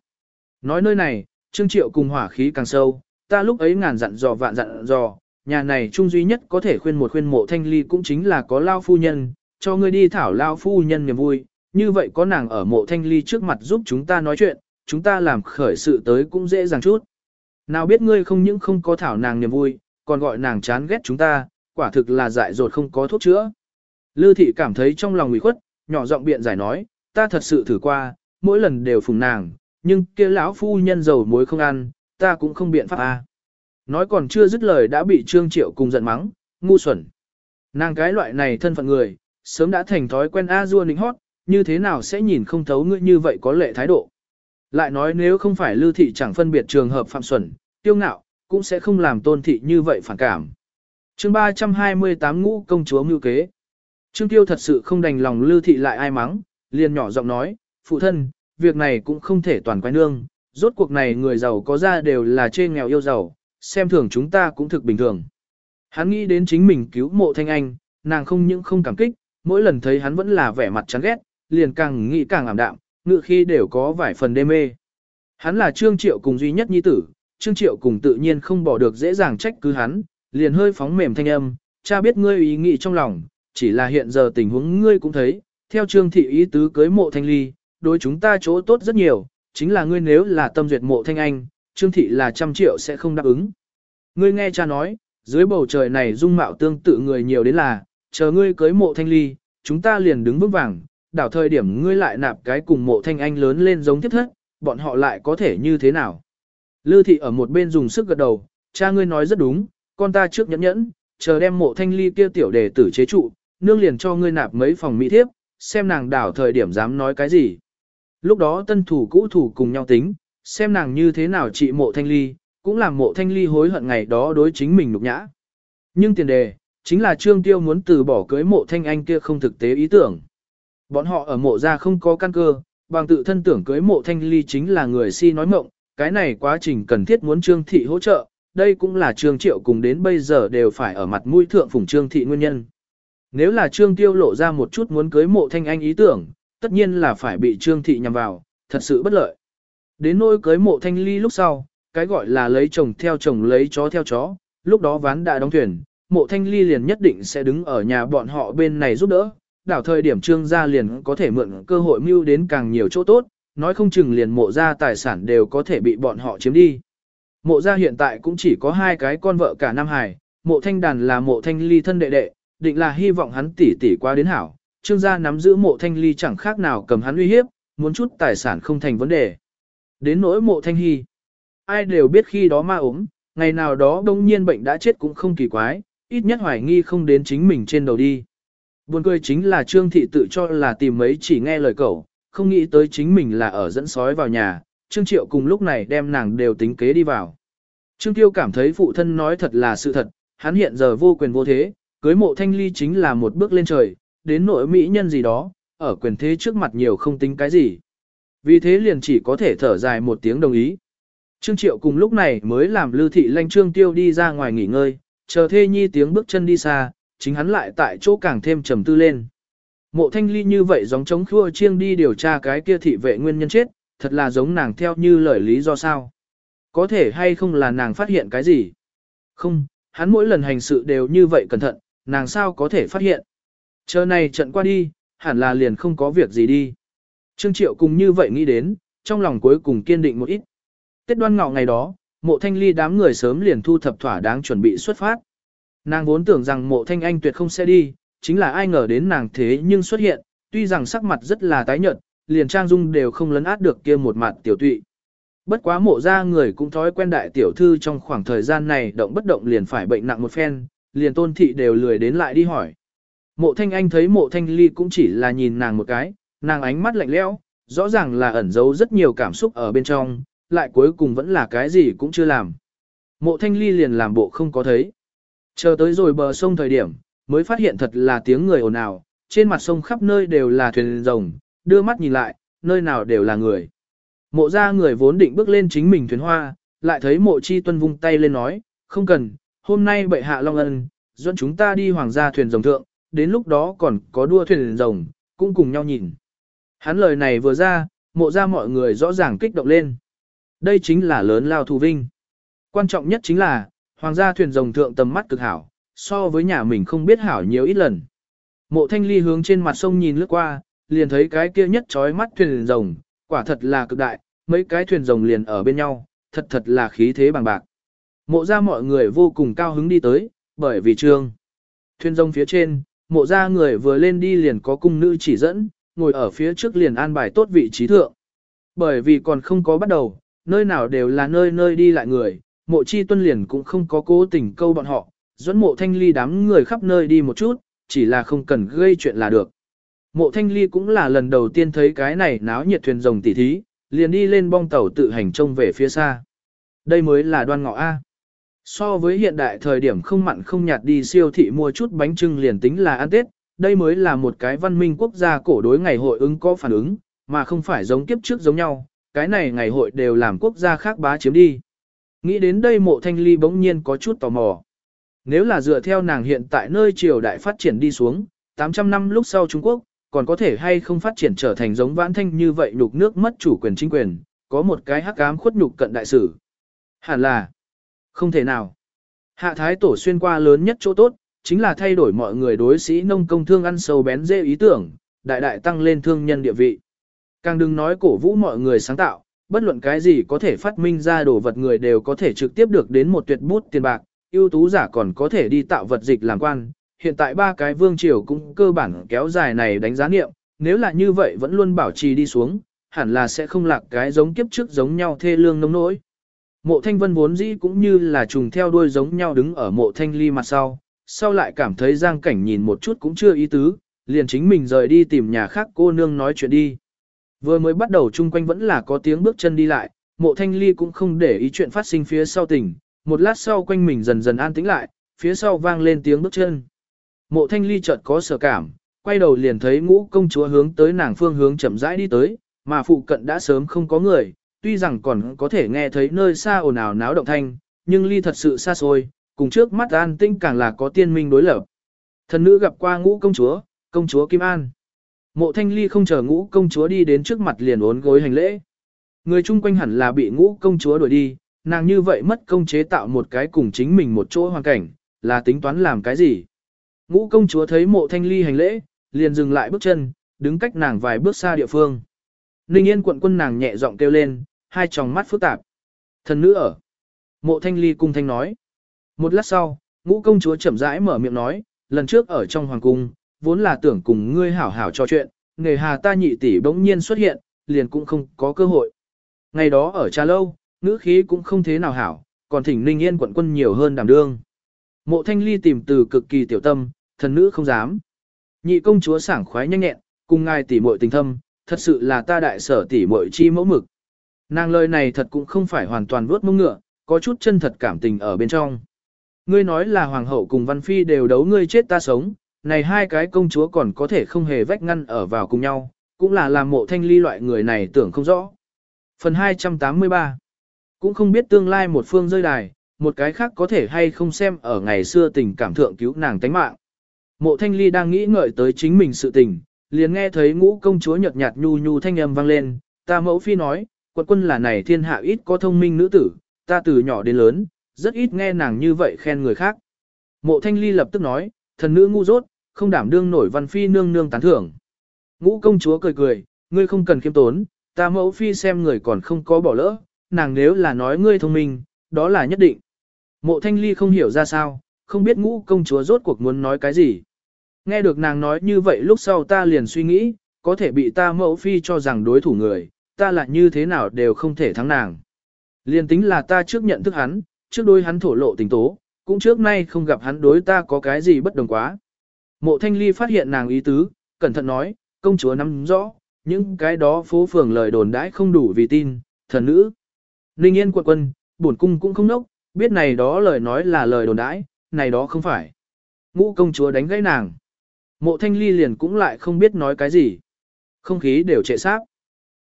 Nói nơi này, Trương Triệu cùng hỏa khí càng sâu, ta lúc ấy ngàn dặn dò vạn dặn dò, nhà này trung duy nhất có thể khuyên một khuyên mộ thanh ly cũng chính là có lao phu nhân, cho ngươi đi thảo lao phu nhân niềm vui, như vậy có nàng ở mộ thanh ly trước mặt giúp chúng ta nói chuyện, chúng ta làm khởi sự tới cũng dễ dàng chút. Nào biết ngươi không những không có thảo nàng niềm vui, còn gọi nàng chán ghét chúng ta, quả thực là dại dột không có thuốc chữa. Lư thị cảm thấy trong lòng ủy khuất, nhỏ giọng biện giải nói, ta thật sự thử qua, mỗi lần đều phùng nàng, nhưng kia lão phu nhân dầu muối không ăn, ta cũng không biện pháp a. Nói còn chưa dứt lời đã bị Trương Triệu cùng giận mắng, ngu xuẩn. Nàng cái loại này thân phận người, sớm đã thành thói quen a dua nịnh hót, như thế nào sẽ nhìn không thấu ngươi như vậy có lệ thái độ. Lại nói nếu không phải lưu thị chẳng phân biệt trường hợp phạm xuẩn, tiêu ngạo, cũng sẽ không làm tôn thị như vậy phản cảm. chương 328 ngũ công chúa mưu kế. Trương Tiêu thật sự không đành lòng lưu thị lại ai mắng, liền nhỏ giọng nói, phụ thân, việc này cũng không thể toàn quay nương, rốt cuộc này người giàu có ra đều là trên nghèo yêu giàu, xem thường chúng ta cũng thực bình thường. Hắn nghĩ đến chính mình cứu mộ thanh anh, nàng không những không cảm kích, mỗi lần thấy hắn vẫn là vẻ mặt chán ghét, liền càng nghĩ càng ảm đạm, ngựa khi đều có vài phần đê mê. Hắn là Trương Triệu cùng duy nhất nhi tử, Trương Triệu cùng tự nhiên không bỏ được dễ dàng trách cứ hắn, liền hơi phóng mềm thanh âm, cha biết ngươi ý nghĩ trong lòng, chỉ là hiện giờ tình huống ngươi cũng thấy, theo Trương Thị ý tứ cưới mộ thanh ly, đối chúng ta chỗ tốt rất nhiều, chính là ngươi nếu là tâm duyệt mộ thanh anh, Trương Thị là trăm triệu sẽ không đáp ứng. Ngươi nghe cha nói, dưới bầu trời này dung mạo tương tự người nhiều đến là, chờ ngươi cưới mộ thanh ly, chúng ta liền đứng vững vàng, đảo thời điểm ngươi lại nạp cái cùng mộ thanh anh lớn lên giống tiếp thất, bọn họ lại có thể như thế nào. Lư thị ở một bên dùng sức gật đầu, cha ngươi nói rất đúng, con ta trước nhẫn nhẫn, chờ đem mộ thanh ly kia tiểu đề tử chế trụ, nương liền cho ngươi nạp mấy phòng mỹ thiếp, xem nàng đảo thời điểm dám nói cái gì. Lúc đó tân thủ cũ thủ cùng nhau tính, xem nàng như thế nào trị mộ thanh ly, cũng làm mộ thanh ly hối hận ngày đó đối chính mình nục nhã. Nhưng tiền đề, chính là Trương Tiêu muốn từ bỏ cưới mộ thanh anh kia không thực tế ý tưởng. Bọn họ ở mộ ra không có căn cơ, bằng tự thân tưởng cưới mộ thanh ly chính là người si nói mộng, cái này quá trình cần thiết muốn Trương Thị hỗ trợ, đây cũng là Trương Triệu cùng đến bây giờ đều phải ở mặt mũi thượng phủng Trương Thị nguyên nhân. Nếu là Trương Tiêu lộ ra một chút muốn cưới mộ thanh anh ý tưởng, tất nhiên là phải bị Trương Thị nhằm vào, thật sự bất lợi. Đến nỗi cưới mộ thanh ly lúc sau, cái gọi là lấy chồng theo chồng lấy chó theo chó, lúc đó ván đã đóng thuyền, mộ thanh ly liền nhất định sẽ đứng ở nhà bọn họ bên này giúp đỡ, đảo thời điểm trương gia liền có thể mượn cơ hội mưu đến càng nhiều chỗ tốt, nói không chừng liền mộ gia tài sản đều có thể bị bọn họ chiếm đi. Mộ gia hiện tại cũng chỉ có hai cái con vợ cả Nam Hải, mộ thanh đàn là mộ thanh ly thân đệ đệ, định là hy vọng hắn tỷ tỷ qua đến hảo, trương gia nắm giữ mộ thanh ly chẳng khác nào cầm hắn uy hiếp, muốn chút tài sản không thành vấn đề. Đến nỗi mộ thanh hy, ai đều biết khi đó ma ốm, ngày nào đó đông nhiên bệnh đã chết cũng không kỳ quái, ít nhất hoài nghi không đến chính mình trên đầu đi. Buồn cười chính là Trương Thị tự cho là tìm mấy chỉ nghe lời cậu, không nghĩ tới chính mình là ở dẫn sói vào nhà, Trương Triệu cùng lúc này đem nàng đều tính kế đi vào. Trương Tiêu cảm thấy phụ thân nói thật là sự thật, hắn hiện giờ vô quyền vô thế, cưới mộ thanh ly chính là một bước lên trời, đến nội mỹ nhân gì đó, ở quyền thế trước mặt nhiều không tính cái gì. Vì thế liền chỉ có thể thở dài một tiếng đồng ý. Trương Triệu cùng lúc này mới làm Lưu Thị Lanh Trương Tiêu đi ra ngoài nghỉ ngơi, chờ thê nhi tiếng bước chân đi xa, chính hắn lại tại chỗ càng thêm trầm tư lên. Mộ thanh ly như vậy giống chống khua chiêng đi điều tra cái kia thị vệ nguyên nhân chết, thật là giống nàng theo như lời lý do sao. Có thể hay không là nàng phát hiện cái gì? Không, hắn mỗi lần hành sự đều như vậy cẩn thận, nàng sao có thể phát hiện? Chờ này trận qua đi, hẳn là liền không có việc gì đi. Trương Triệu cùng như vậy nghĩ đến, trong lòng cuối cùng kiên định một ít. Tết đoan ngọ ngày đó, mộ thanh ly đám người sớm liền thu thập thỏa đáng chuẩn bị xuất phát. Nàng vốn tưởng rằng mộ thanh anh tuyệt không sẽ đi, chính là ai ngờ đến nàng thế nhưng xuất hiện, tuy rằng sắc mặt rất là tái nhợt, liền trang dung đều không lấn át được kia một mặt tiểu tụy. Bất quá mộ ra người cũng thói quen đại tiểu thư trong khoảng thời gian này động bất động liền phải bệnh nặng một phen, liền tôn thị đều lười đến lại đi hỏi. Mộ thanh anh thấy mộ thanh ly cũng chỉ là nhìn nàng một cái, nàng ánh mắt lạnh lẽo, rõ ràng là ẩn giấu rất nhiều cảm xúc ở bên trong, lại cuối cùng vẫn là cái gì cũng chưa làm. Mộ thanh ly liền làm bộ không có thấy. Chờ tới rồi bờ sông thời điểm, mới phát hiện thật là tiếng người ồn ào, trên mặt sông khắp nơi đều là thuyền rồng, đưa mắt nhìn lại, nơi nào đều là người. Mộ ra người vốn định bước lên chính mình thuyền hoa, lại thấy mộ chi tuân vung tay lên nói, không cần, hôm nay bệ hạ long ân, dẫn chúng ta đi hoàng gia thuyền rồng thượng, đến lúc đó còn có đua thuyền rồng, cũng cùng nhau nhìn. Hắn lời này vừa ra, mộ ra mọi người rõ ràng kích động lên. Đây chính là lớn lao thù vinh. Quan trọng nhất chính là, hoàng gia thuyền rồng thượng tầm mắt cực hảo, so với nhà mình không biết hảo nhiều ít lần. Mộ thanh ly hướng trên mặt sông nhìn lướt qua, liền thấy cái kia nhất trói mắt thuyền rồng, quả thật là cực đại, mấy cái thuyền rồng liền ở bên nhau, thật thật là khí thế bằng bạc. Mộ ra mọi người vô cùng cao hứng đi tới, bởi vì trương. Thuyền rồng phía trên, mộ ra người vừa lên đi liền có cung nữ chỉ dẫn, ngồi ở phía trước liền an bài tốt vị trí thượng. Bởi vì còn không có bắt đầu, nơi nào đều là nơi nơi đi lại người, mộ chi tuân liền cũng không có cố tình câu bọn họ, dẫn mộ thanh ly đám người khắp nơi đi một chút, chỉ là không cần gây chuyện là được. Mộ thanh ly cũng là lần đầu tiên thấy cái này náo nhiệt thuyền rồng tỉ thí, liền đi lên bong tàu tự hành trông về phía xa. Đây mới là đoan ngọ A. So với hiện đại thời điểm không mặn không nhạt đi siêu thị mua chút bánh trưng liền tính là ăn Tết, đây mới là một cái văn minh quốc gia cổ đối ngày hội ứng có phản ứng, mà không phải giống kiếp trước giống nhau, cái này ngày hội đều làm quốc gia khác bá chiếm đi. Nghĩ đến đây mộ thanh ly bỗng nhiên có chút tò mò. Nếu là dựa theo nàng hiện tại nơi triều đại phát triển đi xuống, 800 năm lúc sau Trung Quốc, còn có thể hay không phát triển trở thành giống vãn thanh như vậy nhục nước mất chủ quyền chính quyền, có một cái hắc ám khuất nhục cận đại sử. Hẳn là, không thể nào. Hạ thái tổ xuyên qua lớn nhất chỗ tốt, chính là thay đổi mọi người đối sĩ nông công thương ăn sâu bén dễ ý tưởng, đại đại tăng lên thương nhân địa vị. Càng đừng nói cổ vũ mọi người sáng tạo, bất luận cái gì có thể phát minh ra đồ vật người đều có thể trực tiếp được đến một tuyệt bút tiền bạc, ưu tú giả còn có thể đi tạo vật dịch làm quan. Hiện tại ba cái vương triều cũng cơ bản kéo dài này đánh giá niệm, nếu là như vậy vẫn luôn bảo trì đi xuống, hẳn là sẽ không lạc cái giống kiếp trước giống nhau thê lương nông nỗi. Mộ thanh vân vốn dĩ cũng như là trùng theo đuôi giống nhau đứng ở mộ thanh ly mặt sau, sau lại cảm thấy giang cảnh nhìn một chút cũng chưa ý tứ, liền chính mình rời đi tìm nhà khác cô nương nói chuyện đi. Vừa mới bắt đầu chung quanh vẫn là có tiếng bước chân đi lại, mộ thanh ly cũng không để ý chuyện phát sinh phía sau tỉnh, một lát sau quanh mình dần dần an tĩnh lại, phía sau vang lên tiếng bước chân. Mộ thanh ly chợt có sở cảm, quay đầu liền thấy ngũ công chúa hướng tới nàng phương hướng chậm rãi đi tới, mà phụ cận đã sớm không có người, tuy rằng còn có thể nghe thấy nơi xa ồn ào náo động thanh, nhưng ly thật sự xa xôi, cùng trước mắt an tinh càng là có tiên minh đối lập. Thần nữ gặp qua ngũ công chúa, công chúa Kim An. Mộ thanh ly không chờ ngũ công chúa đi đến trước mặt liền ốn gối hành lễ. Người chung quanh hẳn là bị ngũ công chúa đuổi đi, nàng như vậy mất công chế tạo một cái cùng chính mình một chỗ hoàn cảnh, là tính toán làm cái gì. Ngũ công chúa thấy mộ thanh ly hành lễ, liền dừng lại bước chân, đứng cách nàng vài bước xa địa phương. Ninh yên quận quân nàng nhẹ giọng kêu lên, hai tròng mắt phức tạp. Thần nữ ở. Mộ thanh ly cung thanh nói. Một lát sau, ngũ công chúa chậm rãi mở miệng nói, lần trước ở trong hoàng cung, vốn là tưởng cùng ngươi hảo hảo trò chuyện, nghề hà ta nhị tỷ bỗng nhiên xuất hiện, liền cũng không có cơ hội. Ngày đó ở trà lâu, ngữ khí cũng không thế nào hảo, còn thỉnh ninh yên quận quân nhiều hơn đảm đương. Mộ thanh ly tìm từ cực kỳ tiểu tâm, thần nữ không dám. Nhị công chúa sảng khoái nhanh nhẹn, cùng ngài tỷ muội tình thâm, thật sự là ta đại sở tỷ muội chi mẫu mực. Nàng lời này thật cũng không phải hoàn toàn vuốt mông ngựa, có chút chân thật cảm tình ở bên trong. Ngươi nói là hoàng hậu cùng văn phi đều đấu ngươi chết ta sống, này hai cái công chúa còn có thể không hề vách ngăn ở vào cùng nhau, cũng là làm mộ thanh ly loại người này tưởng không rõ. Phần 283 Cũng không biết tương lai một phương rơi đài, một cái khác có thể hay không xem ở ngày xưa tình cảm thượng cứu nàng tánh mạng. Mộ thanh ly đang nghĩ ngợi tới chính mình sự tình, liền nghe thấy ngũ công chúa nhợt nhạt nhu nhu thanh âm vang lên, ta mẫu phi nói, quận quân là này thiên hạ ít có thông minh nữ tử, ta từ nhỏ đến lớn, rất ít nghe nàng như vậy khen người khác. Mộ thanh ly lập tức nói, thần nữ ngu dốt, không đảm đương nổi văn phi nương nương tán thưởng. Ngũ công chúa cười cười, ngươi không cần khiêm tốn, ta mẫu phi xem người còn không có bỏ lỡ, nàng nếu là nói ngươi thông minh, đó là nhất định. Mộ thanh ly không hiểu ra sao, không biết ngũ công chúa rốt cuộc muốn nói cái gì. Nghe được nàng nói như vậy lúc sau ta liền suy nghĩ, có thể bị ta mẫu phi cho rằng đối thủ người, ta lại như thế nào đều không thể thắng nàng. Liền tính là ta trước nhận thức hắn, trước đôi hắn thổ lộ tình tố, cũng trước nay không gặp hắn đối ta có cái gì bất đồng quá. Mộ thanh ly phát hiện nàng ý tứ, cẩn thận nói, công chúa nắm rõ, những cái đó phố phường lời đồn đãi không đủ vì tin, thần nữ. Ninh yên quận quân, bổn cung cũng không nốc, biết này đó lời nói là lời đồn đãi, này đó không phải. Ngũ công chúa đánh gãy nàng. Mộ thanh ly liền cũng lại không biết nói cái gì. Không khí đều trệ sát.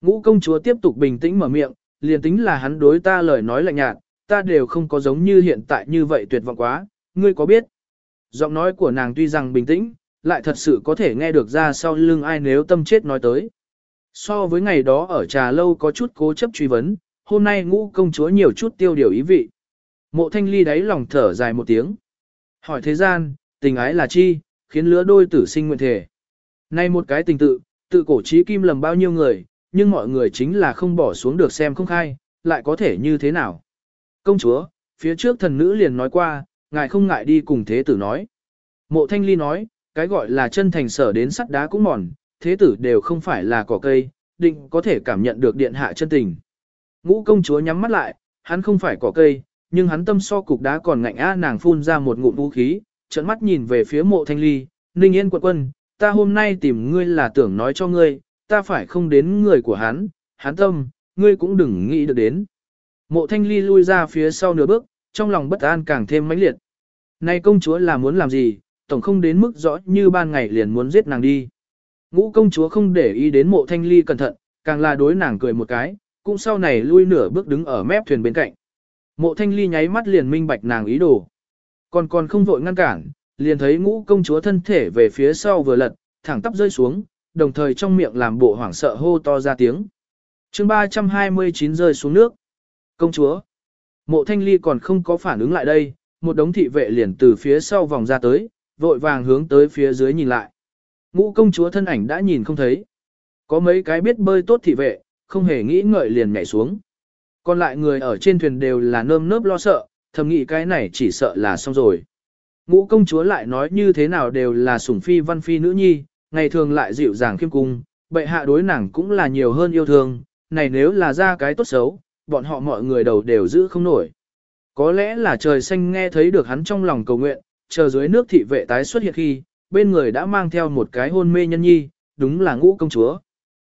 Ngũ công chúa tiếp tục bình tĩnh mở miệng, liền tính là hắn đối ta lời nói lạnh nhạt, ta đều không có giống như hiện tại như vậy tuyệt vọng quá, ngươi có biết? Giọng nói của nàng tuy rằng bình tĩnh, lại thật sự có thể nghe được ra sau lưng ai nếu tâm chết nói tới. So với ngày đó ở trà lâu có chút cố chấp truy vấn, hôm nay ngũ công chúa nhiều chút tiêu điều ý vị. Mộ thanh ly đáy lòng thở dài một tiếng. Hỏi thế gian, tình ái là chi, khiến lứa đôi tử sinh nguyện thể. Nay một cái tình tự, tự cổ trí kim lầm bao nhiêu người, nhưng mọi người chính là không bỏ xuống được xem không khai, lại có thể như thế nào. Công chúa, phía trước thần nữ liền nói qua, ngài không ngại đi cùng thế tử nói. Mộ thanh ly nói, cái gọi là chân thành sở đến sắt đá cũng mòn, thế tử đều không phải là cỏ cây, định có thể cảm nhận được điện hạ chân tình. Ngũ công chúa nhắm mắt lại, hắn không phải cỏ cây, nhưng hắn tâm so cục đá còn ngạnh á nàng phun ra một ngụm vũ khí, trận mắt nhìn về phía mộ thanh ly, ninh yên quận quân, ta hôm nay tìm ngươi là tưởng nói cho ngươi, ta phải không đến người của hắn, hắn tâm, ngươi cũng đừng nghĩ được đến. Mộ thanh ly lui ra phía sau nửa bước, trong lòng bất an càng thêm mãnh liệt. nay công chúa là muốn làm gì, tổng không đến mức rõ như ban ngày liền muốn giết nàng đi. Ngũ công chúa không để ý đến mộ thanh ly cẩn thận, càng là đối nàng cười một cái, cũng sau này lui nửa bước đứng ở mép thuyền bên cạnh. Mộ thanh ly nháy mắt liền minh bạch nàng ý đồ. Còn còn không vội ngăn cản, liền thấy ngũ công chúa thân thể về phía sau vừa lật, thẳng tắp rơi xuống, đồng thời trong miệng làm bộ hoảng sợ hô to ra tiếng. chương 329 rơi xuống nước. Công chúa. Mộ thanh ly còn không có phản ứng lại đây, một đống thị vệ liền từ phía sau vòng ra tới, vội vàng hướng tới phía dưới nhìn lại. Ngũ công chúa thân ảnh đã nhìn không thấy. Có mấy cái biết bơi tốt thị vệ, không hề nghĩ ngợi liền nhảy xuống. Còn lại người ở trên thuyền đều là nơm nớp lo sợ, thầm nghĩ cái này chỉ sợ là xong rồi. Ngũ công chúa lại nói như thế nào đều là sủng phi văn phi nữ nhi, ngày thường lại dịu dàng khiêm cung, bệ hạ đối nàng cũng là nhiều hơn yêu thương, này nếu là ra cái tốt xấu, bọn họ mọi người đầu đều giữ không nổi. Có lẽ là trời xanh nghe thấy được hắn trong lòng cầu nguyện, chờ dưới nước thị vệ tái xuất hiện khi, bên người đã mang theo một cái hôn mê nhân nhi, đúng là ngũ công chúa.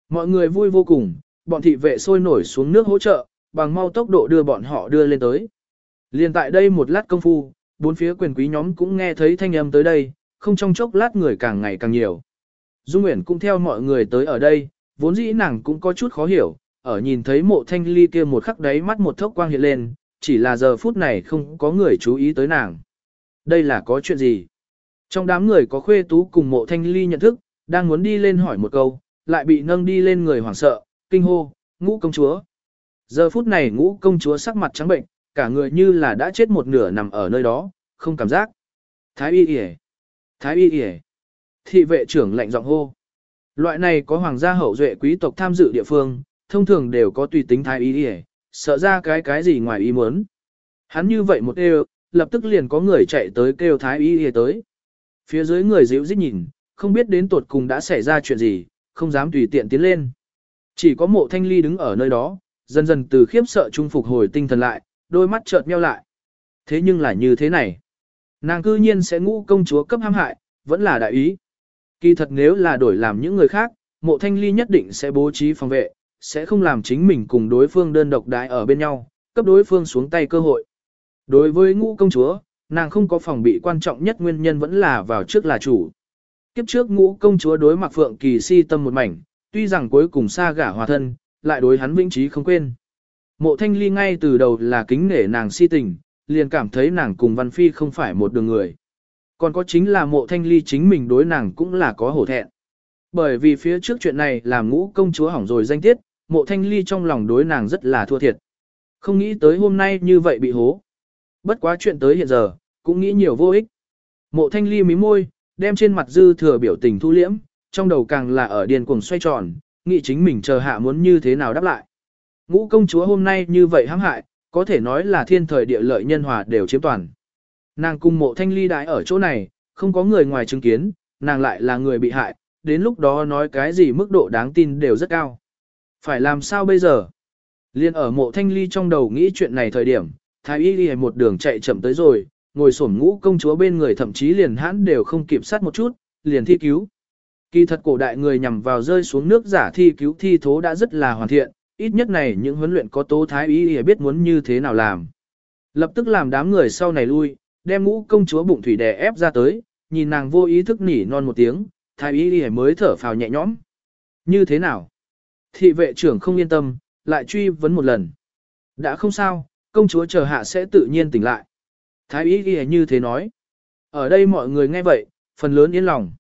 Mọi người vui vô cùng, bọn thị vệ sôi nổi xuống nước hỗ trợ, bằng mau tốc độ đưa bọn họ đưa lên tới. Liên tại đây một lát công phu, bốn phía quyền quý nhóm cũng nghe thấy thanh âm tới đây, không trong chốc lát người càng ngày càng nhiều. Dung Nguyễn cũng theo mọi người tới ở đây, vốn dĩ nàng cũng có chút khó hiểu, ở nhìn thấy mộ thanh ly kia một khắc đáy mắt một thốc quang hiện lên, chỉ là giờ phút này không có người chú ý tới nàng. Đây là có chuyện gì? Trong đám người có khuê tú cùng mộ thanh ly nhận thức, đang muốn đi lên hỏi một câu, lại bị nâng đi lên người hoảng sợ, kinh hô, ngũ công chúa. Giờ phút này ngũ công chúa sắc mặt trắng bệnh, cả người như là đã chết một nửa nằm ở nơi đó, không cảm giác. Thái y yể, Thái y yể. Thị vệ trưởng lạnh giọng hô. Loại này có hoàng gia hậu duệ quý tộc tham dự địa phương, thông thường đều có tùy tính thái y yể, sợ ra cái cái gì ngoài ý muốn. Hắn như vậy một đều, lập tức liền có người chạy tới kêu thái y yể tới. Phía dưới người dịu dít nhìn, không biết đến tuột cùng đã xảy ra chuyện gì, không dám tùy tiện tiến lên. Chỉ có mộ thanh ly đứng ở nơi đó, dần dần từ khiếp sợ trung phục hồi tinh thần lại, đôi mắt chợt meo lại. Thế nhưng là như thế này. Nàng cư nhiên sẽ ngũ công chúa cấp hãm hại, vẫn là đại ý. Kỳ thật nếu là đổi làm những người khác, mộ thanh ly nhất định sẽ bố trí phòng vệ, sẽ không làm chính mình cùng đối phương đơn độc đái ở bên nhau, cấp đối phương xuống tay cơ hội. Đối với ngũ công chúa, nàng không có phòng bị quan trọng nhất nguyên nhân vẫn là vào trước là chủ. Kiếp trước ngũ công chúa đối mặt phượng kỳ si tâm một mảnh, tuy rằng cuối cùng xa gả hòa thân, lại đối hắn vĩnh trí không quên. Mộ thanh ly ngay từ đầu là kính nể nàng si tình, liền cảm thấy nàng cùng Văn Phi không phải một đường người. Còn có chính là mộ thanh ly chính mình đối nàng cũng là có hổ thẹn. Bởi vì phía trước chuyện này làm ngũ công chúa hỏng rồi danh tiết, mộ thanh ly trong lòng đối nàng rất là thua thiệt. Không nghĩ tới hôm nay như vậy bị hố. Bất quá chuyện tới hiện giờ, cũng nghĩ nhiều vô ích. Mộ thanh ly mí môi, đem trên mặt dư thừa biểu tình thu liễm, trong đầu càng là ở điền cuồng xoay tròn, nghĩ chính mình chờ hạ muốn như thế nào đáp lại. Ngũ công chúa hôm nay như vậy hãm hại, có thể nói là thiên thời địa lợi nhân hòa đều chiếm toàn. Nàng cùng mộ thanh ly đại ở chỗ này, không có người ngoài chứng kiến, nàng lại là người bị hại, đến lúc đó nói cái gì mức độ đáng tin đều rất cao. Phải làm sao bây giờ? Liên ở mộ thanh ly trong đầu nghĩ chuyện này thời điểm, thái y đi một đường chạy chậm tới rồi, ngồi sổm ngũ công chúa bên người thậm chí liền hãn đều không kịp sát một chút, liền thi cứu. Kỳ thật cổ đại người nhằm vào rơi xuống nước giả thi cứu thi thố đã rất là hoàn thiện, ít nhất này những huấn luyện có tố thái y biết muốn như thế nào làm. Lập tức làm đám người sau này lui, đem ngũ công chúa bụng thủy đè ép ra tới, nhìn nàng vô ý thức nỉ non một tiếng, thái y mới thở phào nhẹ nhõm. Như thế nào? Thị vệ trưởng không yên tâm, lại truy vấn một lần. Đã không sao, công chúa chờ hạ sẽ tự nhiên tỉnh lại. Thái y ghi như thế nói. Ở đây mọi người nghe vậy, phần lớn yên lòng.